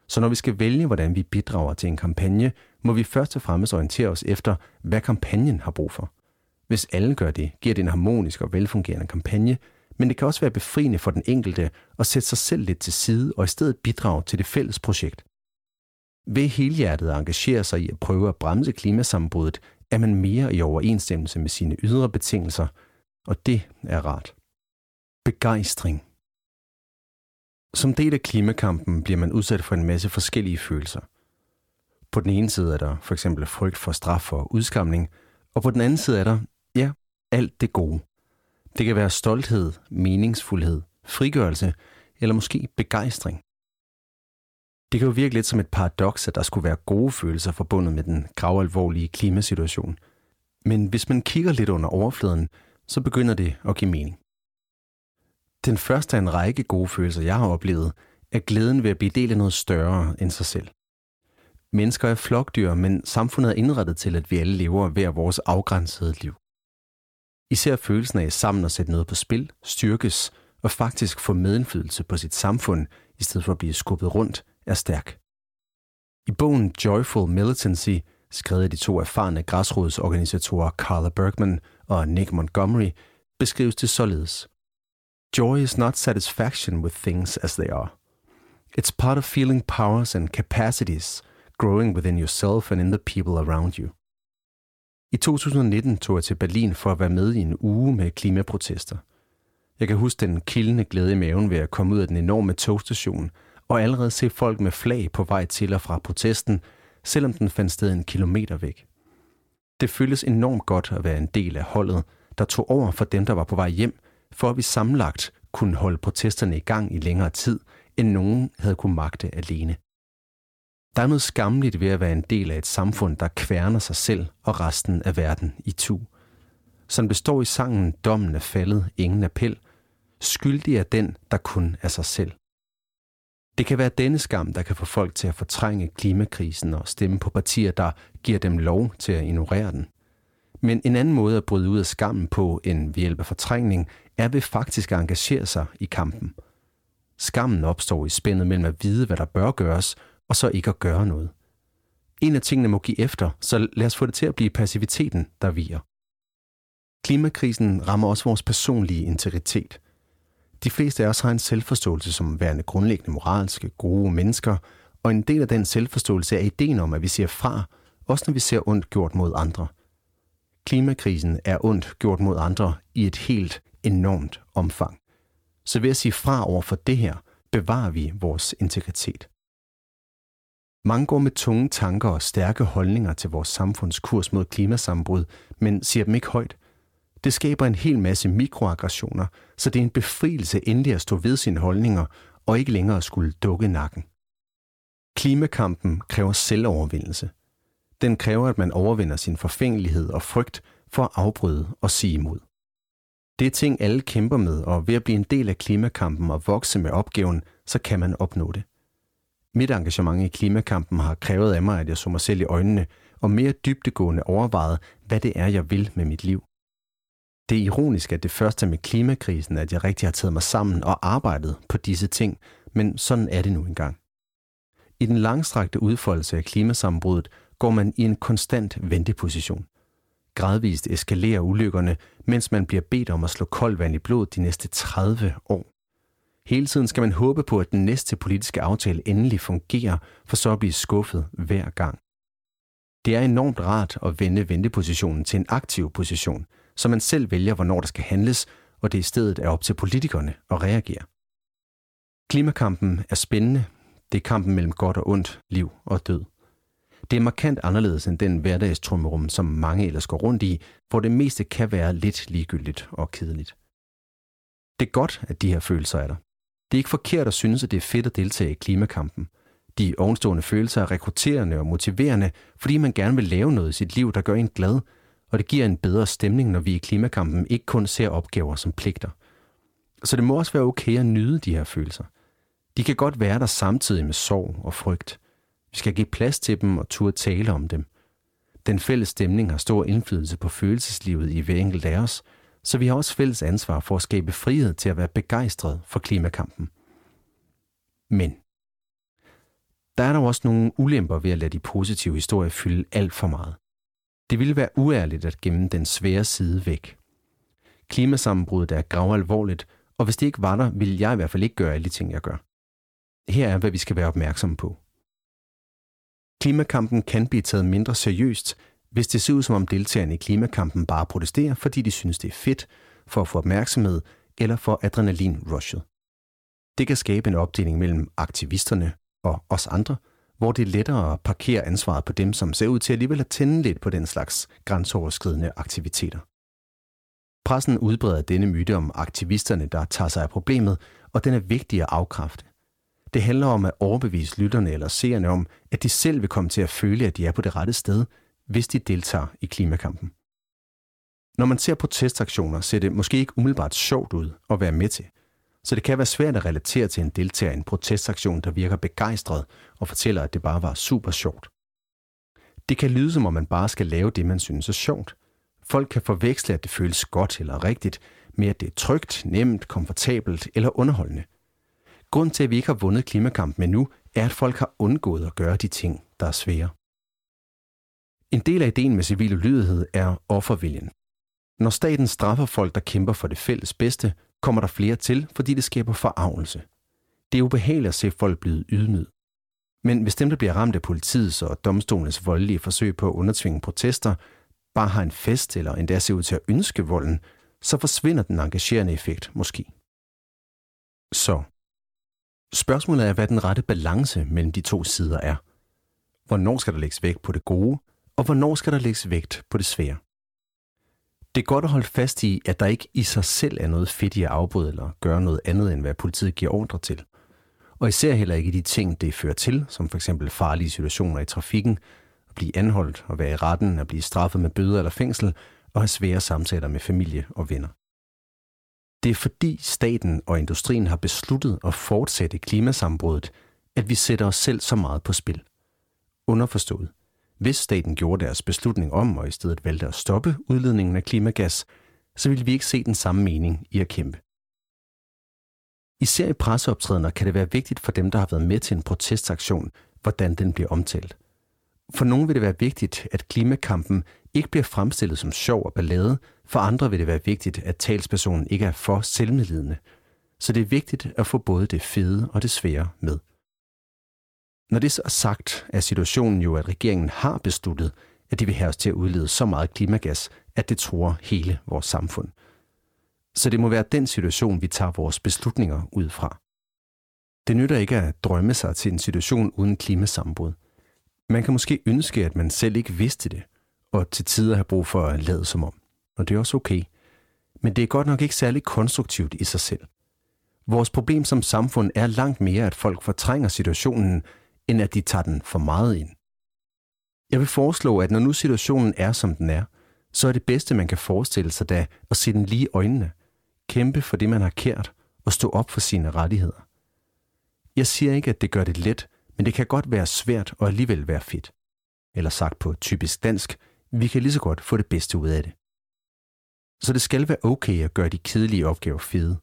Så når vi skal vælge, hvordan vi bidrager til en kampagne, må vi først og fremmest orientere os efter, hvad kampagnen har brug for. Hvis alle gør det, giver det en harmonisk og velfungerende kampagne, men det kan også være befriende for den enkelte at sætte sig selv lidt til side og i stedet bidrage til det fælles projekt. Ved helhjertet at engagere sig i at prøve at bremse klimasambruddet, er man mere i overensstemmelse med sine ydre betingelser, og det er rart. Begejstring. Som del af klimakampen bliver man udsat for en masse forskellige følelser. På den ene side er der for eksempel frygt for straf og udskamning, og på den anden side er der, ja, alt det gode. Det kan være stolthed, meningsfuldhed, frigørelse eller måske begejstring. Det kan jo virke lidt som et paradoks, at der skulle være gode følelser forbundet med den gravalvorlige klimasituation. Men hvis man kigger lidt under overfladen, så begynder det at give mening. Den første af en række gode følelser, jeg har oplevet, er glæden ved at blive del af noget større end sig selv. Mennesker er flokdyr, men samfundet er indrettet til, at vi alle lever hver vores afgrænsede liv. Især følelsen af sammen at sætte noget på spil, styrkes og faktisk få medindflydelse på sit samfund, i stedet for at blive skubbet rundt er stærk. I bogen Joyful Militancy, skrevet af de to erfarne græsrodsorganisatorer Carla Bergman og Nick Montgomery, beskrives det således. Joy is not satisfaction with things as they are. It's part of feeling powers and capacities growing within yourself and in the people around you. I 2019 tog jeg til Berlin for at være med i en uge med klimaprotester. Jeg kan huske den kildende glæde i maven ved at komme ud af den enorme togstation – og allerede se folk med flag på vej til og fra protesten, selvom den fandt sted en kilometer væk. Det føltes enormt godt at være en del af holdet, der tog over for dem, der var på vej hjem, for at vi sammenlagt kunne holde protesterne i gang i længere tid, end nogen havde kunne magte alene. Der er noget skamligt ved at være en del af et samfund, der kværner sig selv og resten af verden i tu. Som består i sangen Dommen er faldet, ingen appel. Skyldig er den, der kun er sig selv. Det kan være denne skam, der kan få folk til at fortrænge klimakrisen og stemme på partier, der giver dem lov til at ignorere den. Men en anden måde at bryde ud af skammen på, end ved hjælp af fortrængning, er ved faktisk at engagere sig i kampen. Skammen opstår i spændet mellem at vide, hvad der bør gøres, og så ikke at gøre noget. En af tingene må give efter, så lad os få det til at blive passiviteten, der viger. Klimakrisen rammer også vores personlige integritet – de fleste af os har en selvforståelse som værende grundlæggende moralske, gode mennesker, og en del af den selvforståelse er ideen om, at vi siger fra, også når vi ser ondt gjort mod andre. Klimakrisen er ondt gjort mod andre i et helt enormt omfang. Så ved at sige fra over for det her, bevarer vi vores integritet. Mange går med tunge tanker og stærke holdninger til vores samfunds kurs mod klimasambrud, men siger dem ikke højt. Det skaber en hel masse mikroaggressioner, så det er en befrielse endelig at stå ved sine holdninger og ikke længere skulle dukke nakken. Klimakampen kræver selvovervindelse. Den kræver, at man overvinder sin forfængelighed og frygt for at afbryde og sige imod. Det er ting, alle kæmper med, og ved at blive en del af klimakampen og vokse med opgaven, så kan man opnå det. Mit engagement i klimakampen har krævet af mig, at jeg så mig selv i øjnene og mere dybtegående overvejede, hvad det er, jeg vil med mit liv. Det er ironisk, at det første med klimakrisen, at jeg rigtig har taget mig sammen og arbejdet på disse ting, men sådan er det nu engang. I den langstrakte udfoldelse af klimasambruddet går man i en konstant venteposition. Gradvist eskalerer ulykkerne, mens man bliver bedt om at slå koldt vand i blod de næste 30 år. Hele tiden skal man håbe på, at den næste politiske aftale endelig fungerer, for så at blive skuffet hver gang. Det er enormt rart at vende ventepositionen til en aktiv position, så man selv vælger, hvornår der skal handles, og det i stedet er op til politikerne at reagere. Klimakampen er spændende. Det er kampen mellem godt og ondt, liv og død. Det er markant anderledes end den hverdagstrummerum, som mange ellers går rundt i, hvor det meste kan være lidt ligegyldigt og kedeligt. Det er godt, at de her følelser er der. Det er ikke forkert at synes, at det er fedt at deltage i klimakampen. De ovenstående følelser er rekrutterende og motiverende, fordi man gerne vil lave noget i sit liv, der gør en glad, og det giver en bedre stemning, når vi i klimakampen ikke kun ser opgaver som pligter. Så det må også være okay at nyde de her følelser. De kan godt være der samtidig med sorg og frygt. Vi skal give plads til dem og turde tale om dem. Den fælles stemning har stor indflydelse på følelseslivet i hver enkelt af os, så vi har også fælles ansvar for at skabe frihed til at være begejstret for klimakampen. Men der er der også nogle ulemper ved at lade de positive historier fylde alt for meget. Det ville være uærligt at gemme den svære side væk. Klimasammenbruddet er grav alvorligt, og hvis det ikke var der, ville jeg i hvert fald ikke gøre alle de ting, jeg gør. Her er, hvad vi skal være opmærksomme på. Klimakampen kan blive taget mindre seriøst, hvis det ser ud som om deltagerne i klimakampen bare protesterer, fordi de synes, det er fedt, for at få opmærksomhed eller for adrenalin-rushet. Det kan skabe en opdeling mellem aktivisterne og os andre, hvor det er lettere at parkere ansvaret på dem, som ser ud til alligevel at tænde lidt på den slags grænseoverskridende aktiviteter. Pressen udbreder denne myte om aktivisterne, der tager sig af problemet, og den er vigtig at afkræfte. Det handler om at overbevise lytterne eller seerne om, at de selv vil komme til at føle, at de er på det rette sted, hvis de deltager i klimakampen. Når man ser protestaktioner, ser det måske ikke umiddelbart sjovt ud at være med til. Så det kan være svært at relatere til en deltager i en protestaktion, der virker begejstret og fortæller, at det bare var super sjovt. Det kan lyde som om man bare skal lave det, man synes er sjovt. Folk kan forveksle, at det føles godt eller rigtigt, med at det er trygt, nemt, komfortabelt eller underholdende. Grunden til, at vi ikke har vundet klimakampen endnu, er, at folk har undgået at gøre de ting, der er svære. En del af ideen med civil ulydighed er offerviljen. Når staten straffer folk, der kæmper for det fælles bedste, kommer der flere til, fordi det skaber forarvelse. Det er ubehageligt at se folk blive ydmyget. Men hvis dem, der bliver ramt af politiets og domstolens voldelige forsøg på at undertvinge protester, bare har en fest eller endda ser ud til at ønske volden, så forsvinder den engagerende effekt måske. Så spørgsmålet er, hvad den rette balance mellem de to sider er. Hvornår skal der lægges vægt på det gode, og hvornår skal der lægges vægt på det svære? Det er godt at holde fast i, at der ikke i sig selv er noget fedt i at afbryde eller gøre noget andet, end hvad politiet giver ordre til. Og især heller ikke i de ting, det fører til, som f.eks. farlige situationer i trafikken, at blive anholdt og være i retten, at blive straffet med bøder eller fængsel, og have svære samtaler med familie og venner. Det er fordi staten og industrien har besluttet at fortsætte klimasambruddet, at vi sætter os selv så meget på spil. Underforstået – hvis staten gjorde deres beslutning om og i stedet valgte at stoppe udledningen af klimagas, så ville vi ikke se den samme mening i at kæmpe. Især i presseoptrædener kan det være vigtigt for dem, der har været med til en protestaktion, hvordan den bliver omtalt. For nogle vil det være vigtigt, at klimakampen ikke bliver fremstillet som sjov og ballade, for andre vil det være vigtigt, at talspersonen ikke er for selvmedlidende. Så det er vigtigt at få både det fede og det svære med. Når det så er sagt, er situationen jo, at regeringen har besluttet, at de vil have os til at udlede så meget klimagas, at det tror hele vores samfund. Så det må være den situation, vi tager vores beslutninger ud fra. Det nytter ikke at drømme sig til en situation uden klimasambrud. Man kan måske ønske, at man selv ikke vidste det, og til tider har brug for at lade som om. Og det er også okay. Men det er godt nok ikke særlig konstruktivt i sig selv. Vores problem som samfund er langt mere, at folk fortrænger situationen, end at de tager den for meget ind. Jeg vil foreslå, at når nu situationen er, som den er, så er det bedste, man kan forestille sig da at se den lige i øjnene, kæmpe for det, man har kært, og stå op for sine rettigheder. Jeg siger ikke, at det gør det let, men det kan godt være svært og alligevel være fedt. Eller sagt på typisk dansk, vi kan lige så godt få det bedste ud af det. Så det skal være okay at gøre de kedelige opgaver fede.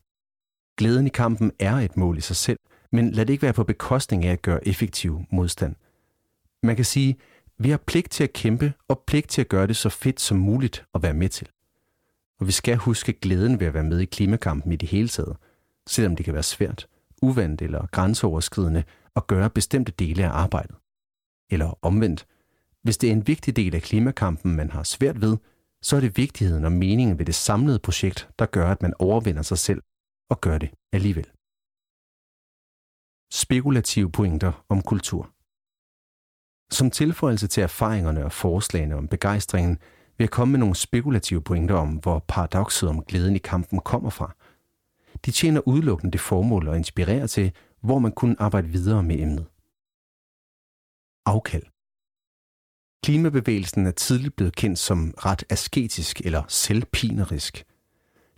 Glæden i kampen er et mål i sig selv, men lad det ikke være på bekostning af at gøre effektiv modstand. Man kan sige, vi har pligt til at kæmpe og pligt til at gøre det så fedt som muligt at være med til. Og vi skal huske glæden ved at være med i klimakampen i det hele taget, selvom det kan være svært, uvandt eller grænseoverskridende at gøre bestemte dele af arbejdet. Eller omvendt, hvis det er en vigtig del af klimakampen, man har svært ved, så er det vigtigheden og meningen ved det samlede projekt, der gør, at man overvinder sig selv og gør det alligevel. Spekulative pointer om kultur. Som tilføjelse til erfaringerne og forslagene om begejstringen, vil jeg komme med nogle spekulative pointer om, hvor paradokset om glæden i kampen kommer fra. De tjener udelukkende det formål at inspirere til, hvor man kunne arbejde videre med emnet. Afkald. Klimabevægelsen er tidligt blevet kendt som ret asketisk eller selvpinerisk.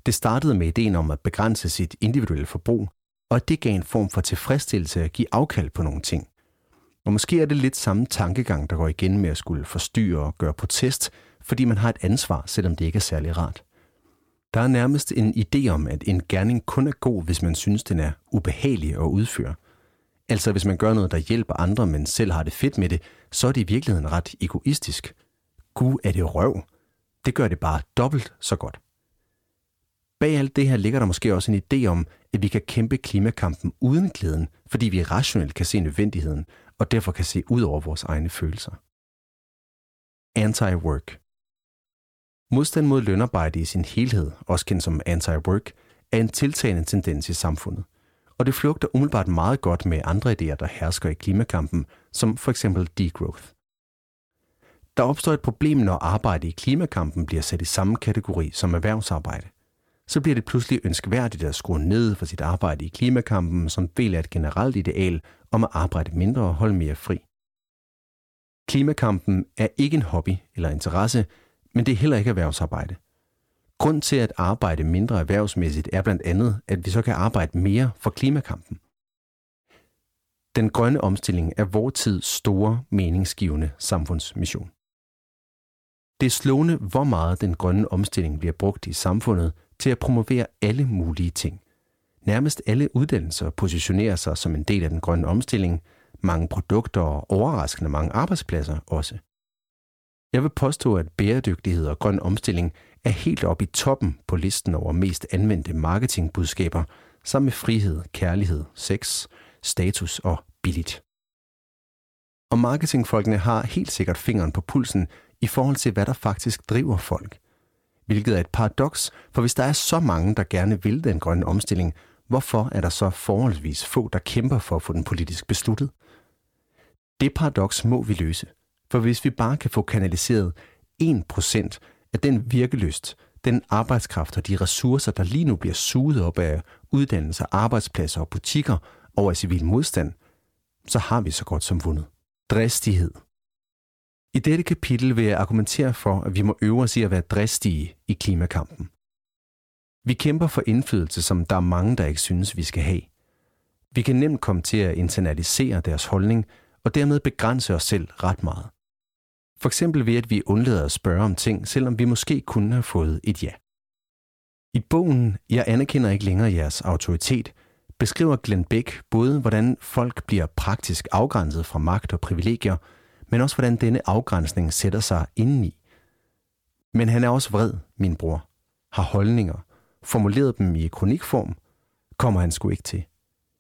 Det startede med ideen om at begrænse sit individuelle forbrug, og at det gav en form for tilfredsstillelse at give afkald på nogle ting. Og måske er det lidt samme tankegang, der går igen med at skulle forstyrre og gøre protest, fordi man har et ansvar, selvom det ikke er særlig rart. Der er nærmest en idé om, at en gerning kun er god, hvis man synes, den er ubehagelig at udføre. Altså hvis man gør noget, der hjælper andre, men selv har det fedt med det, så er det i virkeligheden ret egoistisk. Gud er det røv. Det gør det bare dobbelt så godt. Bag alt det her ligger der måske også en idé om, at vi kan kæmpe klimakampen uden glæden, fordi vi rationelt kan se nødvendigheden, og derfor kan se ud over vores egne følelser. Anti-work. Modstand mod lønarbejde i sin helhed, også kendt som anti-work, er en tiltagende tendens i samfundet. Og det flugter umiddelbart meget godt med andre idéer, der hersker i klimakampen, som for eksempel degrowth. Der opstår et problem, når arbejde i klimakampen bliver sat i samme kategori som erhvervsarbejde. Så bliver det pludselig ønskværdigt at skrue ned for sit arbejde i klimakampen, som vel er et generelt ideal om at arbejde mindre og holde mere fri. Klimakampen er ikke en hobby eller interesse, men det er heller ikke erhvervsarbejde. Grund til at arbejde mindre erhvervsmæssigt er blandt andet, at vi så kan arbejde mere for klimakampen. Den grønne omstilling er vor tids store, meningsgivende samfundsmission. Det er slående, hvor meget den grønne omstilling bliver brugt i samfundet til at promovere alle mulige ting. Nærmest alle uddannelser positionerer sig som en del af den grønne omstilling, mange produkter og overraskende mange arbejdspladser også. Jeg vil påstå, at bæredygtighed og grøn omstilling er helt oppe i toppen på listen over mest anvendte marketingbudskaber, sammen med frihed, kærlighed, sex, status og billigt. Og marketingfolkene har helt sikkert fingeren på pulsen i forhold til, hvad der faktisk driver folk. Hvilket er et paradoks, for hvis der er så mange, der gerne vil den grønne omstilling, hvorfor er der så forholdsvis få, der kæmper for at få den politisk besluttet? Det paradoks må vi løse. For hvis vi bare kan få kanaliseret 1% af den virkelyst, den arbejdskraft og de ressourcer, der lige nu bliver suget op af uddannelser, arbejdspladser og butikker over civil modstand, så har vi så godt som vundet. Dristighed. I dette kapitel vil jeg argumentere for, at vi må øve os i at være dristige i klimakampen. Vi kæmper for indflydelse, som der er mange, der ikke synes, vi skal have. Vi kan nemt komme til at internalisere deres holdning og dermed begrænse os selv ret meget. For eksempel ved, at vi undlader at spørge om ting, selvom vi måske kunne have fået et ja. I bogen Jeg anerkender ikke længere jeres autoritet, beskriver Glenn Beck både, hvordan folk bliver praktisk afgrænset fra magt og privilegier, men også hvordan denne afgrænsning sætter sig indeni. Men han er også vred, min bror, har holdninger, formuleret dem i kronikform, kommer han sgu ikke til.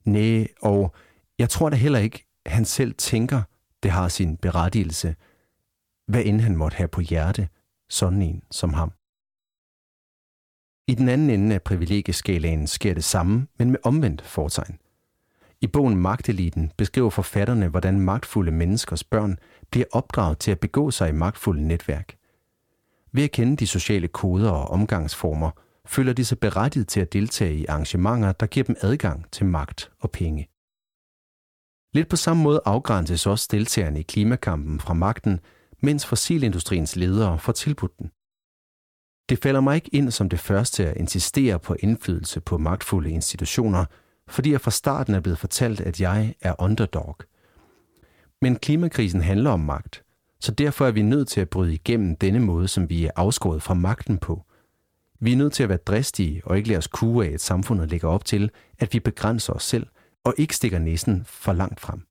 Næ, og jeg tror da heller ikke, han selv tænker, det har sin berettigelse, hvad end han måtte have på hjerte, sådan en som ham. I den anden ende af privilegieskalaen sker det samme, men med omvendt fortegn. I bogen Magteliten beskriver forfatterne, hvordan magtfulde menneskers børn bliver opdraget til at begå sig i magtfulde netværk. Ved at kende de sociale koder og omgangsformer, føler de sig berettiget til at deltage i arrangementer, der giver dem adgang til magt og penge. Lidt på samme måde afgrænses også deltagerne i klimakampen fra magten, mens fossilindustriens ledere får tilbudt den. Det falder mig ikke ind som det første at insistere på indflydelse på magtfulde institutioner, fordi jeg fra starten er blevet fortalt, at jeg er underdog. Men klimakrisen handler om magt, så derfor er vi nødt til at bryde igennem denne måde, som vi er afskåret fra magten på. Vi er nødt til at være dristige og ikke lade os kue af, at samfundet lægger op til, at vi begrænser os selv og ikke stikker næsen for langt frem.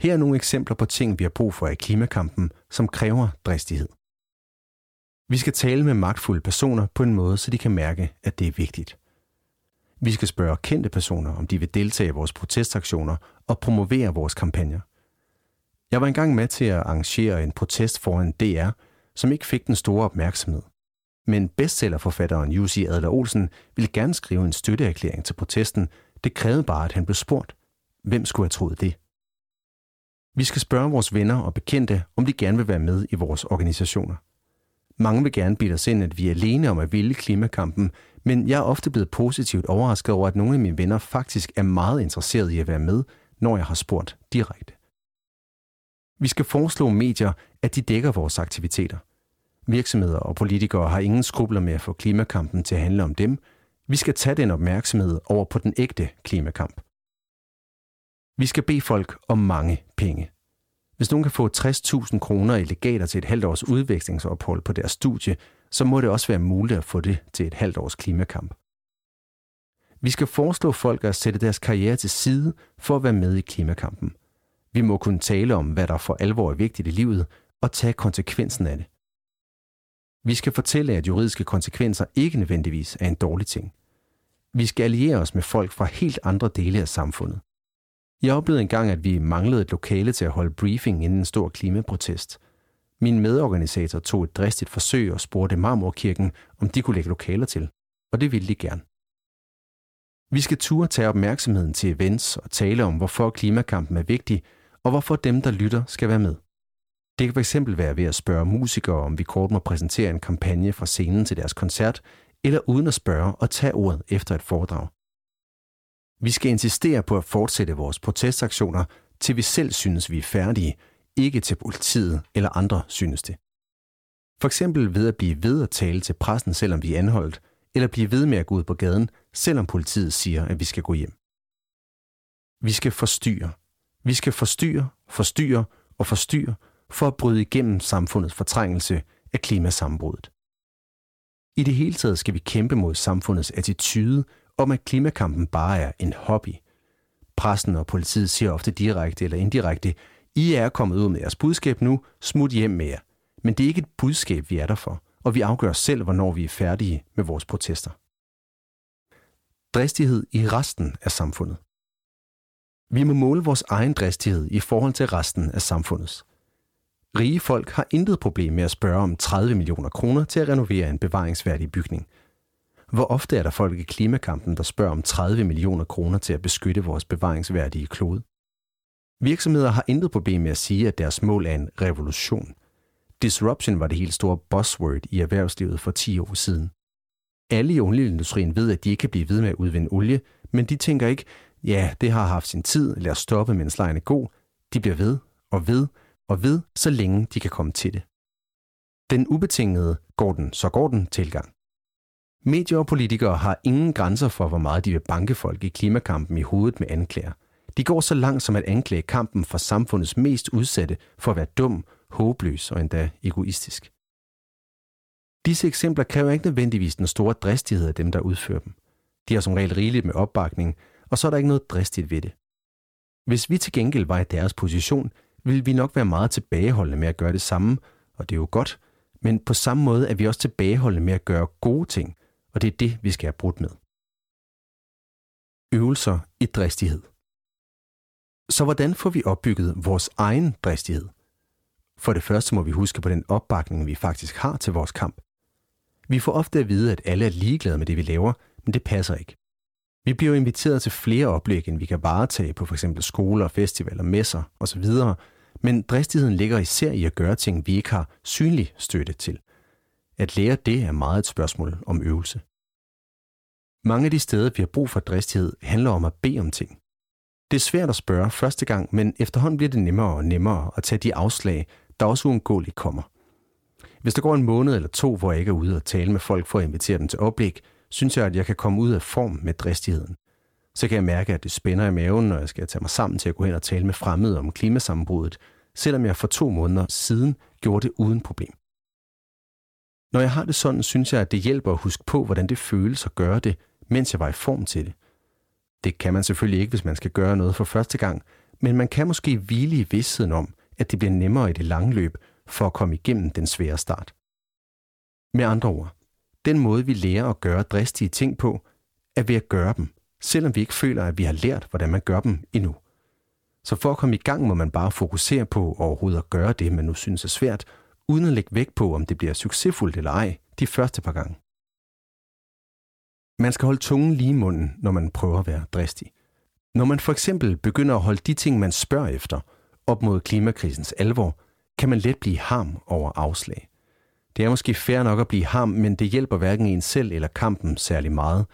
Her er nogle eksempler på ting, vi har brug for i klimakampen, som kræver dristighed. Vi skal tale med magtfulde personer på en måde, så de kan mærke, at det er vigtigt. Vi skal spørge kendte personer, om de vil deltage i vores protestaktioner og promovere vores kampagner. Jeg var engang med til at arrangere en protest foran DR, som ikke fik den store opmærksomhed. Men bestsellerforfatteren Jussi Adler Olsen ville gerne skrive en støtteerklæring til protesten. Det krævede bare, at han blev spurgt. Hvem skulle have troet det? Vi skal spørge vores venner og bekendte, om de gerne vil være med i vores organisationer. Mange vil gerne bilde os ind, at vi er alene om at ville klimakampen, men jeg er ofte blevet positivt overrasket over, at nogle af mine venner faktisk er meget interesserede i at være med, når jeg har spurgt direkte. Vi skal foreslå medier, at de dækker vores aktiviteter. Virksomheder og politikere har ingen skrubler med at få klimakampen til at handle om dem. Vi skal tage den opmærksomhed over på den ægte klimakamp. Vi skal bede folk om mange penge. Hvis nogen kan få 60.000 kroner i legater til et halvt års udvekslingsophold på deres studie, så må det også være muligt at få det til et halvt års klimakamp. Vi skal foreslå folk at sætte deres karriere til side for at være med i klimakampen. Vi må kunne tale om, hvad der for alvor er vigtigt i livet, og tage konsekvensen af det. Vi skal fortælle, at juridiske konsekvenser ikke nødvendigvis er en dårlig ting. Vi skal alliere os med folk fra helt andre dele af samfundet. Jeg oplevede engang, at vi manglede et lokale til at holde briefing inden en stor klimaprotest. Min medorganisator tog et dristigt forsøg og spurgte Marmorkirken, om de kunne lægge lokaler til, og det ville de gerne. Vi skal turde tage opmærksomheden til events og tale om, hvorfor klimakampen er vigtig, og hvorfor dem, der lytter, skal være med. Det kan fx være ved at spørge musikere, om vi kort må præsentere en kampagne fra scenen til deres koncert, eller uden at spørge og tage ordet efter et foredrag. Vi skal insistere på at fortsætte vores protestaktioner, til vi selv synes, vi er færdige, ikke til politiet eller andre synes det. For eksempel ved at blive ved at tale til pressen, selvom vi er anholdt, eller blive ved med at gå ud på gaden, selvom politiet siger, at vi skal gå hjem. Vi skal forstyrre. Vi skal forstyrre, forstyrre og forstyrre for at bryde igennem samfundets fortrængelse af klimasambruddet. I det hele taget skal vi kæmpe mod samfundets attitude om, at klimakampen bare er en hobby. Pressen og politiet siger ofte direkte eller indirekte, i er kommet ud med jeres budskab nu, smut hjem med jer. Men det er ikke et budskab, vi er der for, og vi afgør selv, hvornår vi er færdige med vores protester. Dristighed i resten af samfundet. Vi må måle vores egen dristighed i forhold til resten af samfundets. Rige folk har intet problem med at spørge om 30 millioner kroner til at renovere en bevaringsværdig bygning. Hvor ofte er der folk i klimakampen, der spørger om 30 millioner kroner til at beskytte vores bevaringsværdige klode? Virksomheder har intet problem med at sige, at deres mål er en revolution. Disruption var det helt store buzzword i erhvervslivet for 10 år siden. Alle i olieindustrien ved, at de ikke kan blive ved med at udvinde olie, men de tænker ikke, ja, det har haft sin tid, lad os stoppe, mens lejen er god. De bliver ved og ved og ved, så længe de kan komme til det. Den ubetingede går den, så går den tilgang. Medier og politikere har ingen grænser for, hvor meget de vil banke folk i klimakampen i hovedet med anklager. De går så langt som at anklage kampen for samfundets mest udsatte for at være dum, håbløs og endda egoistisk. Disse eksempler kræver ikke nødvendigvis den store dristighed af dem, der udfører dem. De har som regel rigeligt med opbakning, og så er der ikke noget dristigt ved det. Hvis vi til gengæld var i deres position, vil vi nok være meget tilbageholdende med at gøre det samme, og det er jo godt, men på samme måde er vi også tilbageholdende med at gøre gode ting, og det er det, vi skal have brudt med. Øvelser i dristighed. Så hvordan får vi opbygget vores egen dristighed? For det første må vi huske på den opbakning, vi faktisk har til vores kamp. Vi får ofte at vide, at alle er ligeglade med det, vi laver, men det passer ikke. Vi bliver inviteret til flere oplæg, end vi kan varetage på f.eks. skoler, festivaler, messer osv., men dristigheden ligger især i at gøre ting, vi ikke har synlig støtte til. At lære det er meget et spørgsmål om øvelse. Mange af de steder, vi har brug for dristighed, handler om at bede om ting. Det er svært at spørge første gang, men efterhånden bliver det nemmere og nemmere at tage de afslag, der også uundgåeligt kommer. Hvis der går en måned eller to, hvor jeg ikke er ude og tale med folk for at invitere dem til oplæg, synes jeg, at jeg kan komme ud af form med dristigheden. Så kan jeg mærke, at det spænder i maven, når jeg skal tage mig sammen til at gå hen og tale med fremmede om klimasammenbruddet, selvom jeg for to måneder siden gjorde det uden problem. Når jeg har det sådan, synes jeg, at det hjælper at huske på, hvordan det føles at gøre det, mens jeg var i form til det. Det kan man selvfølgelig ikke, hvis man skal gøre noget for første gang, men man kan måske hvile i vidstheden om, at det bliver nemmere i det lange løb for at komme igennem den svære start. Med andre ord, den måde vi lærer at gøre dristige ting på, er ved at gøre dem, selvom vi ikke føler, at vi har lært, hvordan man gør dem endnu. Så for at komme i gang må man bare fokusere på overhovedet at gøre det, man nu synes er svært, uden at lægge vægt på, om det bliver succesfuldt eller ej de første par gange. Man skal holde tungen lige i munden, når man prøver at være dristig. Når man for eksempel begynder at holde de ting, man spørger efter, op mod klimakrisens alvor, kan man let blive ham over afslag. Det er måske fair nok at blive ham, men det hjælper hverken en selv eller kampen særlig meget.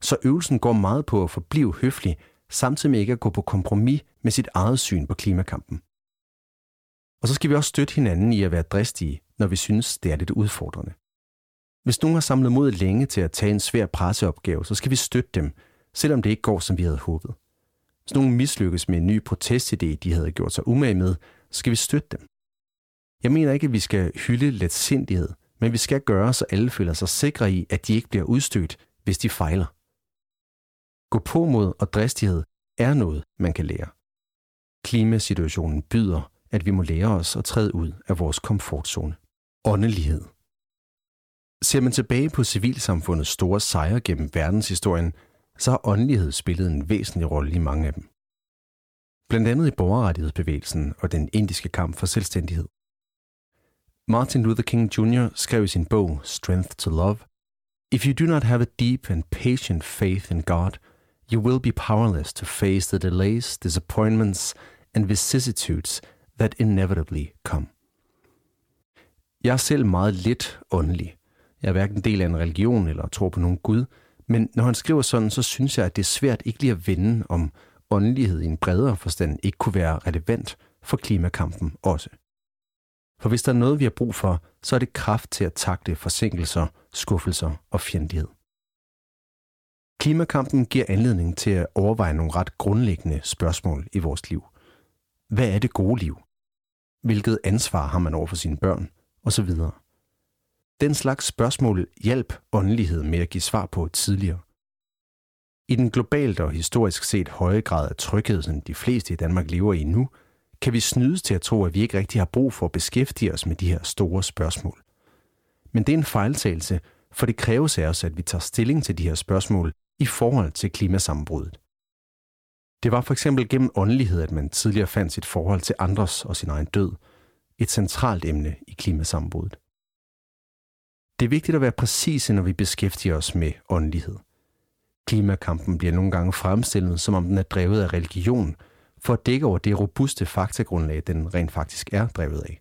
Så øvelsen går meget på at forblive høflig, samtidig med ikke at gå på kompromis med sit eget syn på klimakampen. Og så skal vi også støtte hinanden i at være dristige, når vi synes, det er lidt udfordrende. Hvis nogen har samlet mod længe til at tage en svær presseopgave, så skal vi støtte dem, selvom det ikke går, som vi havde håbet. Hvis nogen mislykkes med en ny protestidé, de havde gjort sig umage med, så skal vi støtte dem. Jeg mener ikke, at vi skal hylde letsindighed, men vi skal gøre, så alle føler sig sikre i, at de ikke bliver udstødt, hvis de fejler. Gå på mod og dristighed er noget, man kan lære. Klimasituationen byder, at vi må lære os at træde ud af vores komfortzone. Åndelighed. Ser man tilbage på civilsamfundets store sejre gennem verdenshistorien, så har åndelighed spillet en væsentlig rolle i mange af dem. Blandt andet i borgerrettighedsbevægelsen og den indiske kamp for selvstændighed. Martin Luther King Jr. skrev i sin bog Strength to Love, If you do not have a deep and patient faith in God, you will be powerless to face the delays, disappointments and vicissitudes that inevitably come. Jeg er selv meget lidt åndelig. Jeg er hverken del af en religion eller tror på nogen Gud, men når han skriver sådan, så synes jeg, at det er svært ikke lige at vende om åndelighed i en bredere forstand ikke kunne være relevant for klimakampen også. For hvis der er noget, vi har brug for, så er det kraft til at takle forsinkelser, skuffelser og fjendtlighed. Klimakampen giver anledning til at overveje nogle ret grundlæggende spørgsmål i vores liv. Hvad er det gode liv? Hvilket ansvar har man over for sine børn? Og så videre. Den slags spørgsmål hjalp åndelighed med at give svar på tidligere. I den globalt og historisk set høje grad af tryghed, som de fleste i Danmark lever i nu, kan vi snydes til at tro, at vi ikke rigtig har brug for at beskæftige os med de her store spørgsmål. Men det er en fejltagelse, for det kræves af os, at vi tager stilling til de her spørgsmål i forhold til klimasammenbruddet. Det var for eksempel gennem åndelighed, at man tidligere fandt sit forhold til andres og sin egen død, et centralt emne i klimasammenbruddet. Det er vigtigt at være præcise, når vi beskæftiger os med åndelighed. Klimakampen bliver nogle gange fremstillet, som om den er drevet af religion, for at dække over det robuste faktagrundlag, den rent faktisk er drevet af.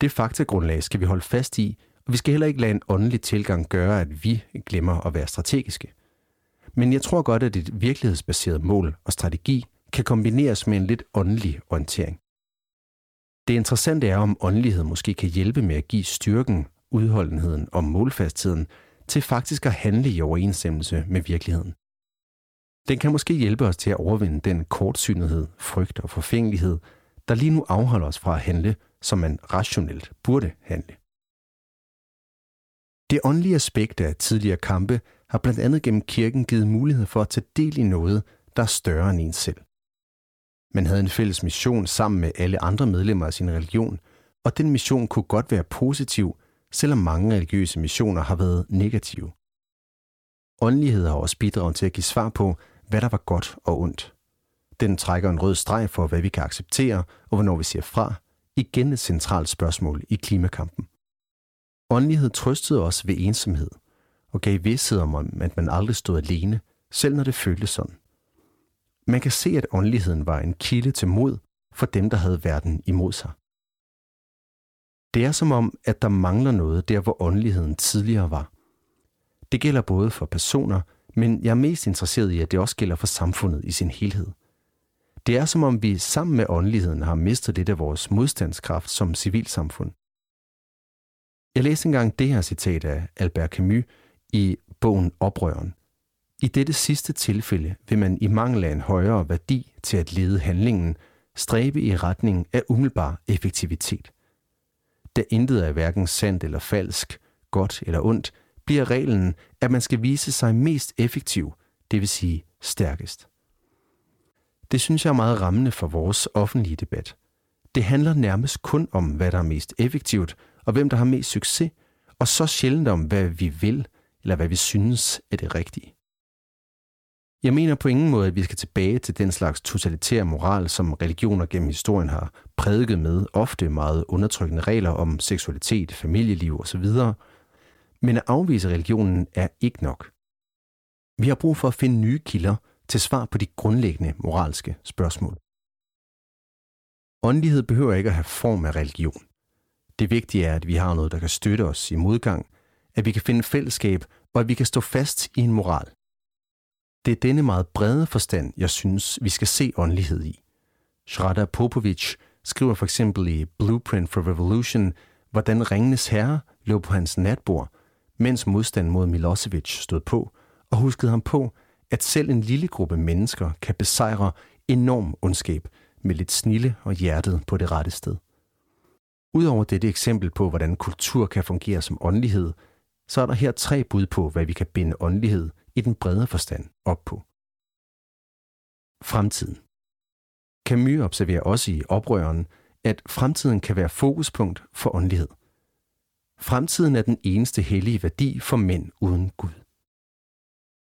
Det faktagrundlag skal vi holde fast i, og vi skal heller ikke lade en åndelig tilgang gøre, at vi glemmer at være strategiske. Men jeg tror godt, at et virkelighedsbaseret mål og strategi kan kombineres med en lidt åndelig orientering. Det interessante er, om åndelighed måske kan hjælpe med at give styrken udholdenheden og målfastheden til faktisk at handle i overensstemmelse med virkeligheden. Den kan måske hjælpe os til at overvinde den kortsynethed, frygt og forfængelighed, der lige nu afholder os fra at handle, som man rationelt burde handle. Det åndelige aspekt af tidligere kampe har blandt andet gennem kirken givet mulighed for at tage del i noget, der er større end en selv. Man havde en fælles mission sammen med alle andre medlemmer af sin religion, og den mission kunne godt være positiv, selvom mange religiøse missioner har været negative. Åndelighed har også bidraget til at give svar på, hvad der var godt og ondt. Den trækker en rød streg for, hvad vi kan acceptere og hvornår vi siger fra. Igen et centralt spørgsmål i klimakampen. Åndelighed trøstede os ved ensomhed og gav vidsthed om, at man aldrig stod alene, selv når det føltes sådan. Man kan se, at åndeligheden var en kilde til mod for dem, der havde verden imod sig. Det er som om, at der mangler noget der, hvor åndeligheden tidligere var. Det gælder både for personer, men jeg er mest interesseret i, at det også gælder for samfundet i sin helhed. Det er som om vi sammen med åndeligheden har mistet lidt af vores modstandskraft som civilsamfund. Jeg læste engang det her citat af Albert Camus i bogen Oprøren. I dette sidste tilfælde vil man i mangel af en højere værdi til at lede handlingen stræbe i retning af umiddelbar effektivitet. Da intet er hverken sandt eller falsk, godt eller ondt, bliver reglen, at man skal vise sig mest effektiv, det vil sige stærkest. Det synes jeg er meget rammende for vores offentlige debat. Det handler nærmest kun om, hvad der er mest effektivt, og hvem der har mest succes, og så sjældent om, hvad vi vil, eller hvad vi synes er det rigtige. Jeg mener på ingen måde, at vi skal tilbage til den slags totalitær moral, som religioner gennem historien har prædiket med ofte meget undertrykkende regler om seksualitet, familieliv osv., men at afvise religionen er ikke nok. Vi har brug for at finde nye kilder til svar på de grundlæggende moralske spørgsmål. Åndelighed behøver ikke at have form af religion. Det vigtige er, at vi har noget, der kan støtte os i modgang, at vi kan finde fællesskab, og at vi kan stå fast i en moral. Det er denne meget brede forstand, jeg synes, vi skal se åndelighed i. Shraddha Popovic skriver for eksempel i Blueprint for Revolution, hvordan ringenes herre lå på hans natbord, mens modstand mod Milosevic stod på, og huskede ham på, at selv en lille gruppe mennesker kan besejre enorm ondskab med lidt snille og hjertet på det rette sted. Udover dette eksempel på, hvordan kultur kan fungere som åndelighed, så er der her tre bud på, hvad vi kan binde åndelighed i den bredere forstand op på. Fremtiden. Camus observerer også i oprøren, at fremtiden kan være fokuspunkt for åndelighed. Fremtiden er den eneste hellige værdi for mænd uden Gud.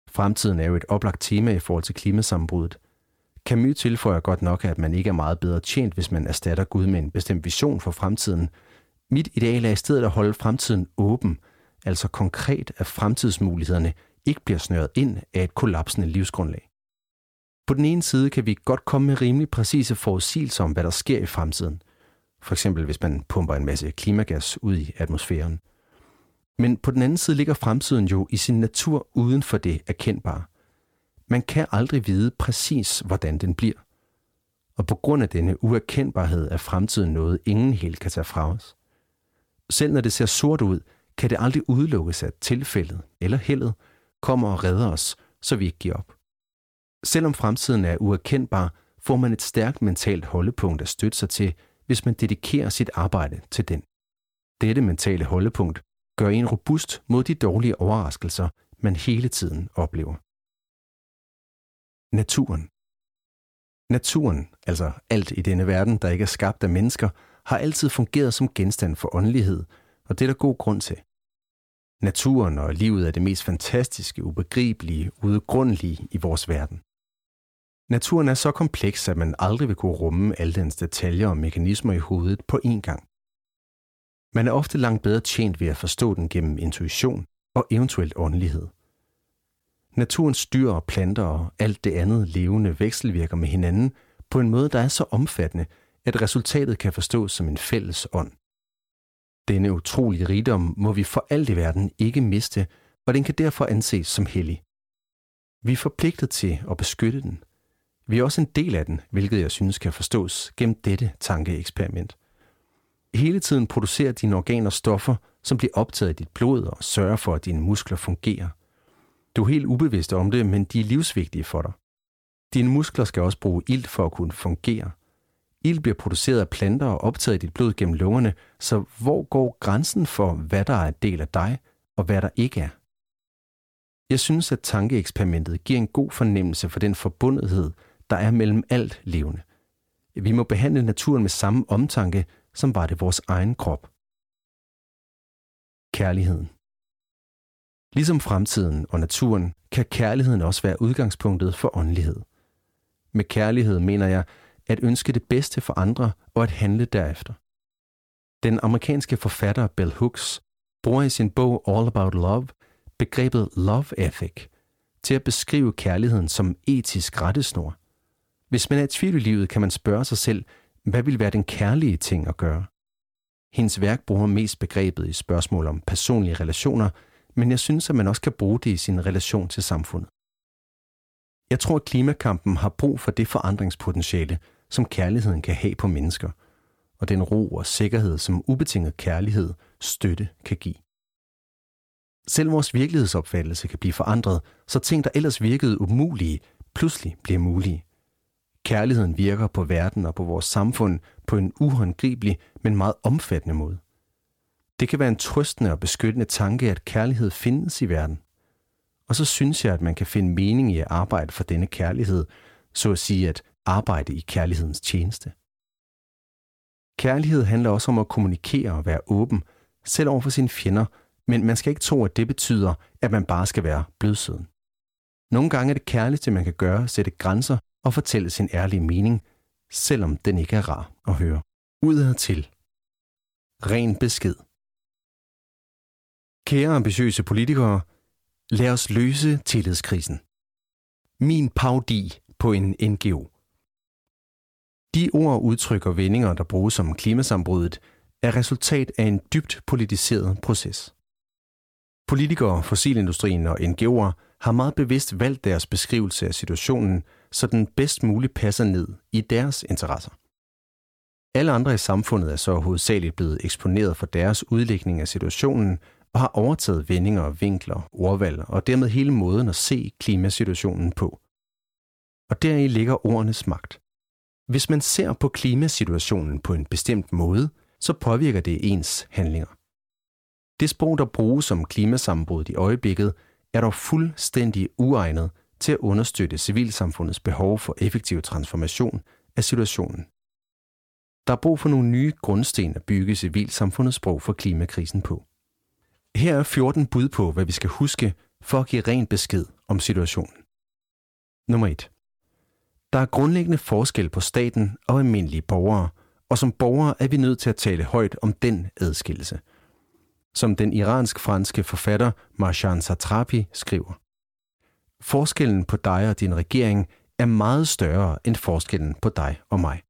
Fremtiden er jo et oplagt tema i forhold til klimasambruddet. Camus tilføjer godt nok, at man ikke er meget bedre tjent, hvis man erstatter Gud med en bestemt vision for fremtiden. Mit ideal er i stedet at holde fremtiden åben, altså konkret, at fremtidsmulighederne ikke bliver snøret ind af et kollapsende livsgrundlag. På den ene side kan vi godt komme med rimelig præcise forudsigelser om, hvad der sker i fremtiden. For eksempel hvis man pumper en masse klimagas ud i atmosfæren. Men på den anden side ligger fremtiden jo i sin natur uden for det erkendbare. Man kan aldrig vide præcis, hvordan den bliver. Og på grund af denne uerkendbarhed er fremtiden noget, ingen helt kan tage fra os. Selv når det ser sort ud, kan det aldrig udelukkes, at tilfældet eller heldet kommer og redder os, så vi ikke giver op. Selvom fremtiden er uerkendbar, får man et stærkt mentalt holdepunkt at støtte sig til, hvis man dedikerer sit arbejde til den. Dette mentale holdepunkt gør en robust mod de dårlige overraskelser, man hele tiden oplever. Naturen. Naturen, altså alt i denne verden, der ikke er skabt af mennesker, har altid fungeret som genstand for åndelighed, og det er der god grund til. Naturen og livet er det mest fantastiske, ubegribelige, udgrundelige i vores verden. Naturen er så kompleks, at man aldrig vil kunne rumme alle dens detaljer og mekanismer i hovedet på én gang. Man er ofte langt bedre tjent ved at forstå den gennem intuition og eventuelt åndelighed. Naturens dyr og planter og alt det andet levende vekselvirker med hinanden på en måde, der er så omfattende, at resultatet kan forstås som en fælles ånd. Denne utrolige rigdom må vi for alt i verden ikke miste, og den kan derfor anses som hellig. Vi er forpligtet til at beskytte den. Vi er også en del af den, hvilket jeg synes kan forstås gennem dette tankeeksperiment. Hele tiden producerer dine organer stoffer, som bliver optaget i dit blod og sørger for, at dine muskler fungerer. Du er helt ubevidst om det, men de er livsvigtige for dig. Dine muskler skal også bruge ilt for at kunne fungere – Ild bliver produceret af planter og optaget i dit blod gennem lungerne, så hvor går grænsen for, hvad der er en del af dig, og hvad der ikke er? Jeg synes, at tankeeksperimentet giver en god fornemmelse for den forbundethed, der er mellem alt levende. Vi må behandle naturen med samme omtanke, som var det vores egen krop. Kærligheden. Ligesom fremtiden og naturen, kan kærligheden også være udgangspunktet for åndelighed. Med kærlighed mener jeg, at ønske det bedste for andre og at handle derefter. Den amerikanske forfatter Bell Hooks bruger i sin bog All About Love begrebet love ethic til at beskrive kærligheden som etisk rettesnor. Hvis man er i tvivl i livet, kan man spørge sig selv, hvad vil være den kærlige ting at gøre? Hendes værk bruger mest begrebet i spørgsmål om personlige relationer, men jeg synes, at man også kan bruge det i sin relation til samfundet. Jeg tror, at klimakampen har brug for det forandringspotentiale, som kærligheden kan have på mennesker, og den ro og sikkerhed, som ubetinget kærlighed, støtte kan give. Selv vores virkelighedsopfattelse kan blive forandret, så ting, der ellers virkede umulige, pludselig bliver mulige. Kærligheden virker på verden og på vores samfund på en uhåndgribelig, men meget omfattende måde. Det kan være en trøstende og beskyttende tanke, at kærlighed findes i verden. Og så synes jeg, at man kan finde mening i at arbejde for denne kærlighed, så at sige at arbejde i kærlighedens tjeneste. Kærlighed handler også om at kommunikere og være åben, selv over for sine fjender, men man skal ikke tro, at det betyder, at man bare skal være blødsøden. Nogle gange er det kærligste, man kan gøre, at sætte grænser og fortælle sin ærlige mening, selvom den ikke er rar at høre. Udad til. Ren besked. Kære ambitiøse politikere, lad os løse tillidskrisen. Min paudi på en NGO. De ord, udtryk og vendinger, der bruges som klimasambruddet, er resultat af en dybt politiseret proces. Politikere, fossilindustrien og NGO'er har meget bevidst valgt deres beskrivelse af situationen, så den bedst muligt passer ned i deres interesser. Alle andre i samfundet er så hovedsageligt blevet eksponeret for deres udlægning af situationen og har overtaget vendinger vinkler, ordvalg og dermed hele måden at se klimasituationen på. Og deri ligger ordenes magt. Hvis man ser på klimasituationen på en bestemt måde, så påvirker det ens handlinger. Det sprog, der bruges som klimasambruddet i øjeblikket, er dog fuldstændig uegnet til at understøtte civilsamfundets behov for effektiv transformation af situationen. Der er brug for nogle nye grundsten at bygge civilsamfundets sprog for klimakrisen på. Her er 14 bud på, hvad vi skal huske for at give ren besked om situationen. Nummer 1. Der er grundlæggende forskel på staten og almindelige borgere, og som borgere er vi nødt til at tale højt om den adskillelse. Som den iransk-franske forfatter Marjan Satrapi skriver. Forskellen på dig og din regering er meget større end forskellen på dig og mig.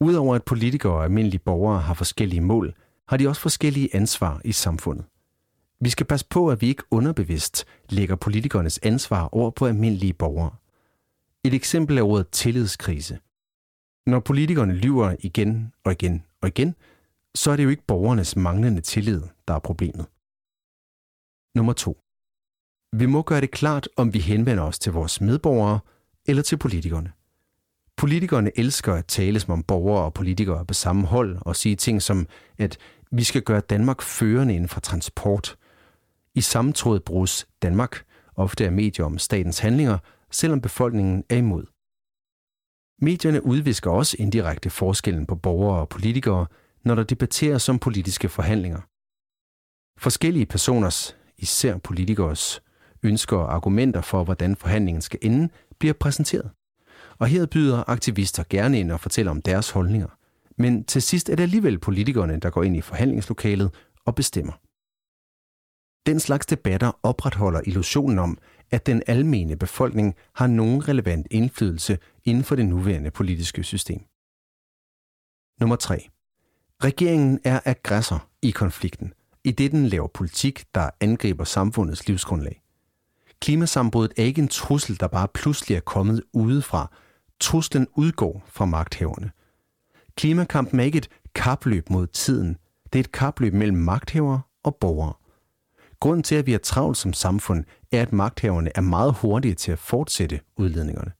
Udover at politikere og almindelige borgere har forskellige mål, har de også forskellige ansvar i samfundet. Vi skal passe på, at vi ikke underbevidst lægger politikernes ansvar over på almindelige borgere. Et eksempel er ordet tillidskrise. Når politikerne lyver igen og igen og igen, så er det jo ikke borgernes manglende tillid, der er problemet. Nummer 2. Vi må gøre det klart, om vi henvender os til vores medborgere eller til politikerne. Politikerne elsker at tale som om borgere og politikere er på samme hold og sige ting som, at vi skal gøre Danmark førende inden for transport. I samme tråd bruges Danmark, ofte af medier om statens handlinger, selvom befolkningen er imod. Medierne udvisker også indirekte forskellen på borgere og politikere, når der debatteres om politiske forhandlinger. Forskellige personers, især politikers, ønsker og argumenter for, hvordan forhandlingen skal ende, bliver præsenteret. Og her byder aktivister gerne ind og fortæller om deres holdninger. Men til sidst er det alligevel politikerne, der går ind i forhandlingslokalet og bestemmer. Den slags debatter opretholder illusionen om, at den almene befolkning har nogen relevant indflydelse inden for det nuværende politiske system. Nummer 3. Regeringen er aggressor i konflikten, i det den laver politik, der angriber samfundets livsgrundlag. Klimasambruddet er ikke en trussel, der bare pludselig er kommet udefra. Truslen udgår fra magthaverne. Klimakampen er ikke et kapløb mod tiden. Det er et kapløb mellem magthavere og borgere. Grunden til, at vi er travlt som samfund, er, at magthaverne er meget hurtige til at fortsætte udledningerne.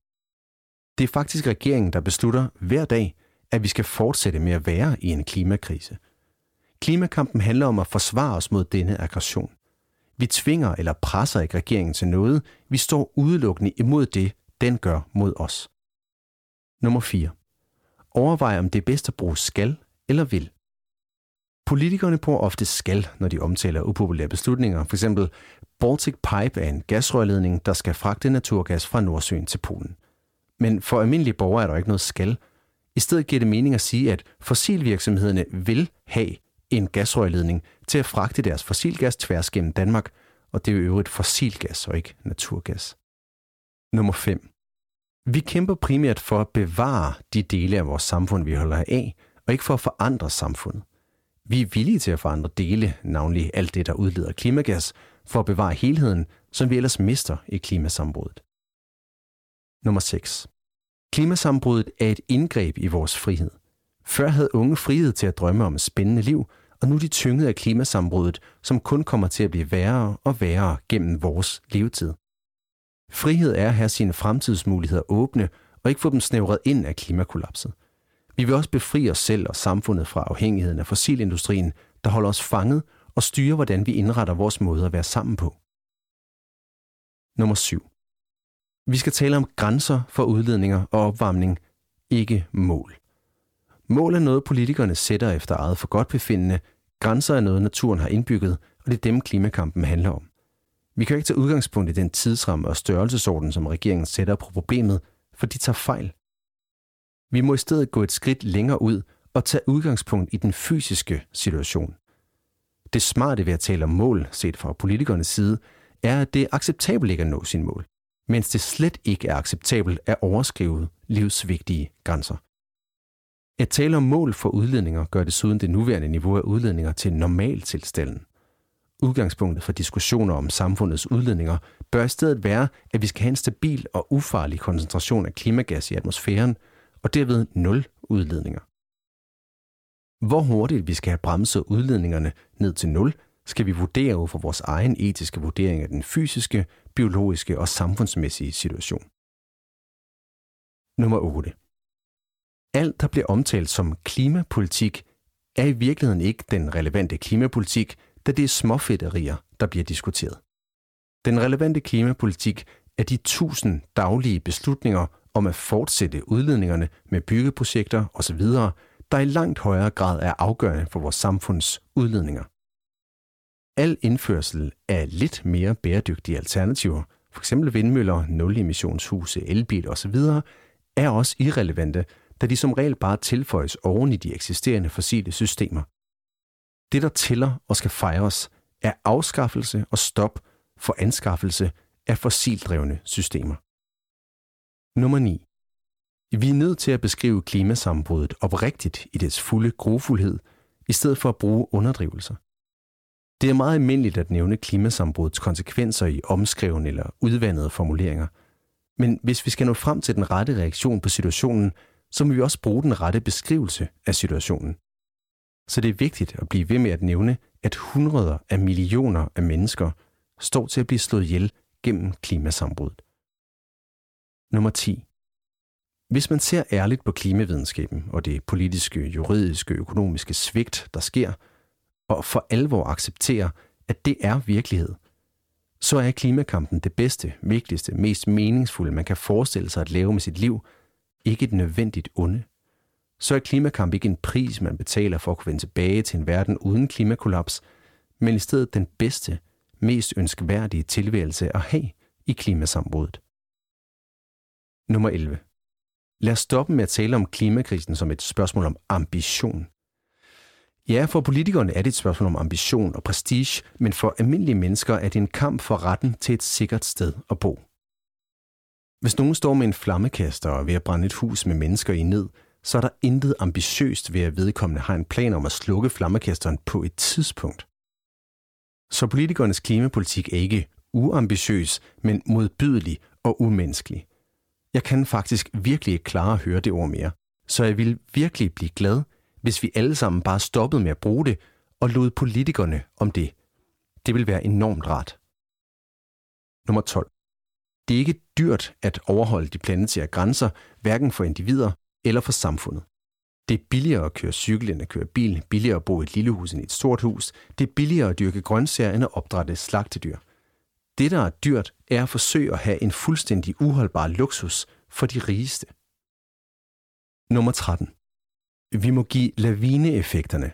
Det er faktisk regeringen, der beslutter hver dag, at vi skal fortsætte med at være i en klimakrise. Klimakampen handler om at forsvare os mod denne aggression. Vi tvinger eller presser ikke regeringen til noget. Vi står udelukkende imod det, den gør mod os. Nummer 4. Overvej om det er bedst at bruge skal eller vil. Politikerne bruger ofte skal, når de omtaler upopulære beslutninger. For eksempel Baltic Pipe er en gasrørledning, der skal fragte naturgas fra Nordsøen til Polen. Men for almindelige borgere er der ikke noget skal. I stedet giver det mening at sige, at fossilvirksomhederne vil have en gasrørledning til at fragte deres fossilgas tværs gennem Danmark, og det er jo øvrigt fossilgas og ikke naturgas. Nummer 5. Vi kæmper primært for at bevare de dele af vores samfund, vi holder af, og ikke for at forandre samfundet. Vi er villige til at forandre dele, navnlig alt det, der udleder klimagas, for at bevare helheden, som vi ellers mister i klimasambruddet. Nummer 6. Klimasambruddet er et indgreb i vores frihed. Før havde unge frihed til at drømme om et spændende liv, og nu er de tynget af klimasambruddet, som kun kommer til at blive værre og værre gennem vores levetid. Frihed er at have sine fremtidsmuligheder åbne og ikke få dem snævret ind af klimakollapset. Vi vil også befri os selv og samfundet fra afhængigheden af fossilindustrien, der holder os fanget og styrer, hvordan vi indretter vores måde at være sammen på. Nummer 7. Vi skal tale om grænser for udledninger og opvarmning, ikke mål. Mål er noget, politikerne sætter efter eget for godt befindende. Grænser er noget, naturen har indbygget, og det er dem, klimakampen handler om. Vi kan ikke tage udgangspunkt i den tidsramme og størrelsesorden, som regeringen sætter på problemet, for de tager fejl. Vi må i stedet gå et skridt længere ud og tage udgangspunkt i den fysiske situation. Det smarte ved at tale om mål, set fra politikernes side, er, at det er acceptabelt ikke at nå sin mål, mens det slet ikke er acceptabelt at overskrive livsvigtige grænser. At tale om mål for udledninger gør desuden det nuværende niveau af udledninger til normaltilstanden. Udgangspunktet for diskussioner om samfundets udledninger bør i stedet være, at vi skal have en stabil og ufarlig koncentration af klimagas i atmosfæren, og derved nul udledninger. Hvor hurtigt vi skal have bremset udledningerne ned til nul, skal vi vurdere ud fra vores egen etiske vurdering af den fysiske, biologiske og samfundsmæssige situation. Nummer 8. Alt, der bliver omtalt som klimapolitik, er i virkeligheden ikke den relevante klimapolitik, da det er småfætterier, der bliver diskuteret. Den relevante klimapolitik er de tusind daglige beslutninger om at fortsætte udledningerne med byggeprojekter osv., der i langt højere grad er afgørende for vores samfunds udledninger. Al indførsel af lidt mere bæredygtige alternativer, f.eks. vindmøller, nulemissionshuse, elbiler osv., er også irrelevante, da de som regel bare tilføjes oven i de eksisterende fossile systemer. Det, der tæller og skal fejres, er afskaffelse og stop for anskaffelse af fossildrevne systemer. Nummer 9. Vi er nødt til at beskrive klimasambruddet oprigtigt i dets fulde grofuldhed, i stedet for at bruge underdrivelser. Det er meget almindeligt at nævne klimasambrudets konsekvenser i omskrevne eller udvandede formuleringer. Men hvis vi skal nå frem til den rette reaktion på situationen, så må vi også bruge den rette beskrivelse af situationen. Så det er vigtigt at blive ved med at nævne, at hundreder af millioner af mennesker står til at blive slået ihjel gennem klimasambruddet. Nummer 10. Hvis man ser ærligt på klimavidenskaben og det politiske, juridiske, økonomiske svigt, der sker, og for alvor accepterer, at det er virkelighed, så er klimakampen det bedste, vigtigste, mest meningsfulde, man kan forestille sig at lave med sit liv, ikke et nødvendigt onde. Så er klimakamp ikke en pris, man betaler for at kunne vende tilbage til en verden uden klimakollaps, men i stedet den bedste, mest ønskværdige tilværelse at have i klimasambruddet. Nummer 11. Lad os stoppe med at tale om klimakrisen som et spørgsmål om ambition. Ja, for politikerne er det et spørgsmål om ambition og prestige, men for almindelige mennesker er det en kamp for retten til et sikkert sted at bo. Hvis nogen står med en flammekaster og er ved at brænde et hus med mennesker i ned, så er der intet ambitiøst ved at vedkommende har en plan om at slukke flammekasteren på et tidspunkt. Så politikernes klimapolitik er ikke uambitiøs, men modbydelig og umenneskelig. Jeg kan faktisk virkelig ikke klare at høre det ord mere. Så jeg vil virkelig blive glad, hvis vi alle sammen bare stoppede med at bruge det og lod politikerne om det. Det vil være enormt rart. Nummer 12. Det er ikke dyrt at overholde de planetære grænser, hverken for individer eller for samfundet. Det er billigere at køre cykel end at køre bil, billigere at bo i et lille hus end i et stort hus, det er billigere at dyrke grøntsager end at opdrætte slagtedyr. Det, der er dyrt, er at forsøge at have en fuldstændig uholdbar luksus for de rigeste. Nummer 13. Vi må give lavineeffekterne,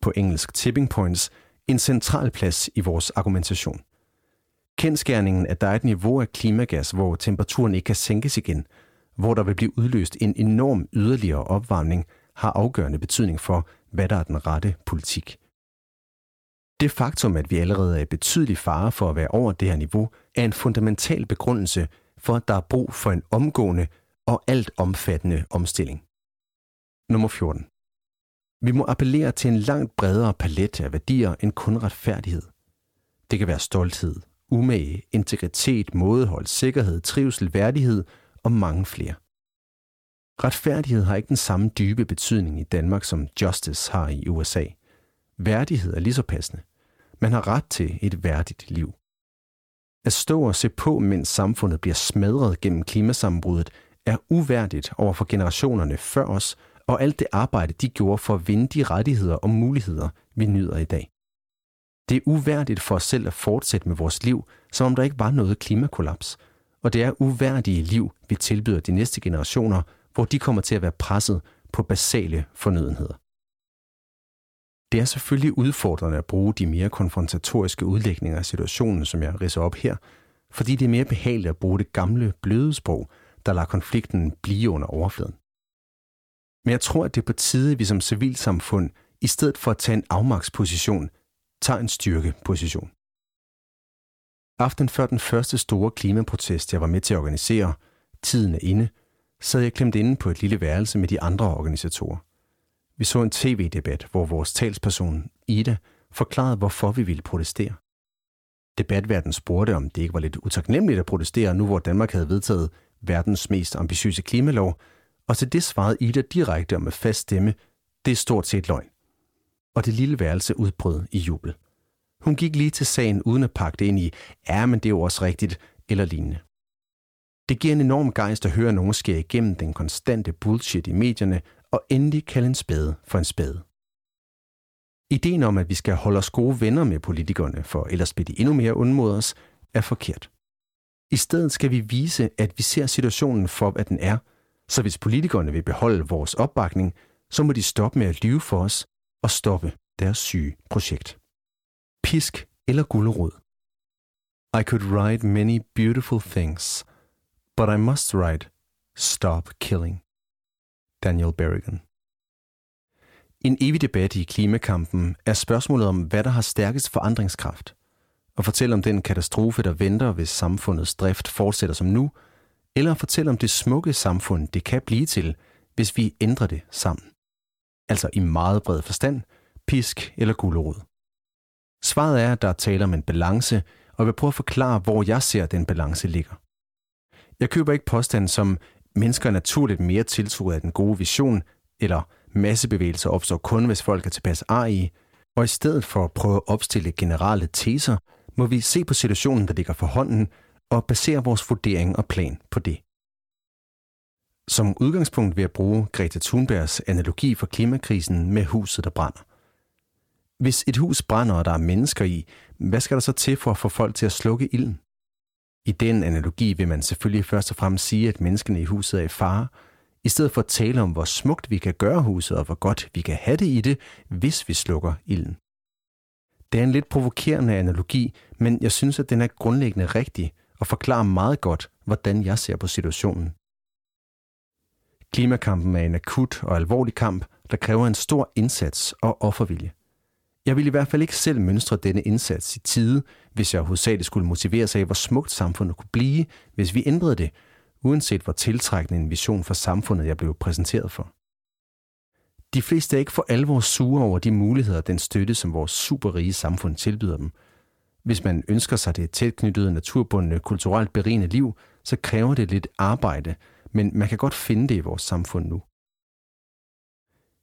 på engelsk tipping points, en central plads i vores argumentation. Kendskærningen, at der er et niveau af klimagas, hvor temperaturen ikke kan sænkes igen, hvor der vil blive udløst en enorm yderligere opvarmning, har afgørende betydning for, hvad der er den rette politik. Det faktum, at vi allerede er i betydelig fare for at være over det her niveau, er en fundamental begrundelse for, at der er brug for en omgående og alt omfattende omstilling. Nummer 14. Vi må appellere til en langt bredere palet af værdier end kun retfærdighed. Det kan være stolthed, umage, integritet, mådehold, sikkerhed, trivsel, værdighed og mange flere. Retfærdighed har ikke den samme dybe betydning i Danmark, som justice har i USA. Værdighed er lige så passende. Man har ret til et værdigt liv. At stå og se på, mens samfundet bliver smadret gennem klimasammenbruddet, er uværdigt over for generationerne før os, og alt det arbejde, de gjorde for at vinde de rettigheder og muligheder, vi nyder i dag. Det er uværdigt for os selv at fortsætte med vores liv, som om der ikke var noget klimakollaps. Og det er uværdige liv, vi tilbyder de næste generationer, hvor de kommer til at være presset på basale fornødenheder. Det er selvfølgelig udfordrende at bruge de mere konfrontatoriske udlægninger af situationen, som jeg ridser op her, fordi det er mere behageligt at bruge det gamle, bløde sprog, der lader konflikten blive under overfladen. Men jeg tror, at det er på tide, at vi som civilsamfund, i stedet for at tage en afmagtsposition, tager en styrkeposition. Aften før den første store klimaprotest, jeg var med til at organisere, tiden er inde, sad jeg klemt inde på et lille værelse med de andre organisatorer. Vi så en tv-debat, hvor vores talsperson, Ida, forklarede, hvorfor vi ville protestere. Debatverden spurgte, om det ikke var lidt utaknemmeligt at protestere, nu hvor Danmark havde vedtaget verdens mest ambitiøse klimalov, og til det svarede Ida direkte og med fast stemme, det er stort set løgn. Og det lille værelse udbrød i jubel. Hun gik lige til sagen uden at pakke det ind i, ja, men det er jo også rigtigt, eller lignende. Det giver en enorm gejst at høre nogen skære igennem den konstante bullshit i medierne og endelig kalde en spade for en spade. Ideen om, at vi skal holde os gode venner med politikerne, for ellers bliver de endnu mere undmod os, er forkert. I stedet skal vi vise, at vi ser situationen for, hvad den er, så hvis politikerne vil beholde vores opbakning, så må de stoppe med at lyve for os og stoppe deres syge projekt. Pisk eller gulerod. I could write many beautiful things, but I must write Stop Killing. Daniel Berrigan. En evig debat i klimakampen er spørgsmålet om, hvad der har stærkest forandringskraft, og fortælle om den katastrofe, der venter, hvis samfundets drift fortsætter som nu, eller fortælle om det smukke samfund, det kan blive til, hvis vi ændrer det sammen. Altså i meget bred forstand, pisk eller gulerod. Svaret er, at der taler tale om en balance, og jeg vil prøve at forklare, hvor jeg ser, at den balance ligger. Jeg køber ikke påstanden som, mennesker er naturligt mere tiltrukket af den gode vision, eller massebevægelser opstår kun, hvis folk er tilpas i, og i stedet for at prøve at opstille generelle teser, må vi se på situationen, der ligger for hånden, og basere vores vurdering og plan på det. Som udgangspunkt vil jeg bruge Greta Thunbergs analogi for klimakrisen med huset, der brænder. Hvis et hus brænder, og der er mennesker i, hvad skal der så til for at få folk til at slukke ilden? I den analogi vil man selvfølgelig først og fremmest sige, at menneskene i huset er i fare, i stedet for at tale om, hvor smukt vi kan gøre huset, og hvor godt vi kan have det i det, hvis vi slukker ilden. Det er en lidt provokerende analogi, men jeg synes, at den er grundlæggende rigtig og forklarer meget godt, hvordan jeg ser på situationen. Klimakampen er en akut og alvorlig kamp, der kræver en stor indsats og offervilje. Jeg ville i hvert fald ikke selv mønstre denne indsats i tide, hvis jeg hovedsageligt skulle motivere sig af, hvor smukt samfundet kunne blive, hvis vi ændrede det, uanset hvor tiltrækkende en vision for samfundet jeg blev præsenteret for. De fleste er ikke for alvor sure over de muligheder og den støtte, som vores superrige samfund tilbyder dem. Hvis man ønsker sig det tæt knyttede, naturbundne, kulturelt berigende liv, så kræver det lidt arbejde, men man kan godt finde det i vores samfund nu.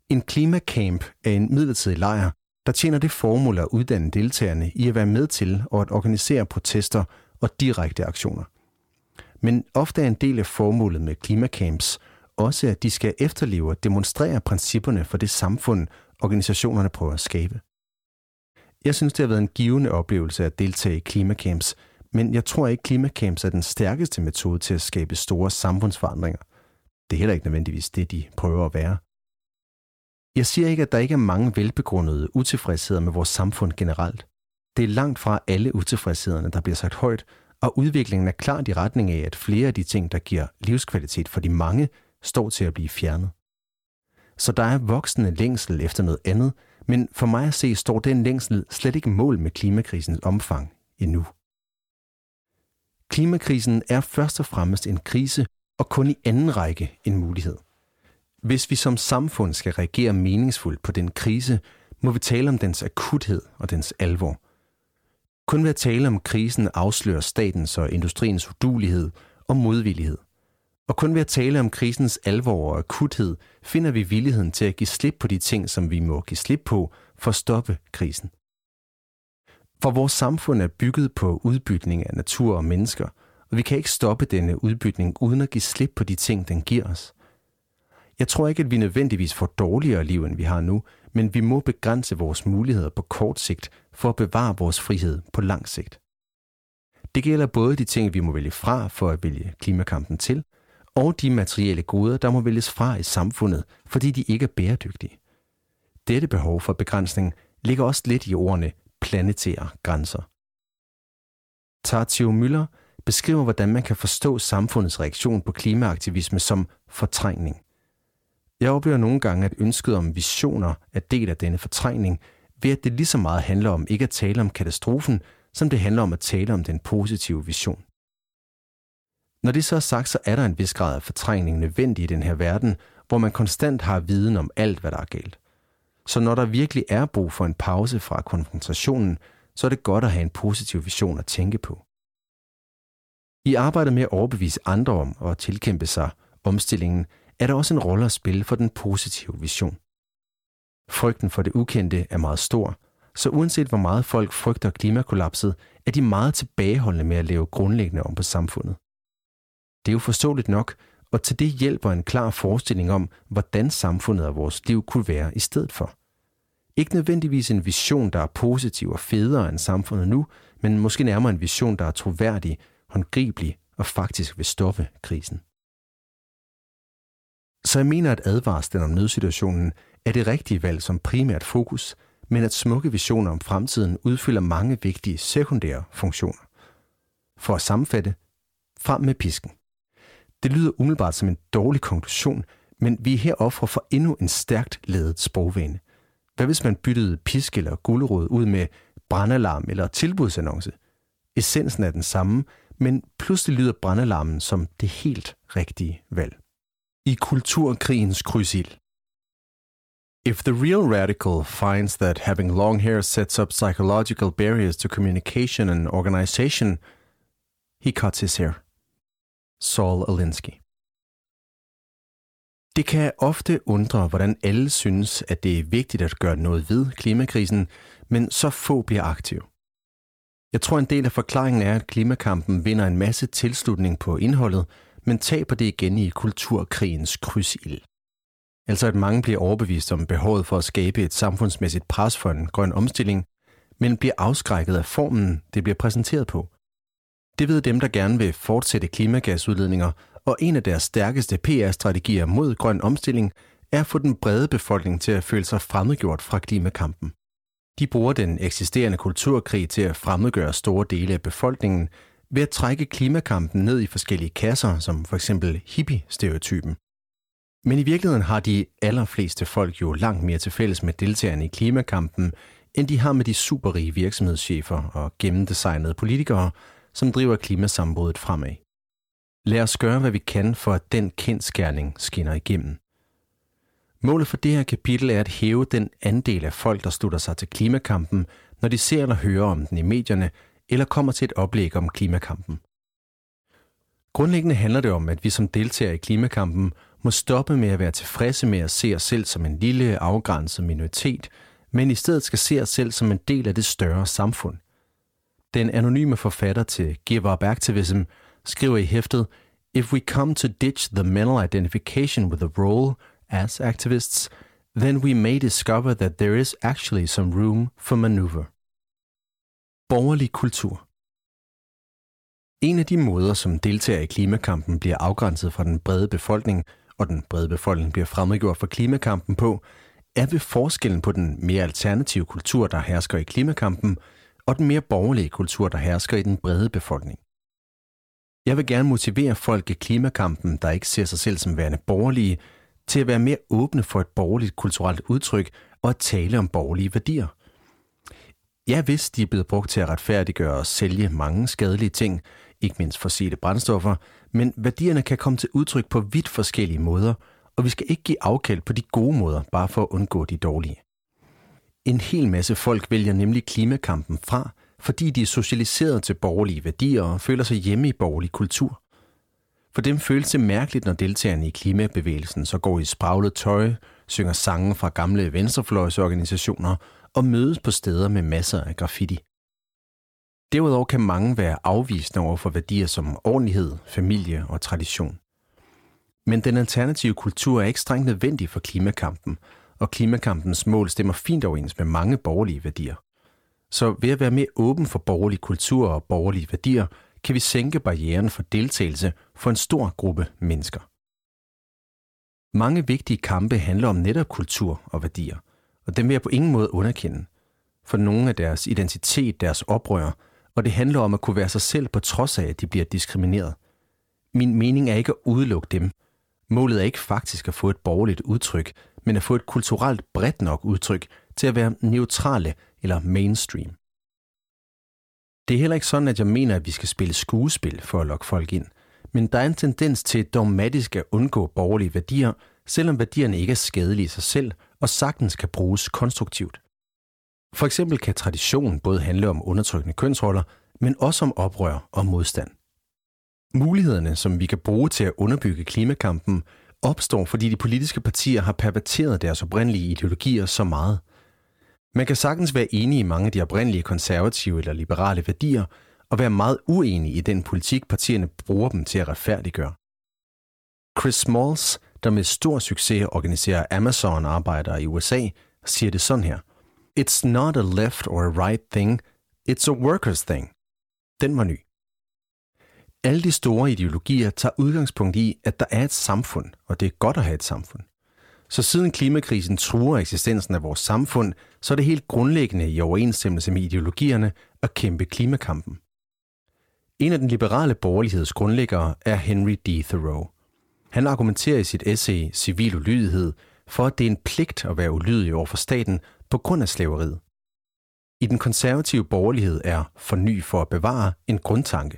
En klimacamp er en midlertidig lejr, der tjener det formål at uddanne deltagerne i at være med til og at organisere protester og direkte aktioner. Men ofte er en del af formålet med klimacamps også, at de skal efterleve og demonstrere principperne for det samfund, organisationerne prøver at skabe. Jeg synes, det har været en givende oplevelse at deltage i klimacamps, men jeg tror ikke, klimacamps er den stærkeste metode til at skabe store samfundsforandringer. Det er heller ikke nødvendigvis det, de prøver at være. Jeg siger ikke, at der ikke er mange velbegrundede utilfredsheder med vores samfund generelt. Det er langt fra alle utilfredshederne, der bliver sagt højt, og udviklingen er klart i retning af, at flere af de ting, der giver livskvalitet for de mange, står til at blive fjernet. Så der er voksende længsel efter noget andet, Men for mig at se, står den længsel slet ikke mål med klimakrisens omfang endnu. Klimakrisen er først og fremmest en krise, og kun i anden række en mulighed. Hvis vi som samfund skal reagere meningsfuldt på den krise, må vi tale om dens akuthed og dens alvor. Kun ved at tale om krisen afslører statens og industriens udulighed og modvillighed. Og kun ved at tale om krisens alvor og akuthed, finder vi villigheden til at give slip på de ting, som vi må give slip på for at stoppe krisen. For vores samfund er bygget på udbytning af natur og mennesker, og vi kan ikke stoppe denne udbytning uden at give slip på de ting, den giver os. Jeg tror ikke, at vi nødvendigvis får dårligere liv, end vi har nu, men vi må begrænse vores muligheder på kort sigt for at bevare vores frihed på lang sigt. Det gælder både de ting, vi må vælge fra for at vælge klimakampen til, og de materielle goder, der må vælges fra i samfundet, fordi de ikke er bæredygtige. Dette behov for begrænsning ligger også lidt i ordene planetære grænser. Tartio Müller beskriver, hvordan man kan forstå samfundets reaktion på klimaaktivisme som fortrængning. Jeg oplever nogle gange, at ønsket om visioner er del af denne fortrængning, ved at det lige så meget handler om ikke at tale om katastrofen, som det handler om at tale om den positive vision. Når det så er sagt, så er der en vis grad af fortrængning nødvendig i den her verden, hvor man konstant har viden om alt, hvad der er galt. Så når der virkelig er brug for en pause fra konfrontationen, så er det godt at have en positiv vision at tænke på. I arbejdet med at overbevise andre om at tilkæmpe sig omstillingen, er der også en rolle at spille for den positive vision. Frygten for det ukendte er meget stor, så uanset hvor meget folk frygter klimakollapset, er de meget tilbageholdende med at lave grundlæggende om på samfundet. Det er jo forståeligt nok, og til det hjælper en klar forestilling om, hvordan samfundet og vores liv kunne være i stedet for. Ikke nødvendigvis en vision, der er positiv og federe end samfundet nu, men måske nærmere en vision, der er troværdig, håndgribelig og faktisk vil stoppe krisen. Så jeg mener, at advarslen om nødsituationen er det rigtige valg som primært fokus, men at smukke visioner om fremtiden udfylder mange vigtige sekundære funktioner. For at sammenfatte, frem med pisken. Det lyder umiddelbart som en dårlig konklusion, men vi er her ofre for endnu en stærkt ledet sprogvane. Hvad hvis man byttede pisk eller gulerod ud med brandalarm eller tilbudsannonce? Essensen er den samme, men pludselig lyder brandalarmen som det helt rigtige valg. I kulturkrigens krydsild. If the real radical finds that having long hair sets up psychological barriers to communication and organization, he cuts his hair. Saul Alinsky. Det kan ofte undre, hvordan alle synes, at det er vigtigt at gøre noget ved klimakrisen, men så få bliver aktive. Jeg tror, en del af forklaringen er, at klimakampen vinder en masse tilslutning på indholdet, men taber det igen i kulturkrigens krydsild. Altså at mange bliver overbevist om behovet for at skabe et samfundsmæssigt pres for en grøn omstilling, men bliver afskrækket af formen, det bliver præsenteret på. Det ved dem, der gerne vil fortsætte klimagasudledninger, og en af deres stærkeste PR-strategier mod grøn omstilling er at få den brede befolkning til at føle sig fremmedgjort fra klimakampen. De bruger den eksisterende kulturkrig til at fremmedgøre store dele af befolkningen ved at trække klimakampen ned i forskellige kasser, som for eksempel hippie-stereotypen. Men i virkeligheden har de allerfleste folk jo langt mere til fælles med deltagerne i klimakampen, end de har med de superrige virksomhedschefer og gennemdesignede politikere, som driver klimasambruddet fremad. Lad os gøre, hvad vi kan for, at den kendskærning skinner igennem. Målet for det her kapitel er at hæve den andel af folk, der slutter sig til klimakampen, når de ser eller hører om den i medierne, eller kommer til et oplæg om klimakampen. Grundlæggende handler det om, at vi som deltagere i klimakampen må stoppe med at være tilfredse med at se os selv som en lille, afgrænset minoritet, men i stedet skal se os selv som en del af det større samfund. Den anonyme forfatter til Give Up Activism skriver i hæftet, If we come to ditch the mental identification with a role as activists, then we may discover that there is actually some room for maneuver. Borgerlig kultur En af de måder, som deltager i klimakampen bliver afgrænset fra den brede befolkning, og den brede befolkning bliver fremmedgjort for klimakampen på, er ved forskellen på den mere alternative kultur, der hersker i klimakampen, og den mere borgerlige kultur, der hersker i den brede befolkning. Jeg vil gerne motivere folk i klimakampen, der ikke ser sig selv som værende borgerlige, til at være mere åbne for et borgerligt kulturelt udtryk og at tale om borgerlige værdier. Ja, hvis de er blevet brugt til at retfærdiggøre og sælge mange skadelige ting, ikke mindst fossile brændstoffer, men værdierne kan komme til udtryk på vidt forskellige måder, og vi skal ikke give afkald på de gode måder, bare for at undgå de dårlige. En hel masse folk vælger nemlig klimakampen fra, fordi de er socialiseret til borgerlige værdier og føler sig hjemme i borgerlig kultur. For dem føles det mærkeligt, når deltagerne i klimabevægelsen så går i spraglet tøj, synger sange fra gamle venstrefløjsorganisationer og mødes på steder med masser af graffiti. Derudover kan mange være afvisende over for værdier som ordentlighed, familie og tradition. Men den alternative kultur er ikke strengt nødvendig for klimakampen, og klimakampens mål stemmer fint overens med mange borgerlige værdier. Så ved at være mere åben for borgerlig kultur og borgerlige værdier, kan vi sænke barrieren for deltagelse for en stor gruppe mennesker. Mange vigtige kampe handler om netop kultur og værdier, og dem vil jeg på ingen måde underkende. For nogle af deres identitet, deres oprør, og det handler om at kunne være sig selv på trods af, at de bliver diskrimineret. Min mening er ikke at udelukke dem. Målet er ikke faktisk at få et borgerligt udtryk, men at få et kulturelt bredt nok udtryk til at være neutrale eller mainstream. Det er heller ikke sådan, at jeg mener, at vi skal spille skuespil for at lokke folk ind. Men der er en tendens til dogmatisk at undgå borgerlige værdier, selvom værdierne ikke er skadelige i sig selv og sagtens kan bruges konstruktivt. For eksempel kan tradition både handle om undertrykkende kønsroller, men også om oprør og modstand. Mulighederne, som vi kan bruge til at underbygge klimakampen, opstår, fordi de politiske partier har perverteret deres oprindelige ideologier så meget – man kan sagtens være enig i mange af de oprindelige konservative eller liberale værdier, og være meget uenig i den politik, partierne bruger dem til at retfærdiggøre. Chris Smalls, der med stor succes organiserer Amazon-arbejdere i USA, siger det sådan her. It's not a left or a right thing, it's a workers thing. Den var ny. Alle de store ideologier tager udgangspunkt i, at der er et samfund, og det er godt at have et samfund. Så siden klimakrisen truer eksistensen af vores samfund, så er det helt grundlæggende i overensstemmelse med ideologierne at kæmpe klimakampen. En af den liberale borgerligheds grundlæggere er Henry D. Thoreau. Han argumenterer i sit essay Civil ulydighed for, at det er en pligt at være ulydig over for staten på grund af slaveriet. I den konservative borgerlighed er forny for at bevare en grundtanke,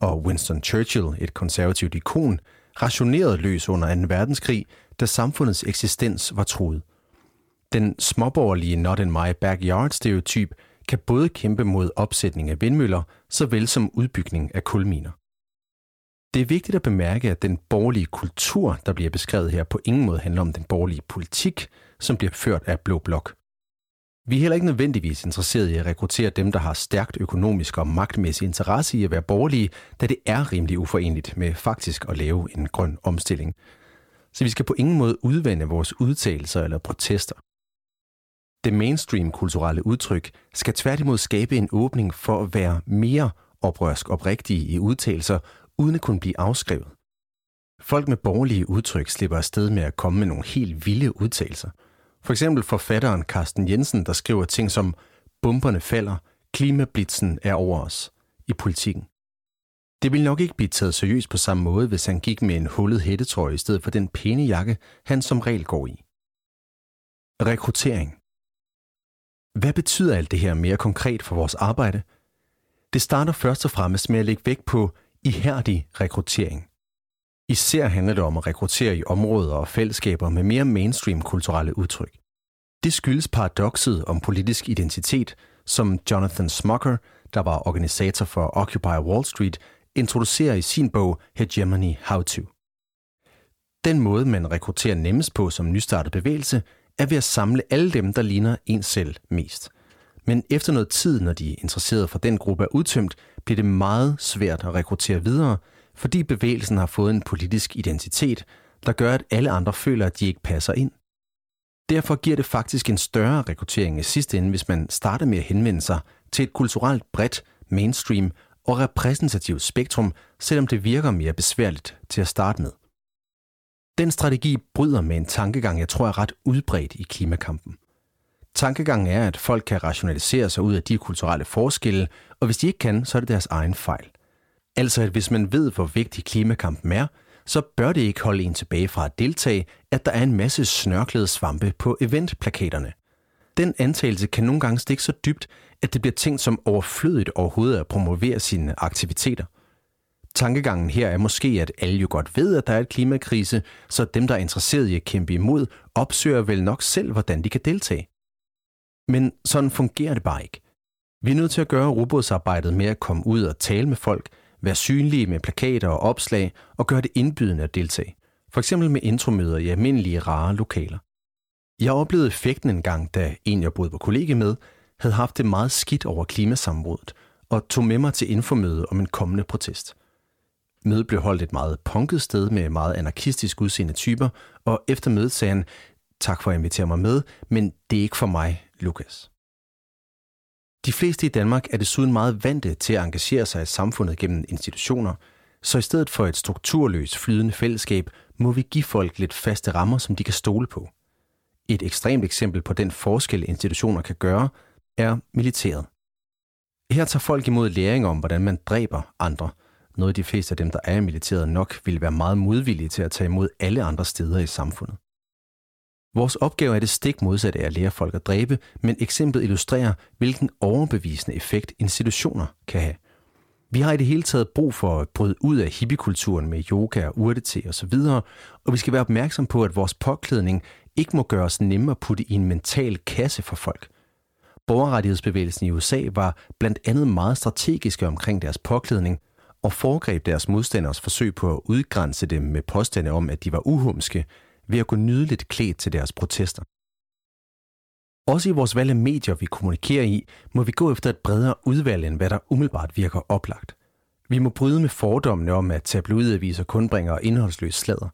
og Winston Churchill, et konservativt ikon, rationerede løs under 2. verdenskrig da samfundets eksistens var truet. Den småborgerlige not in my backyard-stereotyp kan både kæmpe mod opsætning af vindmøller, såvel som udbygning af kulminer. Det er vigtigt at bemærke, at den borgerlige kultur, der bliver beskrevet her, på ingen måde handler om den borgerlige politik, som bliver ført af Blå Blok. Vi er heller ikke nødvendigvis interesseret i at rekruttere dem, der har stærkt økonomisk og magtmæssig interesse i at være borgerlige, da det er rimelig uforenligt med faktisk at lave en grøn omstilling så vi skal på ingen måde udvande vores udtalelser eller protester. Det mainstream-kulturelle udtryk skal tværtimod skabe en åbning for at være mere oprørsk oprigtige i udtalelser, uden at kunne blive afskrevet. Folk med borgerlige udtryk slipper afsted med at komme med nogle helt vilde udtalelser. For eksempel forfatteren Carsten Jensen, der skriver ting som Bumperne falder, klimablitzen er over os i politikken. Det ville nok ikke blive taget seriøst på samme måde, hvis han gik med en hullet hættetrøje i stedet for den pæne jakke, han som regel går i. Rekruttering. Hvad betyder alt det her mere konkret for vores arbejde? Det starter først og fremmest med at lægge vægt på ihærdig rekruttering. Især handler det om at rekruttere i områder og fællesskaber med mere mainstream kulturelle udtryk. Det skyldes paradokset om politisk identitet, som Jonathan Smucker, der var organisator for Occupy Wall Street, introducerer i sin bog Hegemony How To. Den måde, man rekrutterer nemmest på som nystartet bevægelse, er ved at samle alle dem, der ligner en selv mest. Men efter noget tid, når de interesserede for den gruppe er udtømt, bliver det meget svært at rekruttere videre, fordi bevægelsen har fået en politisk identitet, der gør, at alle andre føler, at de ikke passer ind. Derfor giver det faktisk en større rekruttering i sidste ende, hvis man starter med at henvende sig til et kulturelt bredt, mainstream og repræsentativt spektrum, selvom det virker mere besværligt til at starte med. Den strategi bryder med en tankegang, jeg tror er ret udbredt i klimakampen. Tankegangen er, at folk kan rationalisere sig ud af de kulturelle forskelle, og hvis de ikke kan, så er det deres egen fejl. Altså, at hvis man ved, hvor vigtig klimakampen er, så bør det ikke holde en tilbage fra at deltage, at der er en masse snørklede svampe på eventplakaterne. Den antagelse kan nogle gange stikke så dybt, at det bliver tænkt som overflødigt overhovedet at promovere sine aktiviteter. Tankegangen her er måske, at alle jo godt ved, at der er et klimakrise, så dem, der er interesseret i at kæmpe imod, opsøger vel nok selv, hvordan de kan deltage. Men sådan fungerer det bare ikke. Vi er nødt til at gøre robotsarbejdet med at komme ud og tale med folk, være synlige med plakater og opslag og gøre det indbydende at deltage. For eksempel med intromøder i almindelige rare lokaler. Jeg oplevede effekten en gang, da en jeg boede på kollega med, havde haft det meget skidt over klimasamrådet og tog med mig til infomøde om en kommende protest. Mødet blev holdt et meget punket sted med meget anarkistisk udseende typer, og efter mødet sagde han, tak for at invitere mig med, men det er ikke for mig, Lukas. De fleste i Danmark er desuden meget vante til at engagere sig i samfundet gennem institutioner, så i stedet for et strukturløst flydende fællesskab, må vi give folk lidt faste rammer, som de kan stole på. Et ekstremt eksempel på den forskel, institutioner kan gøre, er militæret. Her tager folk imod læring om, hvordan man dræber andre. Noget de fleste af dem, der er i militæret, nok vil være meget modvillige til at tage imod alle andre steder i samfundet. Vores opgave er det stik modsatte af at lære folk at dræbe, men eksemplet illustrerer, hvilken overbevisende effekt institutioner kan have. Vi har i det hele taget brug for at bryde ud af hippiekulturen med yoga og urtete og så videre, og vi skal være opmærksom på, at vores påklædning ikke må gøre os nemmere at putte i en mental kasse for folk. Borgerrettighedsbevægelsen i USA var blandt andet meget strategiske omkring deres påklædning og foregreb deres modstanders forsøg på at udgrænse dem med påstande om, at de var uhumske, ved at gå nydeligt klædt til deres protester. Også i vores valg af medier, vi kommunikerer i, må vi gå efter et bredere udvalg, end hvad der umiddelbart virker oplagt. Vi må bryde med fordommene om, at tabloidaviser kun bringer indholdsløs sladder.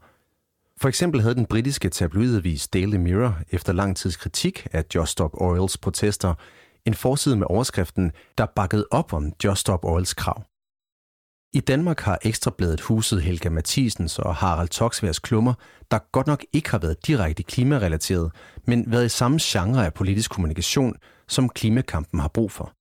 For eksempel havde den britiske tabloidavis Daily Mirror efter lang tids kritik af Just Stop Oils protester en forside med overskriften, der bakkede op om Just Stop Oils krav. I Danmark har Ekstrabladet huset Helga Mathisens og Harald Toksværs klummer, der godt nok ikke har været direkte klimarelateret, men været i samme genre af politisk kommunikation, som klimakampen har brug for.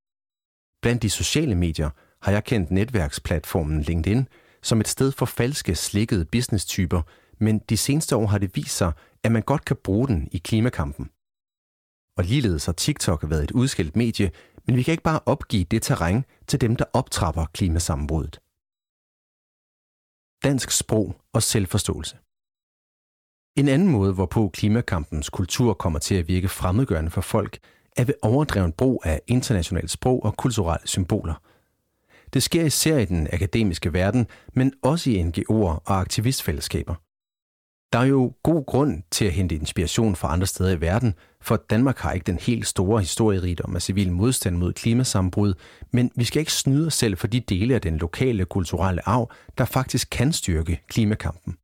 Blandt de sociale medier har jeg kendt netværksplatformen LinkedIn som et sted for falske, slikkede business-typer, men de seneste år har det vist sig, at man godt kan bruge den i klimakampen. Og ligeledes har TikTok været et udskilt medie, men vi kan ikke bare opgive det terræn til dem, der optrapper klimasammenbruddet dansk sprog og selvforståelse. En anden måde, hvorpå klimakampens kultur kommer til at virke fremmedgørende for folk, er ved overdreven brug af internationalt sprog og kulturelle symboler. Det sker især i den akademiske verden, men også i NGO'er og aktivistfællesskaber. Der er jo god grund til at hente inspiration fra andre steder i verden, for Danmark har ikke den helt store historierigdom af civil modstand mod klimasambrud, men vi skal ikke snyde os selv for de dele af den lokale kulturelle arv, der faktisk kan styrke klimakampen.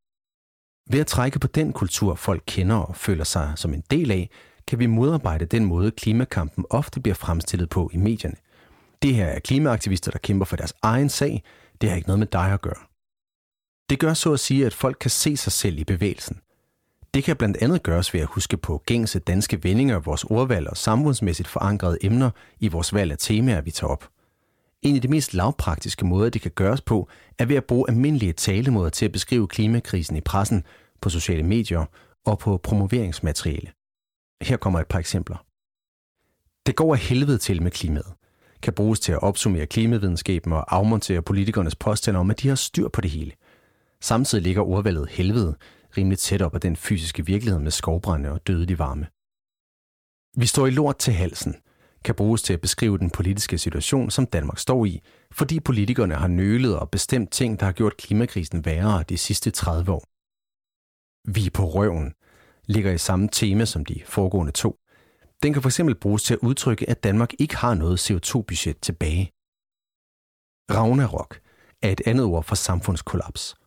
Ved at trække på den kultur, folk kender og føler sig som en del af, kan vi modarbejde den måde, klimakampen ofte bliver fremstillet på i medierne. Det her er klimaaktivister, der kæmper for deres egen sag. Det har ikke noget med dig at gøre. Det gør så at sige, at folk kan se sig selv i bevægelsen. Det kan blandt andet gøres ved at huske på gængse danske vendinger, vores ordvalg og samfundsmæssigt forankrede emner i vores valg af temaer, vi tager op. En af de mest lavpraktiske måder, det kan gøres på, er ved at bruge almindelige talemåder til at beskrive klimakrisen i pressen, på sociale medier og på promoveringsmateriale. Her kommer et par eksempler. Det går af helvede til med klimaet kan bruges til at opsummere klimavidenskaben og afmontere politikernes påstande om, at de har styr på det hele. Samtidig ligger ordvalget helvede rimelig tæt op af den fysiske virkelighed med skovbrænde og dødelig varme. Vi står i lort til halsen, kan bruges til at beskrive den politiske situation, som Danmark står i, fordi politikerne har nølet og bestemt ting, der har gjort klimakrisen værre de sidste 30 år. Vi på røven ligger i samme tema som de foregående to. Den kan fx bruges til at udtrykke, at Danmark ikke har noget CO2-budget tilbage. Ragnarok er et andet ord for samfundskollaps –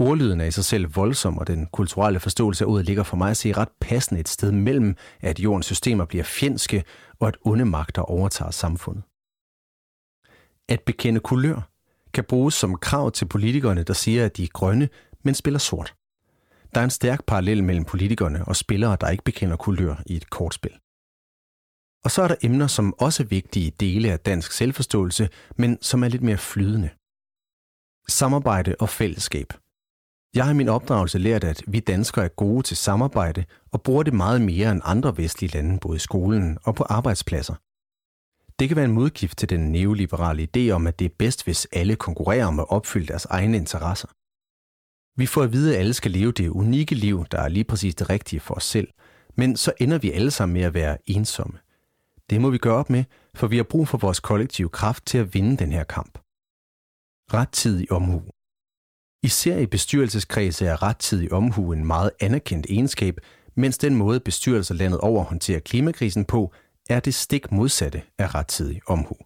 Ordlyden er i sig selv voldsom, og den kulturelle forståelse af ordet ligger for mig at se ret passende et sted mellem, at jordens systemer bliver fjendske, og at onde magter overtager samfundet. At bekende kulør kan bruges som krav til politikerne, der siger, at de er grønne, men spiller sort. Der er en stærk parallel mellem politikerne og spillere, der ikke bekender kulør i et kortspil. Og så er der emner, som også er vigtige dele af dansk selvforståelse, men som er lidt mere flydende. Samarbejde og fællesskab – jeg har i min opdragelse lært, at vi danskere er gode til samarbejde og bruger det meget mere end andre vestlige lande, både i skolen og på arbejdspladser. Det kan være en modgift til den neoliberale idé om, at det er bedst, hvis alle konkurrerer om at opfylde deres egne interesser. Vi får at vide, at alle skal leve det unikke liv, der er lige præcis det rigtige for os selv, men så ender vi alle sammen med at være ensomme. Det må vi gøre op med, for vi har brug for vores kollektive kraft til at vinde den her kamp. Rettidig omhu. Især i bestyrelseskredse er rettidig omhu en meget anerkendt egenskab, mens den måde bestyrelser landet over håndterer klimakrisen på, er det stik modsatte af rettidig omhu.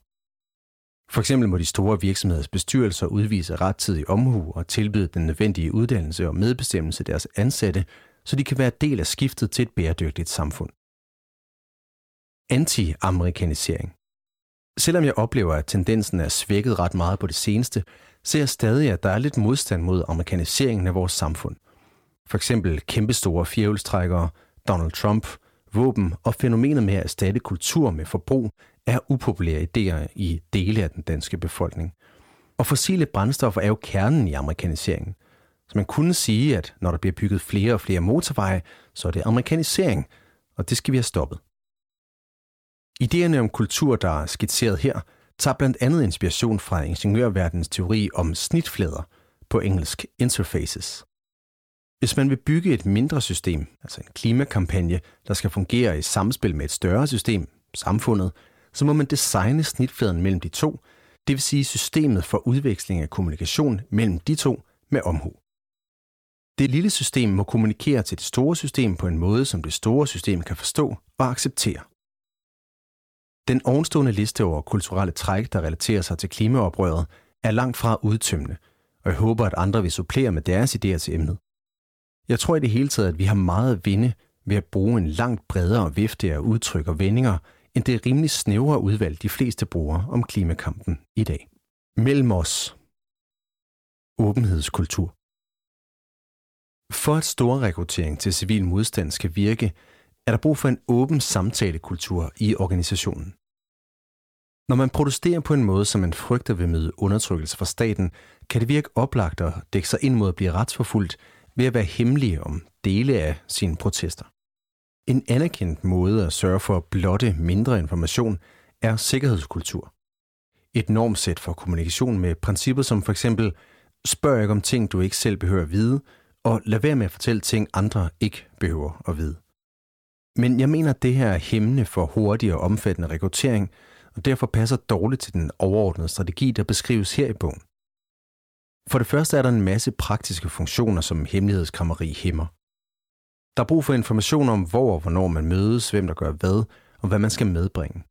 For eksempel må de store virksomheders bestyrelser udvise rettidig omhu og tilbyde den nødvendige uddannelse og medbestemmelse deres ansatte, så de kan være del af skiftet til et bæredygtigt samfund. Anti-amerikanisering. Selvom jeg oplever, at tendensen er svækket ret meget på det seneste, ser jeg stadig, at der er lidt modstand mod amerikaniseringen af vores samfund. For eksempel kæmpestore fjævelstrækkere, Donald Trump, våben og fænomenet med at erstatte kultur med forbrug er upopulære idéer i dele af den danske befolkning. Og fossile brændstoffer er jo kernen i amerikaniseringen. Så man kunne sige, at når der bliver bygget flere og flere motorveje, så er det amerikanisering, og det skal vi have stoppet. Ideerne om kultur, der er skitseret her, tager blandt andet inspiration fra ingeniørverdenens teori om snitflader, på engelsk interfaces. Hvis man vil bygge et mindre system, altså en klimakampagne, der skal fungere i samspil med et større system, samfundet, så må man designe snitfladen mellem de to, det vil sige systemet for udveksling af kommunikation mellem de to med omhu. Det lille system må kommunikere til det store system på en måde, som det store system kan forstå og acceptere. Den ovenstående liste over kulturelle træk, der relaterer sig til klimaoprøret, er langt fra udtømmende, og jeg håber, at andre vil supplere med deres idéer til emnet. Jeg tror i det hele taget, at vi har meget at vinde ved at bruge en langt bredere vifte af udtryk og vendinger, end det rimelig snævre udvalg, de fleste bruger om klimakampen i dag. Mellem os. Åbenhedskultur. For at stor rekruttering til civil modstand skal virke, er der brug for en åben samtalekultur i organisationen. Når man protesterer på en måde, som man frygter vil møde undertrykkelse fra staten, kan det virke oplagt at dække sig ind mod at blive retsforfulgt ved at være hemmelig om dele af sine protester. En anerkendt måde at sørge for at blotte mindre information er sikkerhedskultur. Et normsæt for kommunikation med principper som for eksempel spørg ikke om ting, du ikke selv behøver at vide, og lad være med at fortælle ting, andre ikke behøver at vide. Men jeg mener, at det her er hæmmende for hurtig og omfattende rekruttering, og derfor passer dårligt til den overordnede strategi, der beskrives her i bogen. For det første er der en masse praktiske funktioner, som hemmelighedskrammeri hæmmer. Der er brug for information om, hvor og hvornår man mødes, hvem der gør hvad, og hvad man skal medbringe.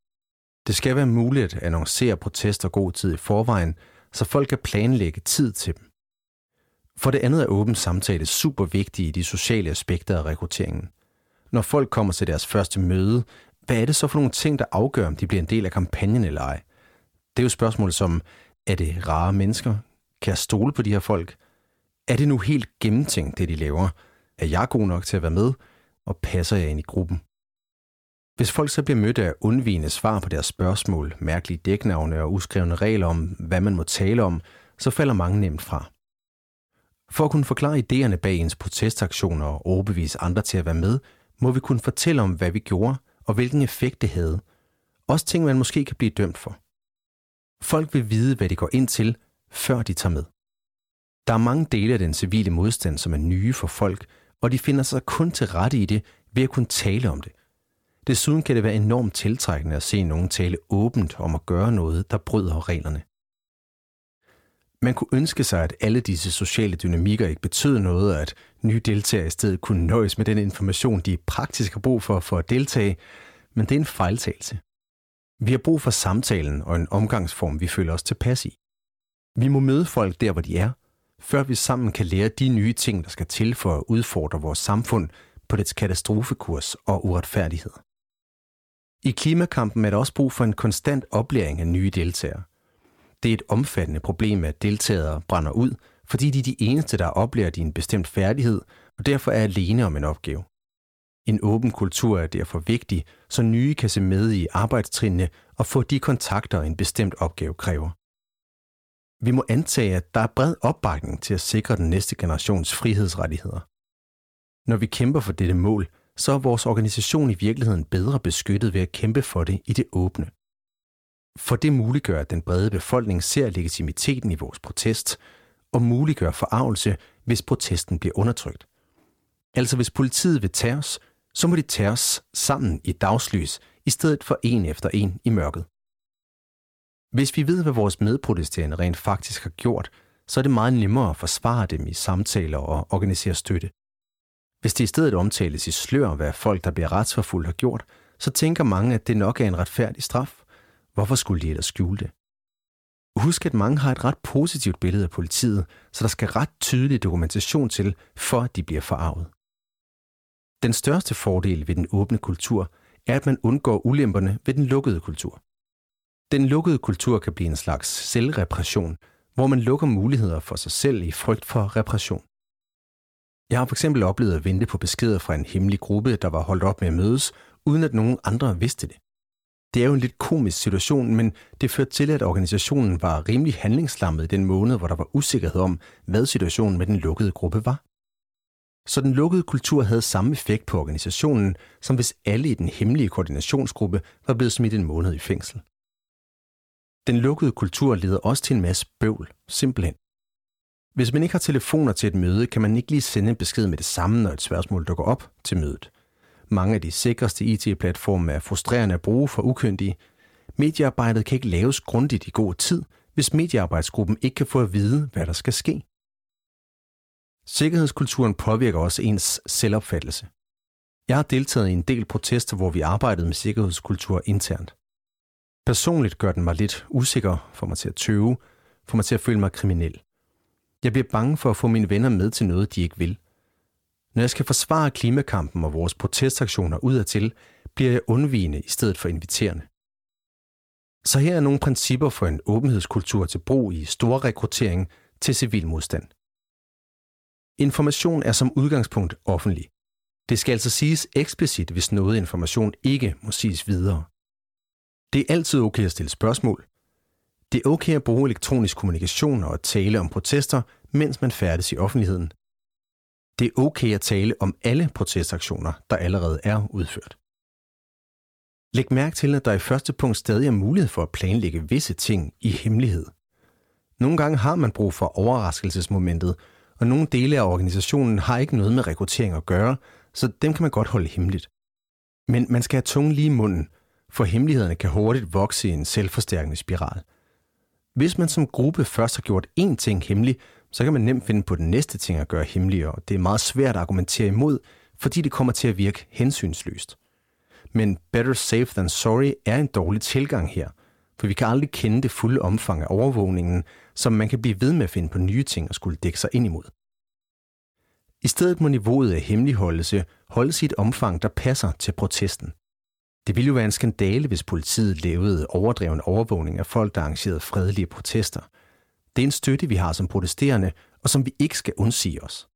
Det skal være muligt at annoncere protester god tid i forvejen, så folk kan planlægge tid til dem. For det andet er åben samtale super vigtig i de sociale aspekter af rekrutteringen. Når folk kommer til deres første møde, hvad er det så for nogle ting, der afgør, om de bliver en del af kampagnen eller ej? Det er jo spørgsmålet som, er det rare mennesker? Kan jeg stole på de her folk? Er det nu helt gennemtænkt, det de laver? Er jeg god nok til at være med? Og passer jeg ind i gruppen? Hvis folk så bliver mødt af undvigende svar på deres spørgsmål, mærkelige dæknavne og uskrevne regler om, hvad man må tale om, så falder mange nemt fra. For at kunne forklare idéerne bag ens protestaktioner og overbevise andre til at være med, må vi kunne fortælle om, hvad vi gjorde og hvilken effekt det havde. Også ting, man måske kan blive dømt for. Folk vil vide, hvad de går ind til, før de tager med. Der er mange dele af den civile modstand, som er nye for folk, og de finder sig kun til rette i det ved at kunne tale om det. Desuden kan det være enormt tiltrækkende at se nogen tale åbent om at gøre noget, der bryder reglerne. Man kunne ønske sig, at alle disse sociale dynamikker ikke betød noget, at nye deltagere i stedet kunne nøjes med den information, de praktisk har brug for for at deltage, men det er en fejltagelse. Vi har brug for samtalen og en omgangsform, vi føler os tilpas i. Vi må møde folk der, hvor de er, før vi sammen kan lære de nye ting, der skal til for at udfordre vores samfund på dets katastrofekurs og uretfærdighed. I klimakampen er der også brug for en konstant oplæring af nye deltagere. Det er et omfattende problem, at deltagere brænder ud, fordi de er de eneste, der oplever din bestemt færdighed, og derfor er alene om en opgave. En åben kultur er derfor vigtig, så nye kan se med i arbejdstrinene og få de kontakter, en bestemt opgave kræver. Vi må antage, at der er bred opbakning til at sikre den næste generations frihedsrettigheder. Når vi kæmper for dette mål, så er vores organisation i virkeligheden bedre beskyttet ved at kæmpe for det i det åbne. For det muliggør, at den brede befolkning ser legitimiteten i vores protest, og muliggør forarvelse, hvis protesten bliver undertrykt. Altså hvis politiet vil tage os, så må de tage os sammen i dagslys, i stedet for en efter en i mørket. Hvis vi ved, hvad vores medprotesterende rent faktisk har gjort, så er det meget nemmere at forsvare dem i samtaler og organisere støtte. Hvis det i stedet omtales i slør, hvad folk, der bliver retsforfulgt, har gjort, så tænker mange, at det nok er en retfærdig straf. Hvorfor skulle de ellers skjule det? Husk, at mange har et ret positivt billede af politiet, så der skal ret tydelig dokumentation til, for at de bliver forarvet. Den største fordel ved den åbne kultur er, at man undgår ulemperne ved den lukkede kultur. Den lukkede kultur kan blive en slags selvrepression, hvor man lukker muligheder for sig selv i frygt for repression. Jeg har for eksempel oplevet at vente på beskeder fra en hemmelig gruppe, der var holdt op med at mødes, uden at nogen andre vidste det. Det er jo en lidt komisk situation, men det førte til, at organisationen var rimelig handlingslammet i den måned, hvor der var usikkerhed om, hvad situationen med den lukkede gruppe var. Så den lukkede kultur havde samme effekt på organisationen, som hvis alle i den hemmelige koordinationsgruppe var blevet smidt en måned i fængsel. Den lukkede kultur leder også til en masse bøvl, simpelthen. Hvis man ikke har telefoner til et møde, kan man ikke lige sende en besked med det samme, når et spørgsmål dukker op til mødet. Mange af de sikreste IT-platforme er frustrerende at bruge for ukyndige. Mediearbejdet kan ikke laves grundigt i god tid, hvis mediearbejdsgruppen ikke kan få at vide, hvad der skal ske. Sikkerhedskulturen påvirker også ens selvopfattelse. Jeg har deltaget i en del protester, hvor vi arbejdede med sikkerhedskultur internt. Personligt gør den mig lidt usikker, får mig til at tøve, får mig til at føle mig kriminel. Jeg bliver bange for at få mine venner med til noget, de ikke vil. Når jeg skal forsvare klimakampen og vores protestaktioner udadtil, bliver jeg undvigende i stedet for inviterende. Så her er nogle principper for en åbenhedskultur til brug i stor rekruttering til civil modstand. Information er som udgangspunkt offentlig. Det skal altså siges eksplicit, hvis noget information ikke må siges videre. Det er altid okay at stille spørgsmål. Det er okay at bruge elektronisk kommunikation og at tale om protester, mens man færdes i offentligheden. Det er okay at tale om alle protestaktioner, der allerede er udført. Læg mærke til, at der i første punkt stadig er mulighed for at planlægge visse ting i hemmelighed. Nogle gange har man brug for overraskelsesmomentet, og nogle dele af organisationen har ikke noget med rekruttering at gøre, så dem kan man godt holde hemmeligt. Men man skal have tungen lige i munden, for hemmelighederne kan hurtigt vokse i en selvforstærkende spiral. Hvis man som gruppe først har gjort én ting hemmelig, så kan man nemt finde på den næste ting at gøre hemmeligere, og det er meget svært at argumentere imod, fordi det kommer til at virke hensynsløst. Men better safe than sorry er en dårlig tilgang her, for vi kan aldrig kende det fulde omfang af overvågningen, som man kan blive ved med at finde på nye ting og skulle dække sig ind imod. I stedet må niveauet af hemmeligholdelse holdes i et omfang, der passer til protesten. Det ville jo være en skandale, hvis politiet lavede overdreven overvågning af folk, der arrangerede fredelige protester. Det er en støtte, vi har som protesterende, og som vi ikke skal undsige os.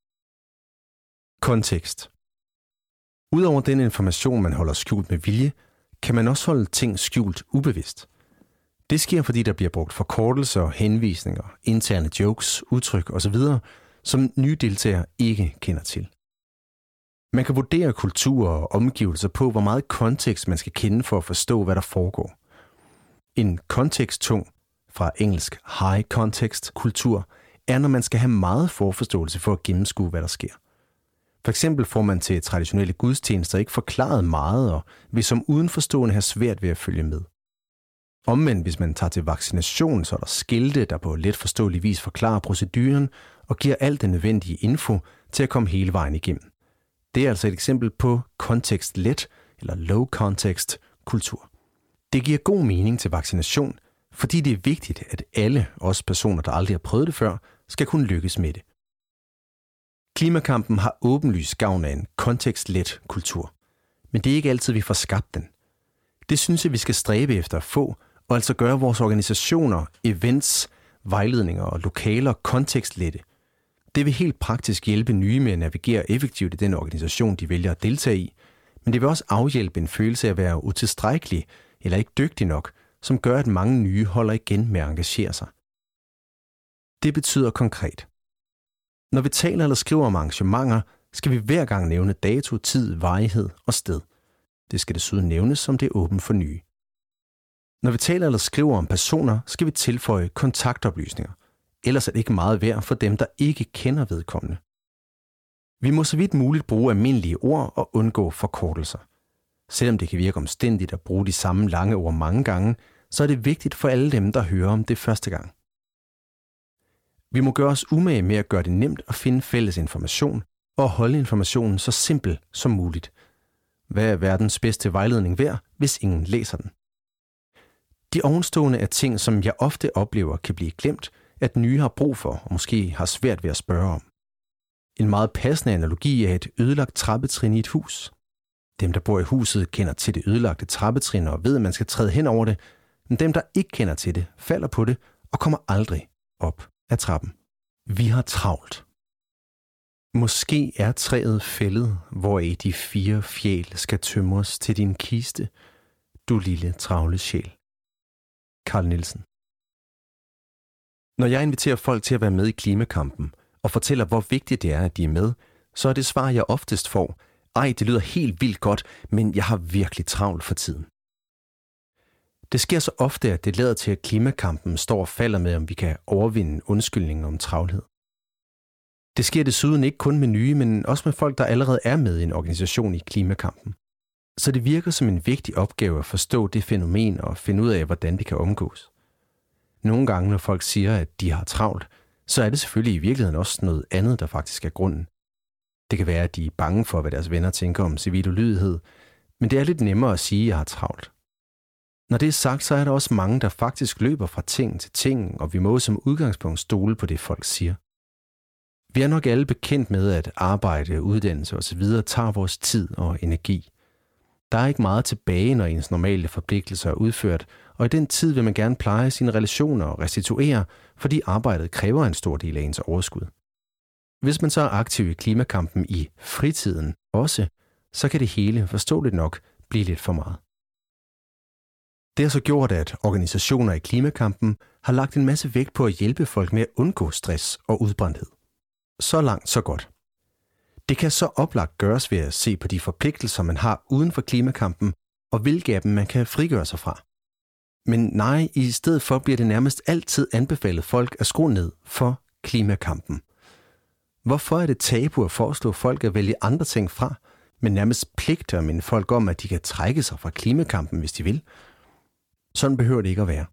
Kontekst Udover den information, man holder skjult med vilje, kan man også holde ting skjult ubevidst. Det sker, fordi der bliver brugt forkortelser, henvisninger, interne jokes, udtryk osv., som nye deltagere ikke kender til. Man kan vurdere kultur og omgivelser på, hvor meget kontekst man skal kende for at forstå, hvad der foregår. En konteksttung, fra engelsk high context kultur, er, når man skal have meget forforståelse for at gennemskue, hvad der sker. For eksempel får man til traditionelle gudstjenester ikke forklaret meget, og vil som udenforstående have svært ved at følge med. Omvendt, hvis man tager til vaccination, så er der skilte, der på let forståelig vis forklarer proceduren og giver alt den nødvendige info til at komme hele vejen igennem. Det er altså et eksempel på kontekstlet eller low context kultur. Det giver god mening til vaccination, fordi det er vigtigt, at alle, også personer, der aldrig har prøvet det før, skal kunne lykkes med det. Klimakampen har åbenlyst gavn af en kontekstlet kultur, men det er ikke altid, vi får skabt den. Det synes jeg, vi skal stræbe efter at få, og altså gøre vores organisationer, events, vejledninger og lokaler kontekstlette – det vil helt praktisk hjælpe nye med at navigere effektivt i den organisation, de vælger at deltage i, men det vil også afhjælpe en følelse af at være utilstrækkelig eller ikke dygtig nok, som gør, at mange nye holder igen med at engagere sig. Det betyder konkret. Når vi taler eller skriver om arrangementer, skal vi hver gang nævne dato, tid, varighed og sted. Det skal desuden nævnes, som det er åbent for nye. Når vi taler eller skriver om personer, skal vi tilføje kontaktoplysninger. Ellers er det ikke meget værd for dem, der ikke kender vedkommende. Vi må så vidt muligt bruge almindelige ord og undgå forkortelser. Selvom det kan virke omstændigt at bruge de samme lange ord mange gange, så er det vigtigt for alle dem, der hører om det første gang. Vi må gøre os umage med at gøre det nemt at finde fælles information og holde informationen så simpel som muligt. Hvad er verdens bedste vejledning værd, hvis ingen læser den? De ovenstående er ting, som jeg ofte oplever kan blive glemt, at nye har brug for og måske har svært ved at spørge om. En meget passende analogi er et ødelagt trappetrin i et hus. Dem, der bor i huset, kender til det ødelagte trappetrin og ved, at man skal træde hen over det, men dem, der ikke kender til det, falder på det og kommer aldrig op af trappen. Vi har travlt. Måske er træet fældet, hvor i de fire fjæl skal tømres til din kiste, du lille travle sjæl. Karl Nielsen Når jeg inviterer folk til at være med i klimakampen og fortæller, hvor vigtigt det er, at de er med, så er det svar, jeg oftest får, ej, det lyder helt vildt godt, men jeg har virkelig travlt for tiden. Det sker så ofte, at det lader til, at klimakampen står og falder med, om vi kan overvinde undskyldningen om travlhed. Det sker desuden ikke kun med nye, men også med folk, der allerede er med i en organisation i klimakampen. Så det virker som en vigtig opgave at forstå det fænomen og finde ud af, hvordan det kan omgås. Nogle gange, når folk siger, at de har travlt, så er det selvfølgelig i virkeligheden også noget andet, der faktisk er grunden. Det kan være, at de er bange for, hvad deres venner tænker om civil ulydighed, men det er lidt nemmere at sige, at jeg har travlt. Når det er sagt, så er der også mange, der faktisk løber fra ting til ting, og vi må som udgangspunkt stole på det, folk siger. Vi er nok alle bekendt med, at arbejde, uddannelse osv. tager vores tid og energi. Der er ikke meget tilbage, når ens normale forpligtelser er udført, og i den tid vil man gerne pleje sine relationer og restituere, fordi arbejdet kræver en stor del af ens overskud. Hvis man så er aktiv i klimakampen i fritiden også, så kan det hele, forståeligt nok, blive lidt for meget. Det har så gjort, at organisationer i klimakampen har lagt en masse vægt på at hjælpe folk med at undgå stress og udbrændthed. Så langt, så godt. Det kan så oplagt gøres ved at se på de forpligtelser, man har uden for klimakampen, og hvilke af dem man kan frigøre sig fra. Men nej, i stedet for bliver det nærmest altid anbefalet folk at skrue ned for klimakampen. Hvorfor er det tabu at forestå folk at vælge andre ting fra, men nærmest pligter at minde folk om, at de kan trække sig fra klimakampen, hvis de vil? Sådan behøver det ikke at være.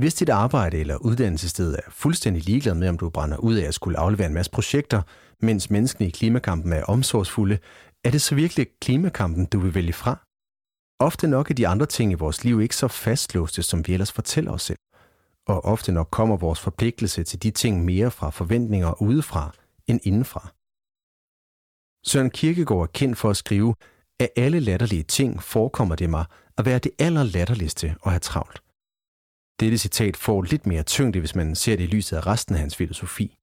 Hvis dit arbejde eller uddannelsessted er fuldstændig ligeglad med, om du brænder ud af at skulle aflevere en masse projekter, mens menneskene i klimakampen er omsorgsfulde, er det så virkelig klimakampen, du vil vælge fra? Ofte nok er de andre ting i vores liv ikke så fastlåste, som vi ellers fortæller os selv. Og ofte nok kommer vores forpligtelse til de ting mere fra forventninger udefra end indenfra. Søren Kierkegaard er kendt for at skrive, at alle latterlige ting forekommer det mig at være det allerlatterligste at have travlt. Dette citat får lidt mere tyngde, hvis man ser det i lyset af resten af hans filosofi.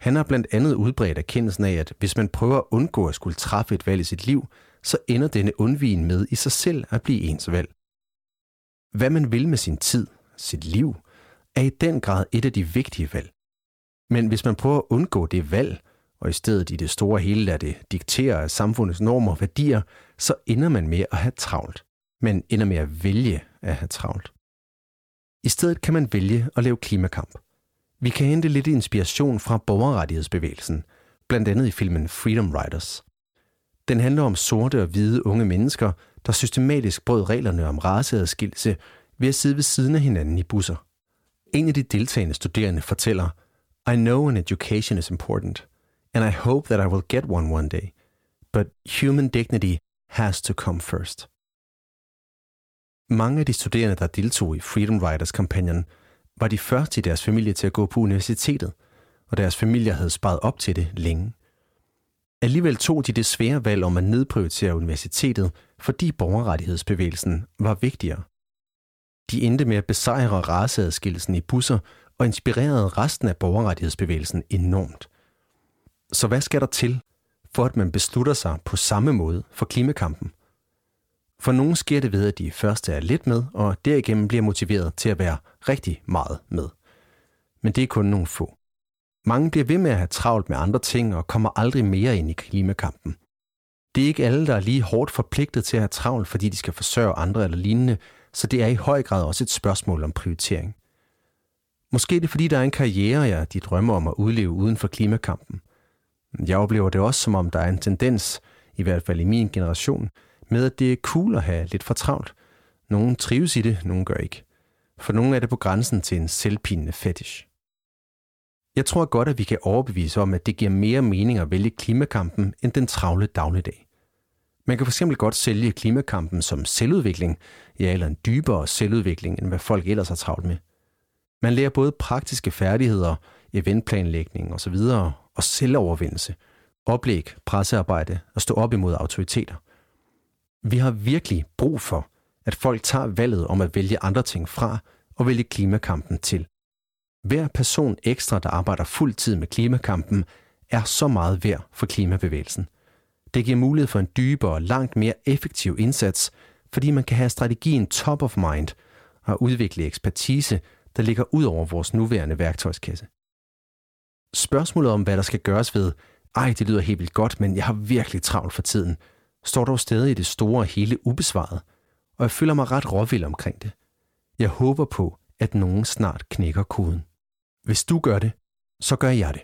Han har blandt andet udbredt erkendelsen af, at hvis man prøver at undgå at skulle træffe et valg i sit liv, så ender denne undvigen med i sig selv at blive ens valg. Hvad man vil med sin tid, sit liv, er i den grad et af de vigtige valg. Men hvis man prøver at undgå det valg, og i stedet i det store hele lader det diktere af samfundets normer og værdier, så ender man med at have travlt men ender med at vælge at have travlt. I stedet kan man vælge at lave klimakamp. Vi kan hente lidt inspiration fra borgerrettighedsbevægelsen, blandt andet i filmen Freedom Riders. Den handler om sorte og hvide unge mennesker, der systematisk brød reglerne om raceadskillelse ved at sidde ved siden af hinanden i busser. En af de deltagende studerende fortæller, I know an education is important, and I hope that I will get one one day, but human dignity has to come first. Mange af de studerende, der deltog i Freedom Riders-kampagnen, var de første i deres familie til at gå på universitetet, og deres familier havde sparet op til det længe. Alligevel tog de det svære valg om at nedprioritere universitetet, fordi borgerrettighedsbevægelsen var vigtigere. De endte med at besejre raceadskillelsen i busser og inspirerede resten af borgerrettighedsbevægelsen enormt. Så hvad skal der til, for at man beslutter sig på samme måde for klimakampen? For nogle sker det ved, at de første er lidt med, og derigennem bliver motiveret til at være rigtig meget med. men det er kun nogle få. Mange bliver ved med at have travlt med andre ting og kommer aldrig mere ind i klimakampen. Det er ikke alle, der er lige hårdt forpligtet til at have travlt, fordi de skal forsørge andre eller lignende, så det er i høj grad også et spørgsmål om prioritering. Måske er det, fordi der er en karriere, ja, de drømmer om at udleve uden for klimakampen. Jeg oplever det også, som om der er en tendens, i hvert fald i min generation, med at det er cool at have lidt for travlt. Nogle trives i det, nogle gør ikke. For nogle er det på grænsen til en selvpinende fetish. Jeg tror godt, at vi kan overbevise om, at det giver mere mening at vælge klimakampen end den travle dagligdag. Man kan fx godt sælge klimakampen som selvudvikling, ja, eller en dybere selvudvikling, end hvad folk ellers har travlt med. Man lærer både praktiske færdigheder, eventplanlægning osv., og selvovervindelse, oplæg, pressearbejde og stå op imod autoriteter. Vi har virkelig brug for, at folk tager valget om at vælge andre ting fra og vælge klimakampen til. Hver person ekstra, der arbejder fuld tid med klimakampen, er så meget værd for klimabevægelsen. Det giver mulighed for en dybere og langt mere effektiv indsats, fordi man kan have strategien top of mind og udvikle ekspertise, der ligger ud over vores nuværende værktøjskasse. Spørgsmålet om, hvad der skal gøres ved, ej, det lyder helt vildt godt, men jeg har virkelig travlt for tiden, står dog stadig i det store hele ubesvaret, og jeg føler mig ret råvild omkring det. Jeg håber på, at nogen snart knækker koden. Hvis du gør det, så gør jeg det.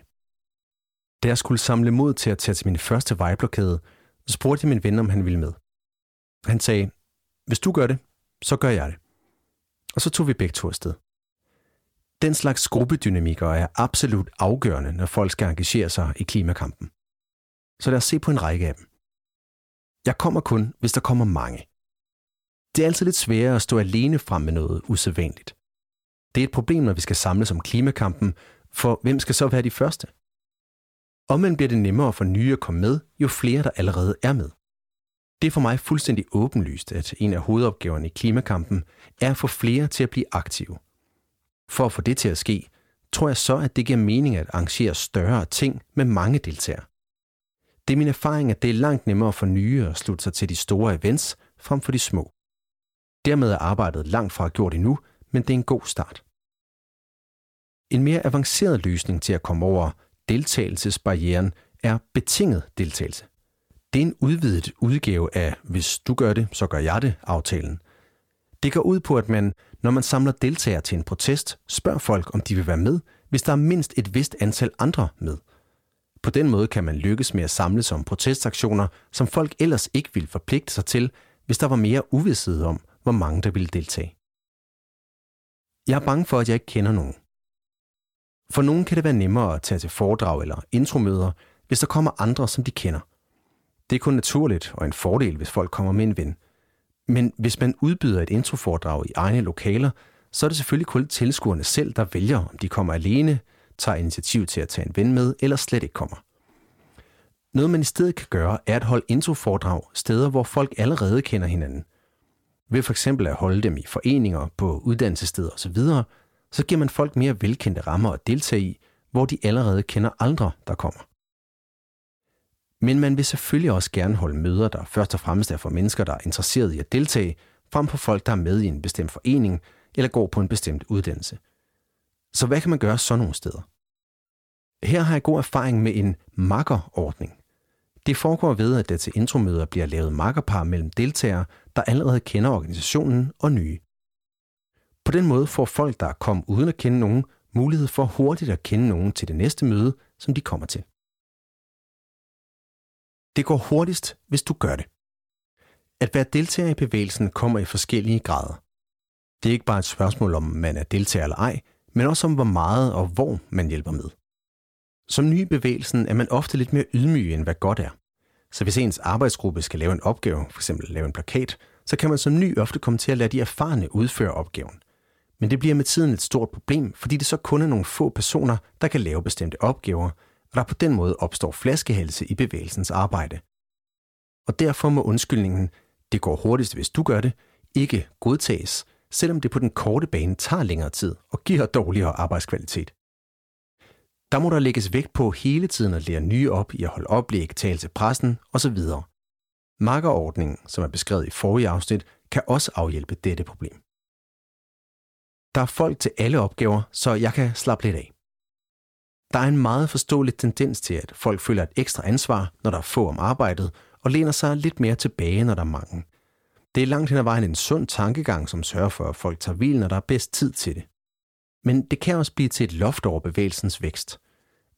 Da jeg skulle samle mod til at tage til min første vejblokade, spurgte jeg min ven, om han ville med. Han sagde, hvis du gør det, så gør jeg det. Og så tog vi begge to afsted. Den slags gruppedynamikker er absolut afgørende, når folk skal engagere sig i klimakampen. Så lad os se på en række af dem. Jeg kommer kun, hvis der kommer mange. Det er altid lidt sværere at stå alene frem med noget usædvanligt. Det er et problem, når vi skal samles om klimakampen, for hvem skal så være de første? Omvendt bliver det nemmere for nye at komme med, jo flere der allerede er med. Det er for mig fuldstændig åbenlyst, at en af hovedopgaverne i klimakampen er at få flere til at blive aktive. For at få det til at ske, tror jeg så, at det giver mening at arrangere større ting med mange deltagere. Det er min erfaring, at det er langt nemmere for nye at slutte sig til de store events frem for de små. Dermed er arbejdet langt fra gjort endnu, men det er en god start. En mere avanceret løsning til at komme over deltagelsesbarrieren er betinget deltagelse. Det er en udvidet udgave af hvis du gør det, så gør jeg det aftalen. Det går ud på, at man, når man samler deltagere til en protest, spørger folk, om de vil være med, hvis der er mindst et vist antal andre med. På den måde kan man lykkes med at samle som protestaktioner, som folk ellers ikke ville forpligte sig til, hvis der var mere uvidshed om, hvor mange der ville deltage. Jeg er bange for, at jeg ikke kender nogen. For nogen kan det være nemmere at tage til foredrag eller intromøder, hvis der kommer andre, som de kender. Det er kun naturligt og en fordel, hvis folk kommer med en ven. Men hvis man udbyder et introforedrag i egne lokaler, så er det selvfølgelig kun tilskuerne selv, der vælger, om de kommer alene, tager initiativ til at tage en ven med, eller slet ikke kommer. Noget man i stedet kan gøre, er at holde introforedrag steder, hvor folk allerede kender hinanden. Ved for eksempel at holde dem i foreninger, på uddannelsessteder osv., så giver man folk mere velkendte rammer at deltage i, hvor de allerede kender andre, der kommer. Men man vil selvfølgelig også gerne holde møder, der først og fremmest er for mennesker, der er interesseret i at deltage, frem for folk, der er med i en bestemt forening eller går på en bestemt uddannelse. Så hvad kan man gøre sådan nogle steder? Her har jeg god erfaring med en makkerordning. Det foregår ved, at der til intromøder bliver lavet makkerpar mellem deltagere, der allerede kender organisationen og nye. På den måde får folk, der er kommet uden at kende nogen, mulighed for hurtigt at kende nogen til det næste møde, som de kommer til. Det går hurtigst, hvis du gør det. At være deltager i bevægelsen kommer i forskellige grader. Det er ikke bare et spørgsmål om, man er deltager eller ej, men også om, hvor meget og hvor man hjælper med. Som ny i bevægelsen er man ofte lidt mere ydmyg, end hvad godt er. Så hvis ens arbejdsgruppe skal lave en opgave, f.eks. lave en plakat, så kan man som ny ofte komme til at lade de erfarne udføre opgaven. Men det bliver med tiden et stort problem, fordi det så kun er nogle få personer, der kan lave bestemte opgaver, og der på den måde opstår flaskehalse i bevægelsens arbejde. Og derfor må undskyldningen, det går hurtigst, hvis du gør det, ikke godtages, selvom det på den korte bane tager længere tid og giver dårligere arbejdskvalitet. Der må der lægges vægt på hele tiden at lære nye op i at holde oplæg, tale til pressen osv. Markerordningen, som er beskrevet i forrige afsnit, kan også afhjælpe dette problem. Der er folk til alle opgaver, så jeg kan slappe lidt af. Der er en meget forståelig tendens til, at folk føler et ekstra ansvar, når der er få om arbejdet, og læner sig lidt mere tilbage, når der er mange. Det er langt hen ad vejen en sund tankegang, som sørger for, at folk tager hvil, når der er bedst tid til det. Men det kan også blive til et loft over bevægelsens vækst.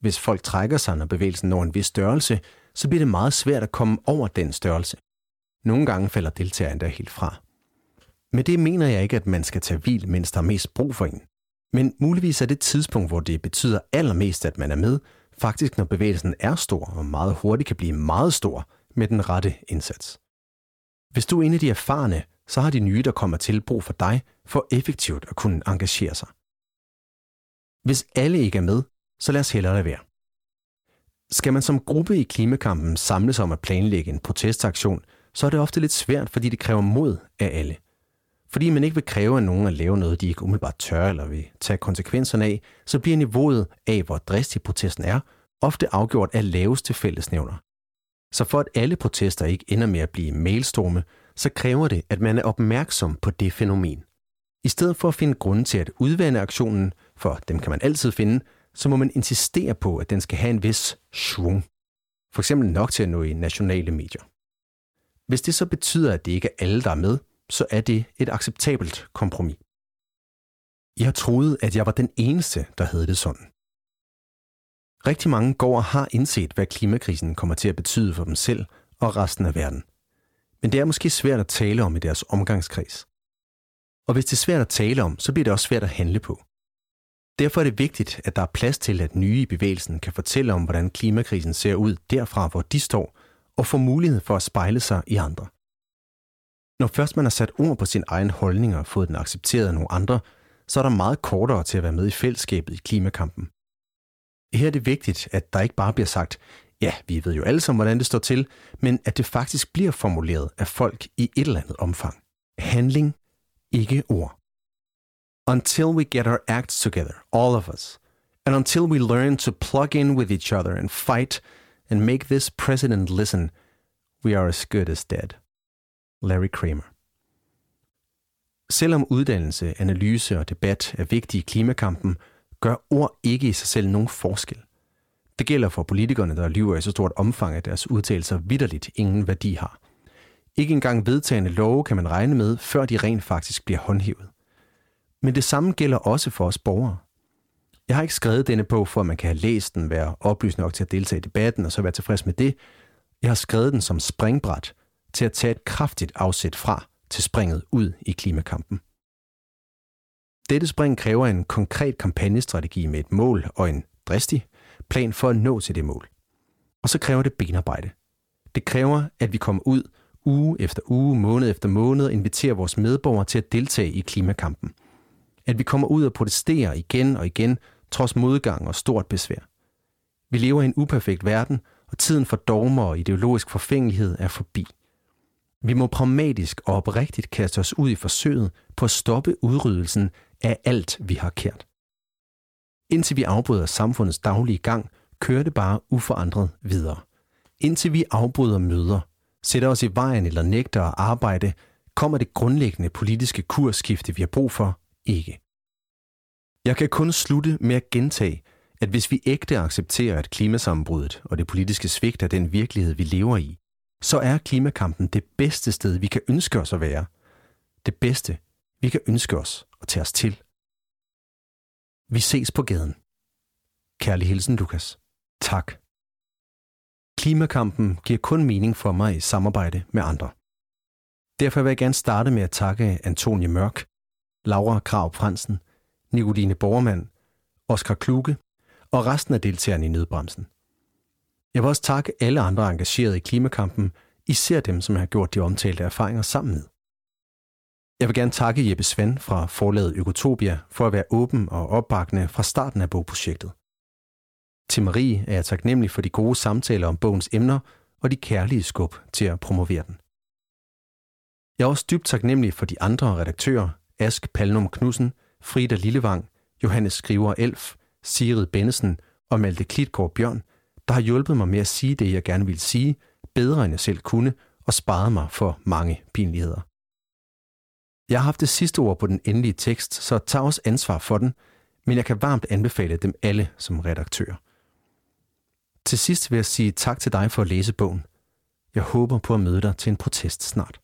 Hvis folk trækker sig, når bevægelsen når en vis størrelse, så bliver det meget svært at komme over den størrelse. Nogle gange falder deltageren der helt fra. Med det mener jeg ikke, at man skal tage hvil, mens der er mest brug for en. Men muligvis er det tidspunkt, hvor det betyder allermest, at man er med, faktisk når bevægelsen er stor og meget hurtigt kan blive meget stor med den rette indsats. Hvis du er en af de erfarne, så har de nye, der kommer til, brug for dig for effektivt at kunne engagere sig. Hvis alle ikke er med, så lad os hellere lade være. Skal man som gruppe i klimakampen samles om at planlægge en protestaktion, så er det ofte lidt svært, fordi det kræver mod af alle. Fordi man ikke vil kræve af nogen at lave noget, de ikke umiddelbart tør eller vil tage konsekvenserne af, så bliver niveauet af, hvor dristig protesten er, ofte afgjort af laveste fællesnævner. Så for at alle protester ikke ender med at blive mailstorme, så kræver det, at man er opmærksom på det fænomen. I stedet for at finde grunde til at udvande aktionen, for dem kan man altid finde, så må man insistere på, at den skal have en vis svung. For eksempel nok til at nå i nationale medier. Hvis det så betyder, at det ikke er alle, der er med, så er det et acceptabelt kompromis. Jeg troede, at jeg var den eneste, der havde det sådan. Rigtig mange går og har indset, hvad klimakrisen kommer til at betyde for dem selv og resten af verden. Men det er måske svært at tale om i deres omgangskreds. Og hvis det er svært at tale om, så bliver det også svært at handle på. Derfor er det vigtigt, at der er plads til, at nye i bevægelsen kan fortælle om, hvordan klimakrisen ser ud derfra, hvor de står, og få mulighed for at spejle sig i andre. Når først man har sat ord på sin egen holdning og fået den accepteret af nogle andre, så er der meget kortere til at være med i fællesskabet i klimakampen. Her er det vigtigt, at der ikke bare bliver sagt, ja, vi ved jo alle sammen, hvordan det står til, men at det faktisk bliver formuleret af folk i et eller andet omfang. Handling, ikke ord. Until we get our acts together, all of us, and until we learn to plug in with each other and fight and make this president listen, we are as good as dead. Larry Kramer. Selvom uddannelse, analyse og debat er vigtige i klimakampen, gør ord ikke i sig selv nogen forskel. Det gælder for politikerne, der lyver i så stort omfang, at deres udtalelser vidderligt ingen værdi har. Ikke engang vedtagende love kan man regne med, før de rent faktisk bliver håndhævet. Men det samme gælder også for os borgere. Jeg har ikke skrevet denne bog, for at man kan have læst den, være oplyst nok til at deltage i debatten og så være tilfreds med det. Jeg har skrevet den som springbræt til at tage et kraftigt afsæt fra til springet ud i klimakampen. Dette spring kræver en konkret kampagnestrategi med et mål og en dristig plan for at nå til det mål. Og så kræver det benarbejde. Det kræver, at vi kommer ud uge efter uge, måned efter måned og inviterer vores medborgere til at deltage i klimakampen. At vi kommer ud og protesterer igen og igen, trods modgang og stort besvær. Vi lever i en uperfekt verden, og tiden for dogmer og ideologisk forfængelighed er forbi. Vi må pragmatisk og oprigtigt kaste os ud i forsøget på at stoppe udryddelsen af alt, vi har kært. Indtil vi afbryder samfundets daglige gang, kører det bare uforandret videre. Indtil vi afbryder møder, sætter os i vejen eller nægter at arbejde, kommer det grundlæggende politiske kursskifte, vi har brug for, ikke. Jeg kan kun slutte med at gentage, at hvis vi ægte accepterer, at klimasammenbruddet og det politiske svigt er den virkelighed, vi lever i, så er klimakampen det bedste sted, vi kan ønske os at være. Det bedste, vi kan ønske os at tage os til. Vi ses på gaden. Kærlig hilsen, Lukas. Tak. Klimakampen giver kun mening for mig i samarbejde med andre. Derfor vil jeg gerne starte med at takke Antonie Mørk, Laura Krav Fransen, Nicoline Borgermand, Oskar Kluge og resten af deltagerne i Nødbremsen. Jeg vil også takke alle andre engagerede i klimakampen, især dem, som har gjort de omtalte erfaringer sammen med. Jeg vil gerne takke Jeppe Svend fra forlaget Økotopia for at være åben og opbakkende fra starten af bogprojektet. Til Marie er jeg taknemmelig for de gode samtaler om bogens emner og de kærlige skub til at promovere den. Jeg er også dybt taknemmelig for de andre redaktører, Ask Palnum Knudsen, Frida Lillevang, Johannes Skriver Elf, Sigrid Bennesen og Malte Klitgaard Bjørn, der har hjulpet mig med at sige det, jeg gerne vil sige, bedre end jeg selv kunne, og sparet mig for mange pinligheder. Jeg har haft det sidste ord på den endelige tekst, så tag også ansvar for den, men jeg kan varmt anbefale dem alle som redaktør. Til sidst vil jeg sige tak til dig for at læse bogen. Jeg håber på at møde dig til en protest snart.